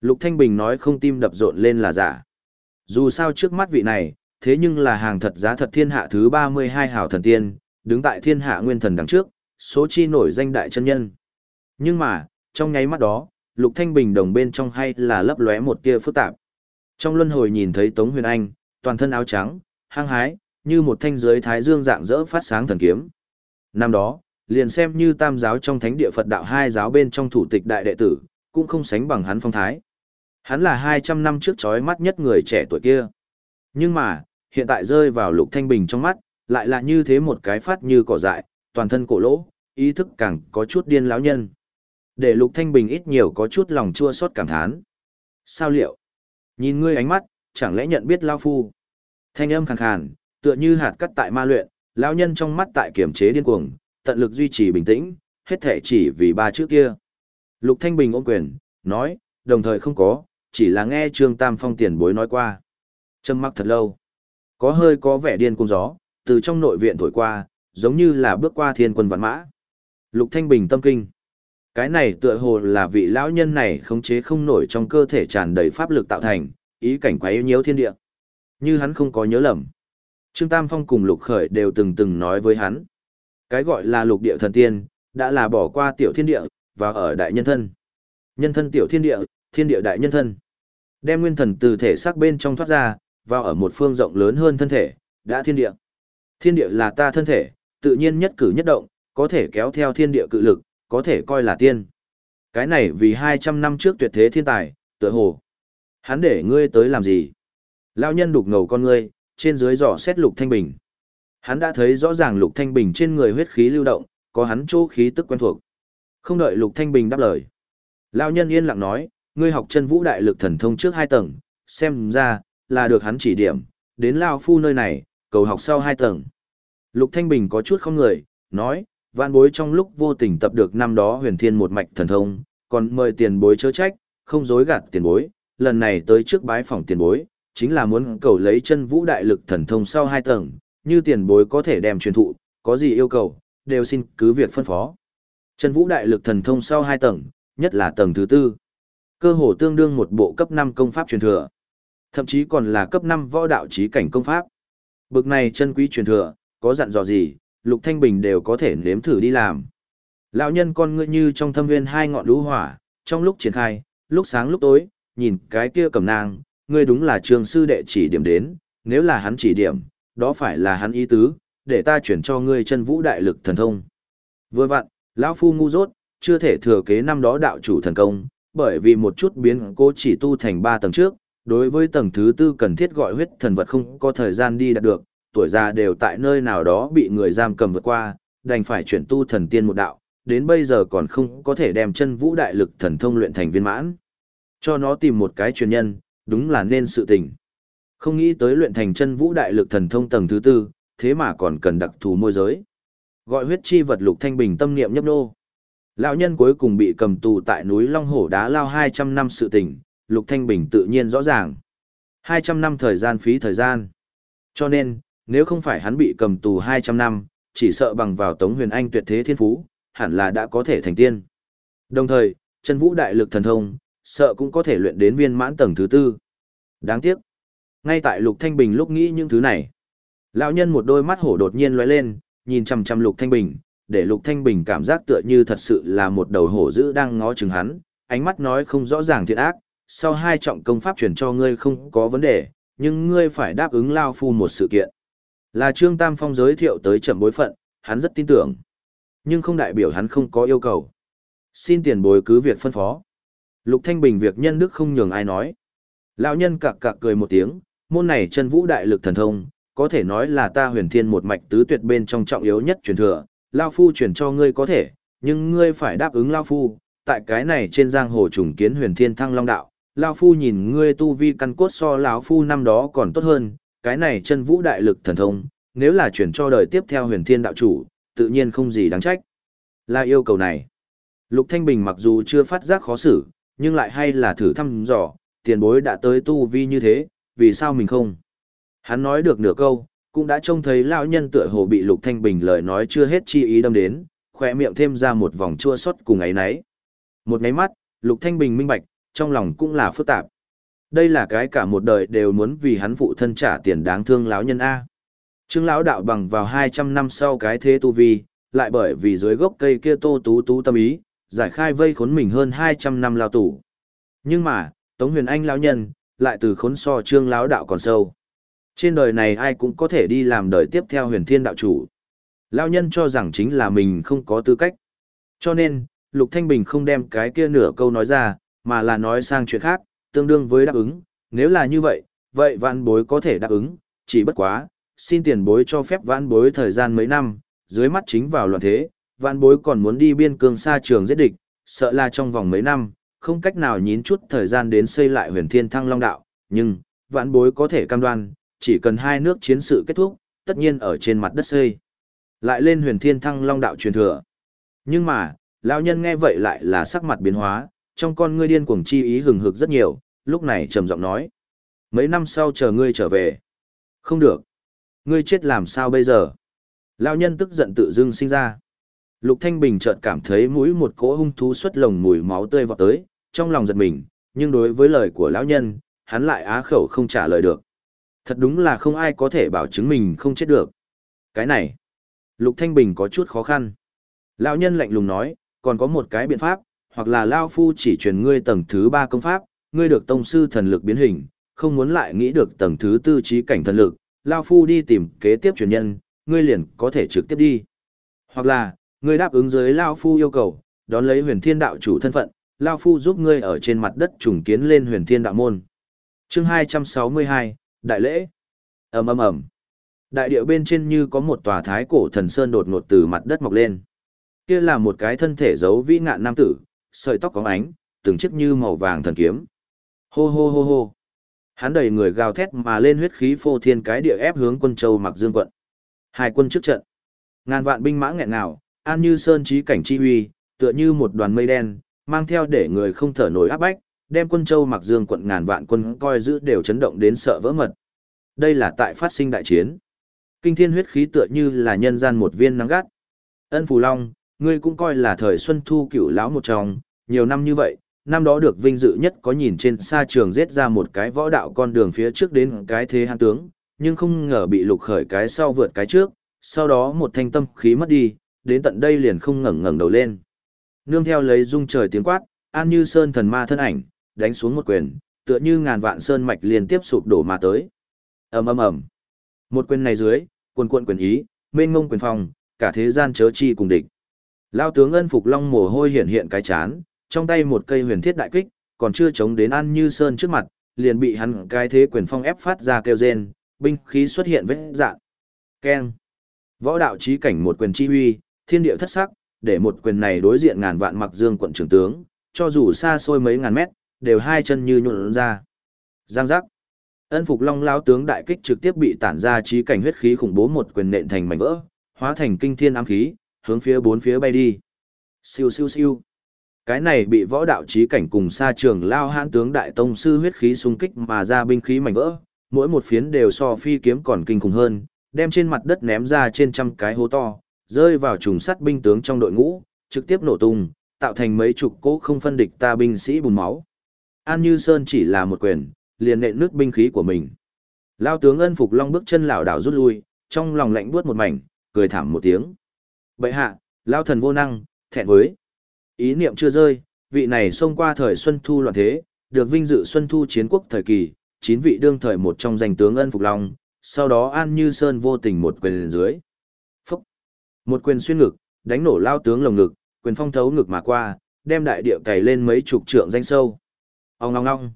Lục Thanh Bình nói không tim đập rộn lên là giả. Dù sao trước mắt vị này, thế nhưng là hàng thật giá thật thiên hạ thứ 32 hào thần tiên, đứng tại thiên hạ nguyên thần đằng trước, số chi nổi danh đại chân nhân. Nhưng mà, trong nháy mắt đó, Lục Thanh Bình đồng bên trong hay là lấp lóe một tia phức tạp. Trong luân hồi nhìn thấy Tống Huyền Anh, toàn thân áo trắng, hăng hái, như một thanh giới thái dương dạng dỡ phát sáng thần kiếm. Năm đó, liền xem như tam giáo trong thánh địa Phật đạo hai giáo bên trong thủ tịch đại đệ tử, cũng không sánh bằng hắn phong thái. Hắn là 200 năm trước chói mắt nhất người trẻ tuổi kia. Nhưng mà, hiện tại rơi vào lục thanh bình trong mắt, lại là như thế một cái phát như cỏ dại, toàn thân cổ lỗ, ý thức càng có chút điên lão nhân. Để lục thanh bình ít nhiều có chút lòng chua xót cảm thán. Sao liệu? Nhìn ngươi ánh mắt, chẳng lẽ nhận biết lão phu? Thanh âm khàn khàn, tựa như hạt cắt tại ma luyện, lão nhân trong mắt tại kiểm chế điên cuồng, tận lực duy trì bình tĩnh, hết thể chỉ vì ba chữ kia. Lục Thanh Bình ôm quyền, nói, đồng thời không có, chỉ là nghe Trương Tam Phong tiền bối nói qua. Trầm mặc thật lâu. Có hơi có vẻ điên cuồng gió, từ trong nội viện thổi qua, giống như là bước qua thiên quân vạn mã. Lục Thanh Bình tâm kinh. Cái này tựa hồ là vị lão nhân này khống chế không nổi trong cơ thể tràn đầy pháp lực tạo thành, ý cảnh quá yếu nhiễu thiên địa. Như hắn không có nhớ lầm. Trương Tam Phong cùng Lục Khởi đều từng từng nói với hắn. Cái gọi là lục địa thần tiên, đã là bỏ qua tiểu thiên địa, và ở đại nhân thân. Nhân thân tiểu thiên địa, thiên địa đại nhân thân. Đem nguyên thần từ thể xác bên trong thoát ra, vào ở một phương rộng lớn hơn thân thể, đã thiên địa. Thiên địa là ta thân thể, tự nhiên nhất cử nhất động, có thể kéo theo thiên địa cự lực, có thể coi là tiên. Cái này vì 200 năm trước tuyệt thế thiên tài, tựa hồ. Hắn để ngươi tới làm gì? Lão nhân đục ngầu con ngươi, trên dưới dò xét lục thanh bình. Hắn đã thấy rõ ràng lục thanh bình trên người huyết khí lưu động, có hắn chỗ khí tức quen thuộc. Không đợi lục thanh bình đáp lời. Lão nhân yên lặng nói, ngươi học chân vũ đại lực thần thông trước hai tầng, xem ra, là được hắn chỉ điểm, đến Lao Phu nơi này, cầu học sau hai tầng. Lục Thanh Bình có chút không người, nói, vạn bối trong lúc vô tình tập được năm đó huyền thiên một mạch thần thông, còn mời tiền bối chớ trách, không dối gạt tiền bối, lần này tới trước bái phòng tiền bối, chính là muốn cầu lấy chân vũ đại lực thần thông sau hai tầng, như tiền bối có thể đem truyền thụ, có gì yêu cầu, đều xin cứ việc phân phó. Chân vũ đại lực thần thông sau hai tầng, nhất là tầng thứ tư. Cơ hồ tương đương một bộ cấp 5 công pháp truyền thừa. Thậm chí còn là cấp 5 võ đạo trí cảnh công pháp. Bực này chân quý truyền thừa, có dặn dò gì, Lục Thanh Bình đều có thể nếm thử đi làm. Lão nhân con ngươi như trong thâm nguyên hai ngọn lũ hỏa, trong lúc triển khai, lúc sáng lúc tối, nhìn cái kia cầm nang, ngươi đúng là trường sư đệ chỉ điểm đến, nếu là hắn chỉ điểm, đó phải là hắn ý tứ, để ta chuyển cho ngươi chân vũ đại lực thần thông. Vừa vặn, lão phu ngu dốt, chưa thể thừa kế năm đó đạo chủ thần công, bởi vì một chút biến cố chỉ tu thành ba tầng trước, đối với tầng thứ tư cần thiết gọi huyết thần vật không có thời gian đi đạt được, tuổi già đều tại nơi nào đó bị người giam cầm vượt qua, đành phải chuyển tu thần tiên một đạo, đến bây giờ còn không có thể đem chân vũ đại lực thần thông luyện thành viên mãn. Cho nó tìm một cái truyền nhân, đúng là nên sự tình. Không nghĩ tới luyện thành chân vũ đại lực thần thông tầng thứ tư, thế mà còn cần đặc thù môi giới. Gọi huyết chi vật lục thanh bình tâm niệm nhấp nô. Lão nhân cuối cùng bị cầm tù tại núi Long Hổ đá lao 200 năm sự tình, lục thanh bình tự nhiên rõ ràng. 200 năm thời gian phí thời gian. Cho nên, nếu không phải hắn bị cầm tù 200 năm, chỉ sợ bằng vào Tống Huyền Anh tuyệt thế thiên phú, hẳn là đã có thể thành tiên. Đồng thời, chân vũ đại lực thần thông, sợ cũng có thể luyện đến viên mãn tầng thứ tư. Đáng tiếc. Ngay tại Lục Thanh Bình lúc nghĩ những thứ này, lão nhân một đôi mắt hổ đột nhiên lóe lên, nhìn chăm chăm Lục Thanh Bình, để Lục Thanh Bình cảm giác tựa như thật sự là một đầu hổ dữ đang ngó chừng hắn, ánh mắt nói không rõ ràng thiện ác, sau hai trọng công pháp truyền cho ngươi không có vấn đề, nhưng ngươi phải đáp ứng lao phu một sự kiện. Là Trương Tam Phong giới thiệu tới chậm bối phận, hắn rất tin tưởng. Nhưng không đại biểu hắn không có yêu cầu. Xin tiền bối cứ việc phân phó. Lục Thanh Bình việc nhân đức không nhường ai nói. Lão nhân cặc cặc cười một tiếng, môn này chân vũ đại lực thần thông, có thể nói là ta huyền thiên một mạch tứ tuyệt bên trong trọng yếu nhất truyền thừa, Lao Phu truyền cho ngươi có thể, nhưng ngươi phải đáp ứng Lao Phu, tại cái này trên giang hồ trùng kiến huyền thiên thăng long đạo, Lao Phu nhìn ngươi tu vi căn cốt so lão Phu năm đó còn tốt hơn, cái này chân vũ đại lực thần thông, nếu là chuyển cho đời tiếp theo huyền thiên đạo chủ, tự nhiên không gì đáng trách. Là yêu cầu này. Lục Thanh Bình mặc dù chưa phát giác khó xử, nhưng lại hay là thử thăm dò, tiền bối đã tới tu vi như thế, vì sao mình không? Hắn nói được nửa câu, cũng đã trông thấy lão nhân tựa hồ bị Lục Thanh Bình lời nói chưa hết chi ý đâm đến, khỏe miệng thêm ra một vòng chua xót cùng ấy nấy. Một cái mắt, Lục Thanh Bình minh bạch, trong lòng cũng là phức tạp. Đây là cái cả một đời đều muốn vì hắn phụ thân trả tiền đáng thương lão nhân A. Trương lão đạo bằng vào 200 năm sau cái thế tu vi, lại bởi vì dưới gốc cây kia tô tú tú tâm ý, giải khai vây khốn mình hơn 200 năm lao tù. Nhưng mà, Tống Huyền Anh lão nhân, lại từ khốn so trương lão đạo còn sâu. Trên đời này ai cũng có thể đi làm đời tiếp theo huyền thiên đạo chủ. Lão nhân cho rằng chính là mình không có tư cách. Cho nên, Lục Thanh Bình không đem cái kia nửa câu nói ra, mà là nói sang chuyện khác, tương đương với đáp ứng. Nếu là như vậy, vậy vạn bối có thể đáp ứng, chỉ bất quá, xin tiền bối cho phép vạn bối thời gian mấy năm, dưới mắt chính vào loạn thế, vạn bối còn muốn đi biên cương xa trường giết địch, sợ là trong vòng mấy năm, không cách nào nhín chút thời gian đến xây lại huyền thiên thăng long đạo, nhưng, vạn bối có thể cam đoan, chỉ cần hai nước chiến sự kết thúc, tất nhiên ở trên mặt đất xây. Lại lên huyền thiên thăng long đạo truyền thừa. Nhưng mà, lão nhân nghe vậy lại là sắc mặt biến hóa, trong con ngươi điên cuồng chi ý hừng hực rất nhiều, lúc này trầm giọng nói. Mấy năm sau chờ ngươi trở về. Không được. Ngươi chết làm sao bây giờ? Lão nhân tức giận tự dưng sinh ra. Lục Thanh Bình chợt cảm thấy mũi một cỗ hung thú xuất lồng mùi máu tươi vọt tới, trong lòng giật mình, nhưng đối với lời của lão nhân, hắn lại á khẩu không trả lời được. Thật đúng là không ai có thể bảo chứng mình không chết được. Cái này, Lục Thanh Bình có chút khó khăn. Lão nhân lạnh lùng nói, còn có một cái biện pháp, hoặc là Lao Phu chỉ truyền ngươi tầng thứ ba công pháp, ngươi được tông sư thần lực biến hình, không muốn lại nghĩ được tầng thứ tư trí cảnh thần lực, Lao Phu đi tìm kế tiếp truyền nhân, ngươi liền có thể trực tiếp đi. Hoặc là, ngươi đáp ứng dưới Lao Phu yêu cầu, đón lấy huyền thiên đạo chủ thân phận, Lao Phu giúp ngươi ở trên mặt đất trùng kiến lên huyền thiên đạo môn. chương 262, Đại lễ. ầm ầm ầm Đại điệu bên trên như có một tòa thái cổ thần sơn đột ngột từ mặt đất mọc lên. Kia là một cái thân thể giấu vĩ ngạn nam tử, sợi tóc có ánh, từng chiếc như màu vàng thần kiếm. Hô hô hô hô. Hắn đầy người gào thét mà lên huyết khí phô thiên cái địa ép hướng quân châu mặc dương quận. Hai quân trước trận. Ngàn vạn binh mã nghẹn ngào, an như sơn trí cảnh chi huy, tựa như một đoàn mây đen, mang theo để người không thở nổi áp bách, đem quân châu mặc dương quận ngàn vạn quân coi giữ đều chấn động đến sợ vỡ mật. Đây là tại phát sinh đại chiến. Kinh thiên huyết khí tựa như là nhân gian một viên nắng gắt. Ân Phù Long, ngươi cũng coi là thời xuân thu cựu lão một trong, nhiều năm như vậy, năm đó được vinh dự nhất có nhìn trên xa trường giết ra một cái võ đạo con đường phía trước đến cái thế hạng tướng, nhưng không ngờ bị lục khởi cái sau vượt cái trước, sau đó một thanh tâm khí mất đi, đến tận đây liền không ngẩng ngẩng đầu lên. Nương theo lấy dung trời tiếng quát, an như sơn thần ma thân ảnh, đánh xuống một quyền, tựa như ngàn vạn sơn mạch liên tiếp sụp đổ mà tới. ầm ầm ầm. Một quyền này dưới, quần quần quyền ý, mênh ngông quyền phong, cả thế gian chớ chi cùng địch. Lao tướng ân phục long mồ hôi hiện hiện cái chán, trong tay một cây huyền thiết đại kích, còn chưa chống đến An Như Sơn trước mặt, liền bị hắn cái thế quyền phong ép phát ra kêu rên, binh khí xuất hiện vết dạng. Keng. Võ đạo chí cảnh một quyền chi huy, thiên địa thất sắc, để một quyền này đối diện ngàn vạn mặc dương quận trưởng tướng, cho dù xa xôi mấy ngàn mét, đều hai chân như nhuộn ra. Giang giác. Ân phục long lao tướng đại kích trực tiếp bị tản ra trí cảnh huyết khí khủng bố một quyền nện thành mảnh vỡ, hóa thành kinh thiên ám khí, hướng phía bốn phía bay đi. Siêu siêu siêu. Cái này bị võ đạo trí cảnh cùng xa trường lao hãn tướng đại tông sư huyết khí xung kích mà ra binh khí mảnh vỡ, mỗi một phiến đều so phi kiếm còn kinh khủng hơn, đem trên mặt đất ném ra trên trăm cái hố to, rơi vào trùng sắt binh tướng trong đội ngũ, trực tiếp nổ tung, tạo thành mấy chục cỗ không phân địch ta binh sĩ bùn máu. An Như Sơn chỉ là một quyền, liền nện nước binh khí của mình. Lao tướng ân phục long bước chân lảo đảo rút lui, trong lòng lạnh buốt một mảnh, cười thảm một tiếng. Bệ hạ, lao thần vô năng, thẹn với. Ý niệm chưa rơi, vị này xông qua thời Xuân Thu loạn thế, được vinh dự Xuân Thu chiến quốc thời kỳ, chín vị đương thời một trong danh tướng ân phục long, sau đó An Như Sơn vô tình một quyền dưới. Một quyền xuyên ngực, đánh nổ lao tướng lồng ngực, quyền phong thấu ngực mà qua, đem đại địa cày lên mấy chục trượng danh sâu. Ông ngong ngong!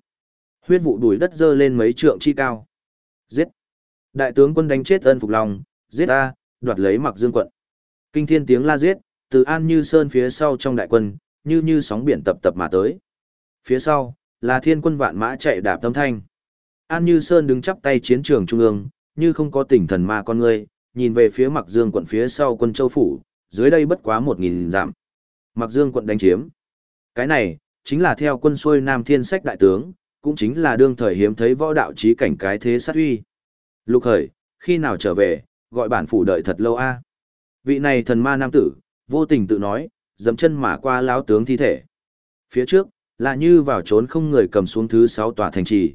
Huyết vụ đuổi đất dơ lên mấy trượng chi cao. Giết! Đại tướng quân đánh chết ân phục lòng. giết ta, đoạt lấy mặc dương quận. Kinh thiên tiếng la giết, từ An Như Sơn phía sau trong đại quân, như như sóng biển tập tập mà tới. Phía sau, là thiên quân vạn mã chạy đạp tâm thanh. An Như Sơn đứng chắp tay chiến trường trung ương, như không có tỉnh thần ma con người, nhìn về phía Mặc Dương quận phía sau quân châu phủ, dưới đây bất quá một nghìn dặm. Mặc Dương quận đánh chiếm. Cái này, chính là theo quân xuôi Nam Thiên Sách đại tướng, cũng chính là đương thời hiếm thấy võ đạo trí cảnh cái thế sát huy. Lục Hởi, khi nào trở về, gọi bản phủ đợi thật lâu a. Vị này thần ma nam tử, vô tình tự nói, dẫm chân mà qua lão tướng thi thể. Phía trước, là như vào trốn không người cầm xuống thứ sáu tòa thành trì.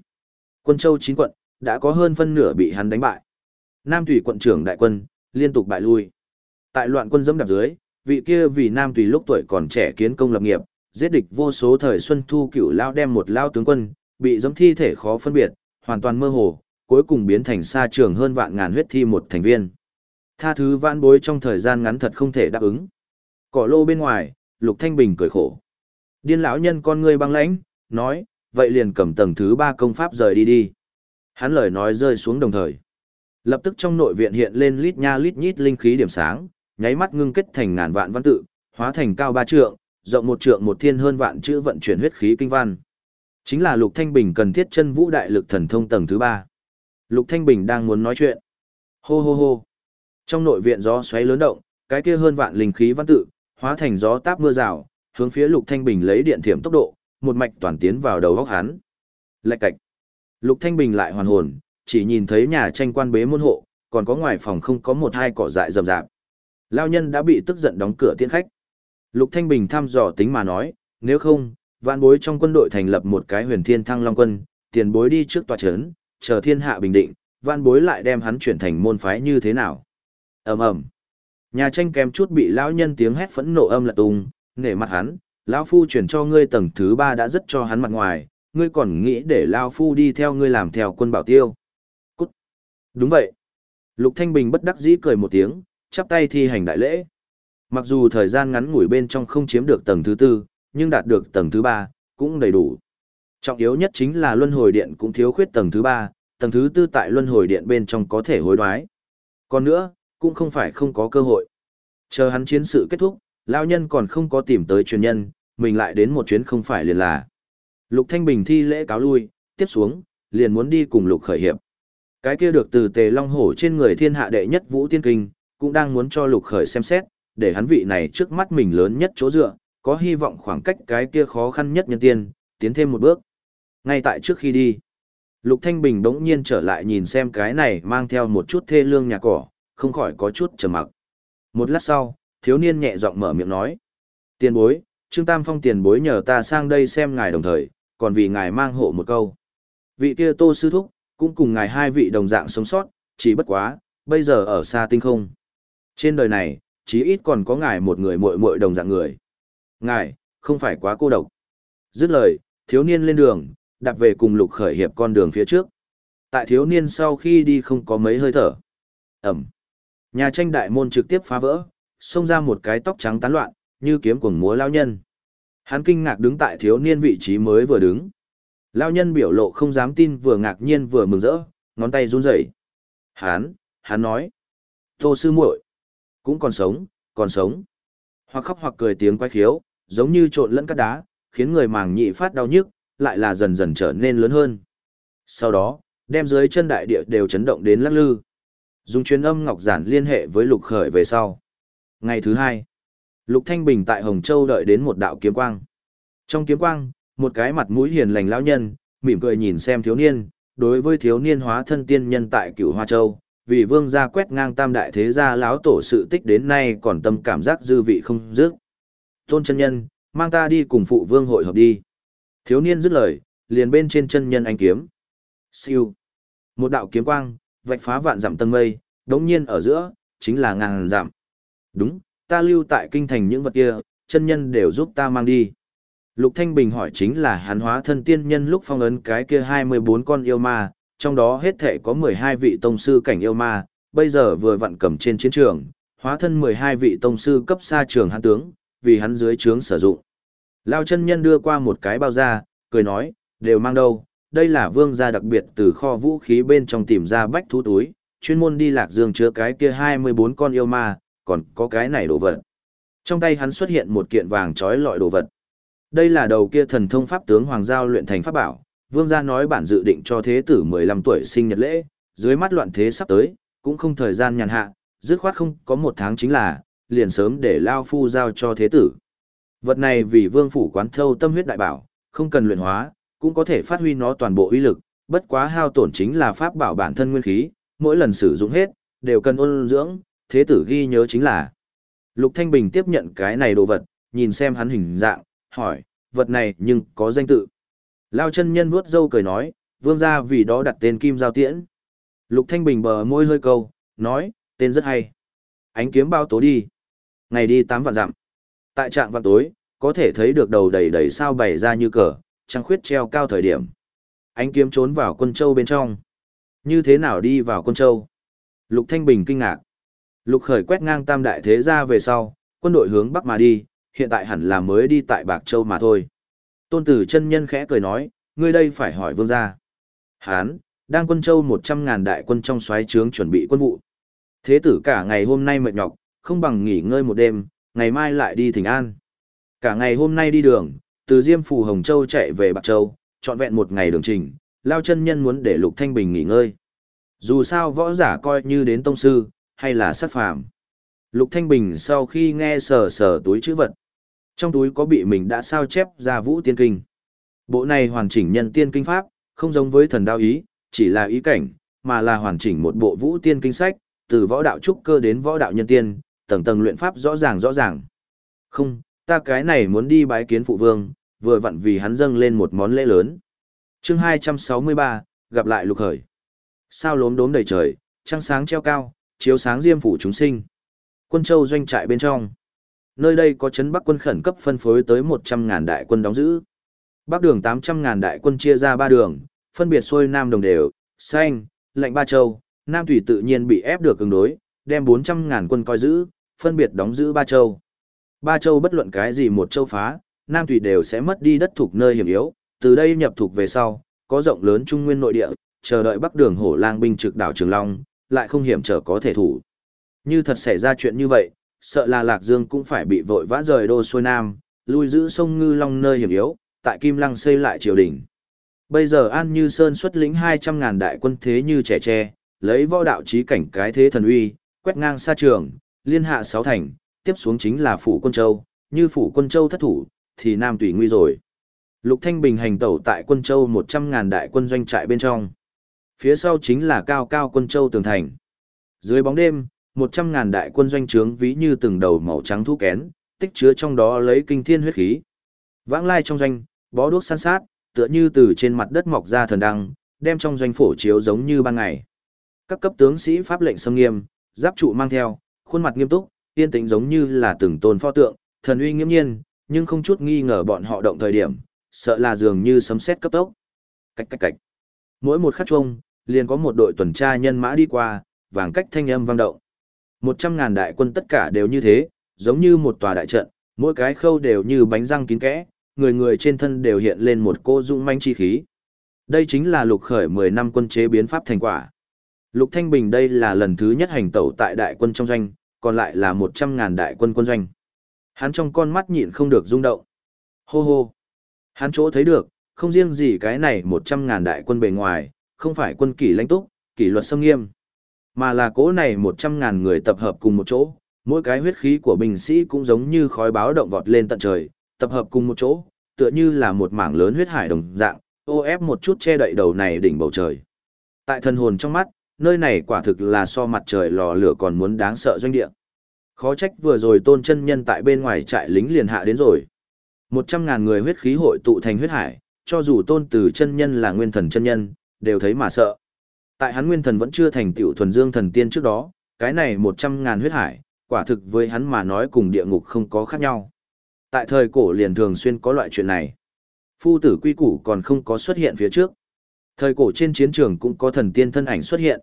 Quân châu chín quận, đã có hơn phân nửa bị hắn đánh bại. Nam Tùy quận trưởng đại quân, liên tục bại lui. Tại loạn quân dẫm đạp dưới, vị kia vì Nam Tùy lúc tuổi còn trẻ kiến công lập nghiệp, giết địch vô số thời xuân thu cửu lao đem một lao tướng quân, bị dẫm thi thể khó phân biệt, hoàn toàn mơ hồ, cuối cùng biến thành xa trường hơn vạn ngàn huyết thi một thành viên. Tha thứ vãn bối trong thời gian ngắn thật không thể đáp ứng. Cỏ lô bên ngoài, Lục Thanh Bình cười khổ. Điên lão nhân con ngươi băng lãnh, nói, vậy liền cầm tầng thứ ba công pháp rời đi đi. Hắn lời nói rơi xuống đồng thời. Lập tức trong nội viện hiện lên lít nha lít nhít linh khí điểm sáng, nháy mắt ngưng kết thành ngàn vạn văn tự, hóa thành cao ba trượng, rộng một trượng một thiên hơn vạn chữ vận chuyển huyết khí kinh văn. Chính là Lục Thanh Bình cần thiết chân vũ đại lực thần thông tầng thứ ba. Lục Thanh Bình đang muốn nói chuyện. Hô hô hô. Trong nội viện gió xoáy lớn động, cái kia hơn vạn linh khí văn tự, hóa thành gió táp mưa rào, hướng phía Lục Thanh Bình lấy điện thiểm tốc độ, một mạch toàn tiến vào đầu góc hắn. Lạch cạch. Lục Thanh Bình lại hoàn hồn, chỉ nhìn thấy nhà tranh quan bế môn hộ, còn có ngoài phòng không có một hai cỏ dại rậm rạp. Lao nhân đã bị tức giận đóng cửa tiễn khách. Lục Thanh Bình thăm dò tính mà nói, nếu không, vạn bối trong quân đội thành lập một cái huyền thiên thăng long quân, tiền bối đi trước tòa chấn, chờ thiên hạ bình định, vạn bối lại đem hắn chuyển thành môn phái như thế nào. ầm ầm Nhà tranh kém chút bị lão nhân tiếng hét phẫn nộ âm lật tung, nể mặt hắn, lão phu chuyển cho ngươi tầng thứ ba đã rất cho hắn mặt ngoài, ngươi còn nghĩ để lão phu đi theo ngươi làm theo quân bảo tiêu. Đúng vậy. Lục Thanh Bình bất đắc dĩ cười một tiếng, chắp tay thi hành đại lễ. Mặc dù thời gian ngắn ngủi bên trong không chiếm được tầng thứ tư, nhưng đạt được tầng thứ ba, cũng đầy đủ. Trọng yếu nhất chính là luân hồi điện cũng thiếu khuyết tầng thứ ba, tầng thứ tư tại luân hồi điện bên trong có thể hối đoái. Còn nữa, cũng không phải không có cơ hội. Chờ hắn chiến sự kết thúc, lão nhân còn không có tìm tới truyền nhân, mình lại đến một chuyến không phải liền là. Lục Thanh Bình thi lễ cáo lui, tiếp xuống, liền muốn đi cùng Lục Khởi hiệp. Cái kia được từ Tề Long Hổ trên người thiên hạ đệ nhất Vũ Tiên Kinh, cũng đang muốn cho Lục Khởi xem xét, để hắn vị này trước mắt mình lớn nhất chỗ dựa, có hy vọng khoảng cách cái kia khó khăn nhất nhân tiên, tiến thêm một bước. Ngay tại trước khi đi, Lục Thanh Bình đống nhiên trở lại nhìn xem cái này mang theo một chút thê lương nhà cỏ, không khỏi có chút trầm mặc. Một lát sau, thiếu niên nhẹ giọng mở miệng nói. Tiền bối, Trương Tam Phong tiền bối nhờ ta sang đây xem ngài đồng thời, còn vì ngài mang hộ một câu. Vị kia tô sư thúc, cũng cùng ngài hai vị đồng dạng sống sót, chỉ bất quá, bây giờ ở xa tinh không. Trên đời này, chí ít còn có ngài một người muội muội đồng dạng người. Ngài, không phải quá cô độc. Dứt lời, thiếu niên lên đường, đạp về cùng lục khởi hiệp con đường phía trước. Tại thiếu niên sau khi đi không có mấy hơi thở. Ẩm. Nhà tranh đại môn trực tiếp phá vỡ, xông ra một cái tóc trắng tán loạn, như kiếm cuồng múa lao nhân. Hắn kinh ngạc đứng tại thiếu niên vị trí mới vừa đứng. Lao nhân biểu lộ không dám tin vừa ngạc nhiên vừa mừng rỡ, ngón tay run rẩy. Hán, hán nói. Tô sư muội cũng còn sống, còn sống. Hoặc khóc hoặc cười tiếng quái khiếu, giống như trộn lẫn cát đá, khiến người màng nhị phát đau nhức, lại là dần dần trở nên lớn hơn. Sau đó, đem dưới chân đại địa đều chấn động đến lắc lư. Dùng chuyên âm ngọc giản liên hệ với Lục Khởi về sau. Ngày thứ hai, Lục Thanh Bình tại Hồng Châu đợi đến một đạo kiếm quang. Trong kiếm quang, một cái mặt mũi hiền lành lão nhân, mỉm cười nhìn xem thiếu niên, đối với thiếu niên hóa thân tiên nhân tại Cửu Hoa Châu, vì vương gia quét ngang tam đại thế gia lão tổ sự tích đến nay còn tâm cảm giác dư vị không dứt. Tôn chân nhân, mang ta đi cùng phụ vương hội hợp đi. Thiếu niên dứt lời, liền bên trên chân nhân anh kiếm. Siêu. Một đạo kiếm quang, vạch phá vạn dặm tầng mây, đống nhiên ở giữa, chính là ngàn dặm. Đúng, ta lưu tại kinh thành những vật kia, chân nhân đều giúp ta mang đi. Lục Thanh Bình hỏi chính là hắn hóa thân tiên nhân lúc phong ấn cái kia 24 con yêu ma, trong đó hết thể có 12 vị tông sư cảnh yêu ma, bây giờ vừa vặn cầm trên chiến trường, hóa thân 12 vị tông sư cấp xa trường hắn tướng, vì hắn dưới trướng sử dụng. Lao chân nhân đưa qua một cái bao da, cười nói, đều mang đâu, đây là vương gia đặc biệt từ kho vũ khí bên trong tìm ra bách thú túi, chuyên môn đi lạc dương chứa cái kia 24 con yêu ma, còn có cái này đồ vật. Trong tay hắn xuất hiện một kiện vàng trói lọi đồ vật. Đây là đầu kia thần thông pháp tướng Hoàng Giao luyện thành pháp bảo, vương gia nói bản dự định cho thế tử 15 tuổi sinh nhật lễ, dưới mắt loạn thế sắp tới, cũng không thời gian nhàn hạ, dứt khoát không có một tháng chính là, liền sớm để Lao Phu giao cho thế tử. Vật này vì vương phủ quán thâu tâm huyết đại bảo, không cần luyện hóa, cũng có thể phát huy nó toàn bộ uy lực, bất quá hao tổn chính là pháp bảo bản thân nguyên khí, mỗi lần sử dụng hết, đều cần ôn dưỡng, thế tử ghi nhớ chính là. Lục Thanh Bình tiếp nhận cái này đồ vật, nhìn xem hắn hình dạng, hỏi, vật này nhưng có danh tự. Lao chân nhân vuốt râu cười nói, vương gia vì đó đặt tên Kim Giao Tiễn. Lục Thanh Bình bờ môi hơi câu, nói, tên rất hay. Ánh kiếm bao tố đi. Ngày đi tám vạn dặm. Tại trạng vạn tối, có thể thấy được đầu đầy đầy sao bày ra như cờ, trăng khuyết treo cao thời điểm. Ánh kiếm trốn vào quân châu bên trong. Như thế nào đi vào quân châu? Lục Thanh Bình kinh ngạc. Lục khởi quét ngang tam đại thế gia về sau, quân đội hướng bắc mà đi, hiện tại hẳn là mới đi tại Bạc Châu mà thôi. Tôn tử chân nhân khẽ cười nói, ngươi đây phải hỏi vương gia. Hán, đang quân châu một trăm ngàn đại quân trong xoáy trướng chuẩn bị quân vụ. Thế tử cả ngày hôm nay mệt nhọc, không bằng nghỉ ngơi một đêm, ngày mai lại đi thỉnh an. Cả ngày hôm nay đi đường, từ Diêm Phủ Hồng Châu chạy về Bạc Châu, trọn vẹn một ngày đường trình, Lao chân nhân muốn để Lục Thanh Bình nghỉ ngơi. Dù sao võ giả coi như đến tông sư, hay là sát phàm. Lục Thanh Bình sau khi nghe sờ sờ túi chữ vật. Trong túi có bị mình đã sao chép ra vũ tiên kinh. Bộ này hoàn chỉnh nhân tiên kinh pháp, không giống với thần đao ý, chỉ là ý cảnh, mà là hoàn chỉnh một bộ vũ tiên kinh sách, từ võ đạo trúc cơ đến võ đạo nhân tiên, tầng tầng luyện pháp rõ ràng rõ ràng. Không, ta cái này muốn đi bái kiến phụ vương, vừa vặn vì hắn dâng lên một món lễ lớn. chương 263, gặp lại lục khởi. Sao lốm đốm đầy trời, trăng sáng treo cao, chiếu sáng diêm phủ chúng sinh. Quân châu doanh trại bên trong. Nơi đây có chấn bắc quân khẩn cấp phân phối tới 100.000 đại quân đóng giữ. Bắc đường 800.000 đại quân chia ra ba đường, phân biệt xuôi nam đồng đều, xanh, lệnh ba châu, nam thủy tự nhiên bị ép được ứng đối, đem 400.000 quân coi giữ, phân biệt đóng giữ ba châu. Ba châu bất luận cái gì một châu phá, nam thủy đều sẽ mất đi đất thuộc nơi hiểm yếu, từ đây nhập thuộc về sau, có rộng lớn trung nguyên nội địa, chờ đợi bắc đường hổ lang binh trực đảo Trường Long, lại không hiểm trở có thể thủ. Như thật xảy ra chuyện như vậy, sợ là Lạc Dương cũng phải bị vội vã rời đô xuôi nam, lui giữ sông Ngư Long nơi hiểm yếu, tại Kim Lăng xây lại triều đình. Bây giờ An Như Sơn xuất lĩnh 200.000 đại quân thế như trẻ tre, lấy võ đạo trí cảnh cái thế thần uy, quét ngang xa trường, liên hạ sáu thành, tiếp xuống chính là phủ quân châu, như phủ quân châu thất thủ, thì Nam tùy nguy rồi. Lục Thanh Bình hành tẩu tại quân châu 100.000 đại quân doanh trại bên trong. Phía sau chính là cao cao quân châu tường thành. Dưới bóng đêm, một trăm ngàn đại quân doanh trướng ví như từng đầu màu trắng thu kén, tích chứa trong đó lấy kinh thiên huyết khí. Vãng lai trong doanh, bó đuốc san sát, tựa như từ trên mặt đất mọc ra thần đăng, đem trong doanh phổ chiếu giống như ban ngày. Các cấp tướng sĩ pháp lệnh xâm nghiêm, giáp trụ mang theo, khuôn mặt nghiêm túc, yên tĩnh giống như là từng tôn pho tượng, thần uy nghiêm nhiên, nhưng không chút nghi ngờ bọn họ động thời điểm, sợ là dường như sấm sét cấp tốc. Cách cách cách. Mỗi một khắc chuông, liền có một đội tuần tra nhân mã đi qua, vàng cách thanh âm vang động. Một trăm ngàn đại quân tất cả đều như thế, giống như một tòa đại trận, mỗi cái khâu đều như bánh răng kín kẽ, người người trên thân đều hiện lên một cô dũng manh chi khí. Đây chính là lục khởi 10 năm quân chế biến pháp thành quả. Lục Thanh Bình đây là lần thứ nhất hành tẩu tại đại quân trong doanh, còn lại là 100 ngàn đại quân quân doanh. Hắn trong con mắt nhịn không được rung động. Hô hô. Hắn chỗ thấy được, không riêng gì cái này 100 ngàn đại quân bề ngoài, không phải quân kỷ lãnh túc, kỷ luật xâm nghiêm, mà là cố này 100 ngàn người tập hợp cùng một chỗ, mỗi cái huyết khí của binh sĩ cũng giống như khói báo động vọt lên tận trời, tập hợp cùng một chỗ, tựa như là một mảng lớn huyết hải đồng dạng, ô ép một chút che đậy đầu này đỉnh bầu trời. Tại thân hồn trong mắt, nơi này quả thực là so mặt trời lò lửa còn muốn đáng sợ doanh địa. Khó trách vừa rồi tôn chân nhân tại bên ngoài trại lính liền hạ đến rồi. Một trăm ngàn người huyết khí hội tụ thành huyết hải, cho dù tôn từ chân nhân là nguyên thần chân nhân, đều thấy mà sợ. Tại hắn nguyên thần vẫn chưa thành tựu thuần dương thần tiên trước đó, cái này một trăm ngàn huyết hải, quả thực với hắn mà nói cùng địa ngục không có khác nhau. Tại thời cổ liền thường xuyên có loại chuyện này. Phu tử quy củ còn không có xuất hiện phía trước. Thời cổ trên chiến trường cũng có thần tiên thân ảnh xuất hiện.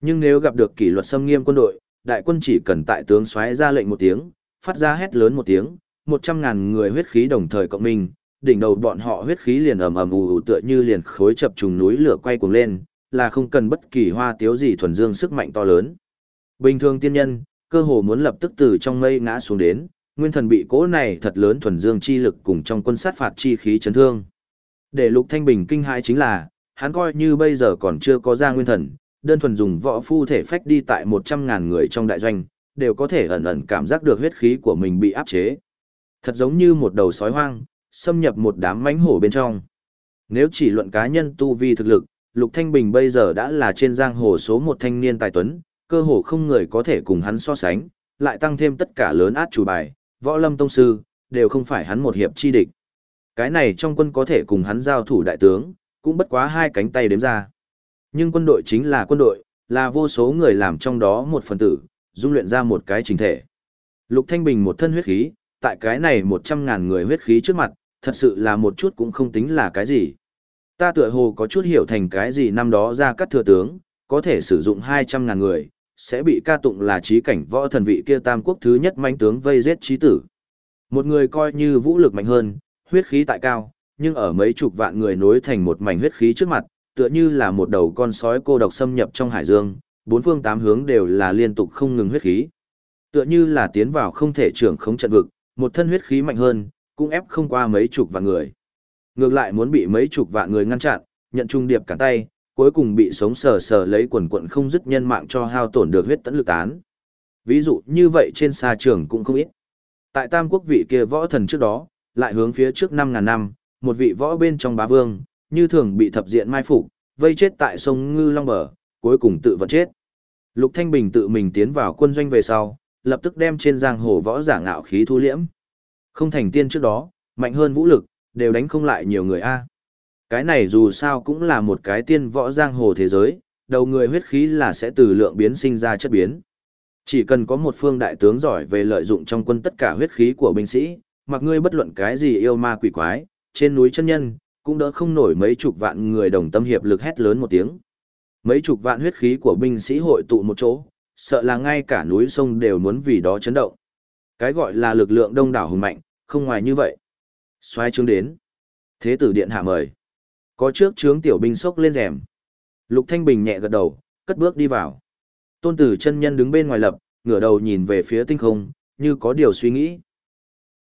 Nhưng nếu gặp được kỷ luật xâm nghiêm quân đội, đại quân chỉ cần tại tướng xoáy ra lệnh một tiếng, phát ra hét lớn một tiếng, một trăm ngàn người huyết khí đồng thời cộng minh, đỉnh đầu bọn họ huyết khí liền ầm ầm ù ù tựa như liền khối chập trùng núi lửa quay cuồng lên, là không cần bất kỳ hoa tiếu gì thuần dương sức mạnh to lớn. Bình thường tiên nhân, cơ hồ muốn lập tức từ trong mây ngã xuống đến, nguyên thần bị cỗ này thật lớn thuần dương chi lực cùng trong quân sát phạt chi khí chấn thương. Để Lục Thanh Bình kinh hãi chính là, hắn coi như bây giờ còn chưa có ra nguyên thần, đơn thuần dùng võ phu thể phách đi tại 100.000 người trong đại doanh, đều có thể ẩn ẩn cảm giác được huyết khí của mình bị áp chế. Thật giống như một đầu sói hoang, xâm nhập một đám mãnh hổ bên trong. Nếu chỉ luận cá nhân tu vi thực lực, Lục Thanh Bình bây giờ đã là trên giang hồ số một thanh niên tài tuấn, cơ hồ không người có thể cùng hắn so sánh, lại tăng thêm tất cả lớn át chủ bài, võ lâm tông sư, đều không phải hắn một hiệp chi địch. Cái này trong quân có thể cùng hắn giao thủ đại tướng, cũng bất quá hai cánh tay đếm ra. Nhưng quân đội chính là quân đội, là vô số người làm trong đó một phần tử, dung luyện ra một cái chính thể. Lục Thanh Bình một thân huyết khí, tại cái này một trăm ngàn người huyết khí trước mặt, thật sự là một chút cũng không tính là cái gì. Ta tựa hồ có chút hiểu thành cái gì năm đó ra các thừa tướng, có thể sử dụng hai trăm ngàn người, sẽ bị ca tụng là trí cảnh võ thần vị kia tam quốc thứ nhất mãnh tướng vây giết trí tử. Một người coi như vũ lực mạnh hơn, huyết khí tại cao, nhưng ở mấy chục vạn người nối thành một mảnh huyết khí trước mặt, tựa như là một đầu con sói cô độc xâm nhập trong hải dương, bốn phương tám hướng đều là liên tục không ngừng huyết khí. Tựa như là tiến vào không thể trưởng không trận vực, một thân huyết khí mạnh hơn, cũng ép không qua mấy chục vạn người. Ngược lại muốn bị mấy chục vạn người ngăn chặn, nhận trung điệp cả tay, cuối cùng bị sống sờ sờ lấy quần quận không dứt nhân mạng cho hao tổn được huyết tấn lực tán. Ví dụ như vậy trên xa trường cũng không ít. Tại Tam Quốc vị kia võ thần trước đó, lại hướng phía trước 5.000 năm, một vị võ bên trong bá vương, như thường bị thập diện mai phục, vây chết tại sông Ngư Long Bờ, cuối cùng tự vẫn chết. Lục Thanh Bình tự mình tiến vào quân doanh về sau, lập tức đem trên giang hồ võ giả ngạo khí thu liễm. Không thành tiên trước đó, mạnh hơn vũ lực, đều đánh không lại nhiều người a. Cái này dù sao cũng là một cái tiên võ giang hồ thế giới, đầu người huyết khí là sẽ từ lượng biến sinh ra chất biến. Chỉ cần có một phương đại tướng giỏi về lợi dụng trong quân tất cả huyết khí của binh sĩ, mặc ngươi bất luận cái gì yêu ma quỷ quái, trên núi chân nhân, cũng đỡ không nổi mấy chục vạn người đồng tâm hiệp lực hét lớn một tiếng. Mấy chục vạn huyết khí của binh sĩ hội tụ một chỗ, sợ là ngay cả núi sông đều muốn vì đó chấn động. Cái gọi là lực lượng đông đảo hùng mạnh, không ngoài như vậy. Xoay trướng đến. Thế tử điện hạ mời. Có trước trướng tiểu binh sốc lên rèm. Lục Thanh Bình nhẹ gật đầu, cất bước đi vào. Tôn tử chân nhân đứng bên ngoài lập, ngửa đầu nhìn về phía tinh không, như có điều suy nghĩ.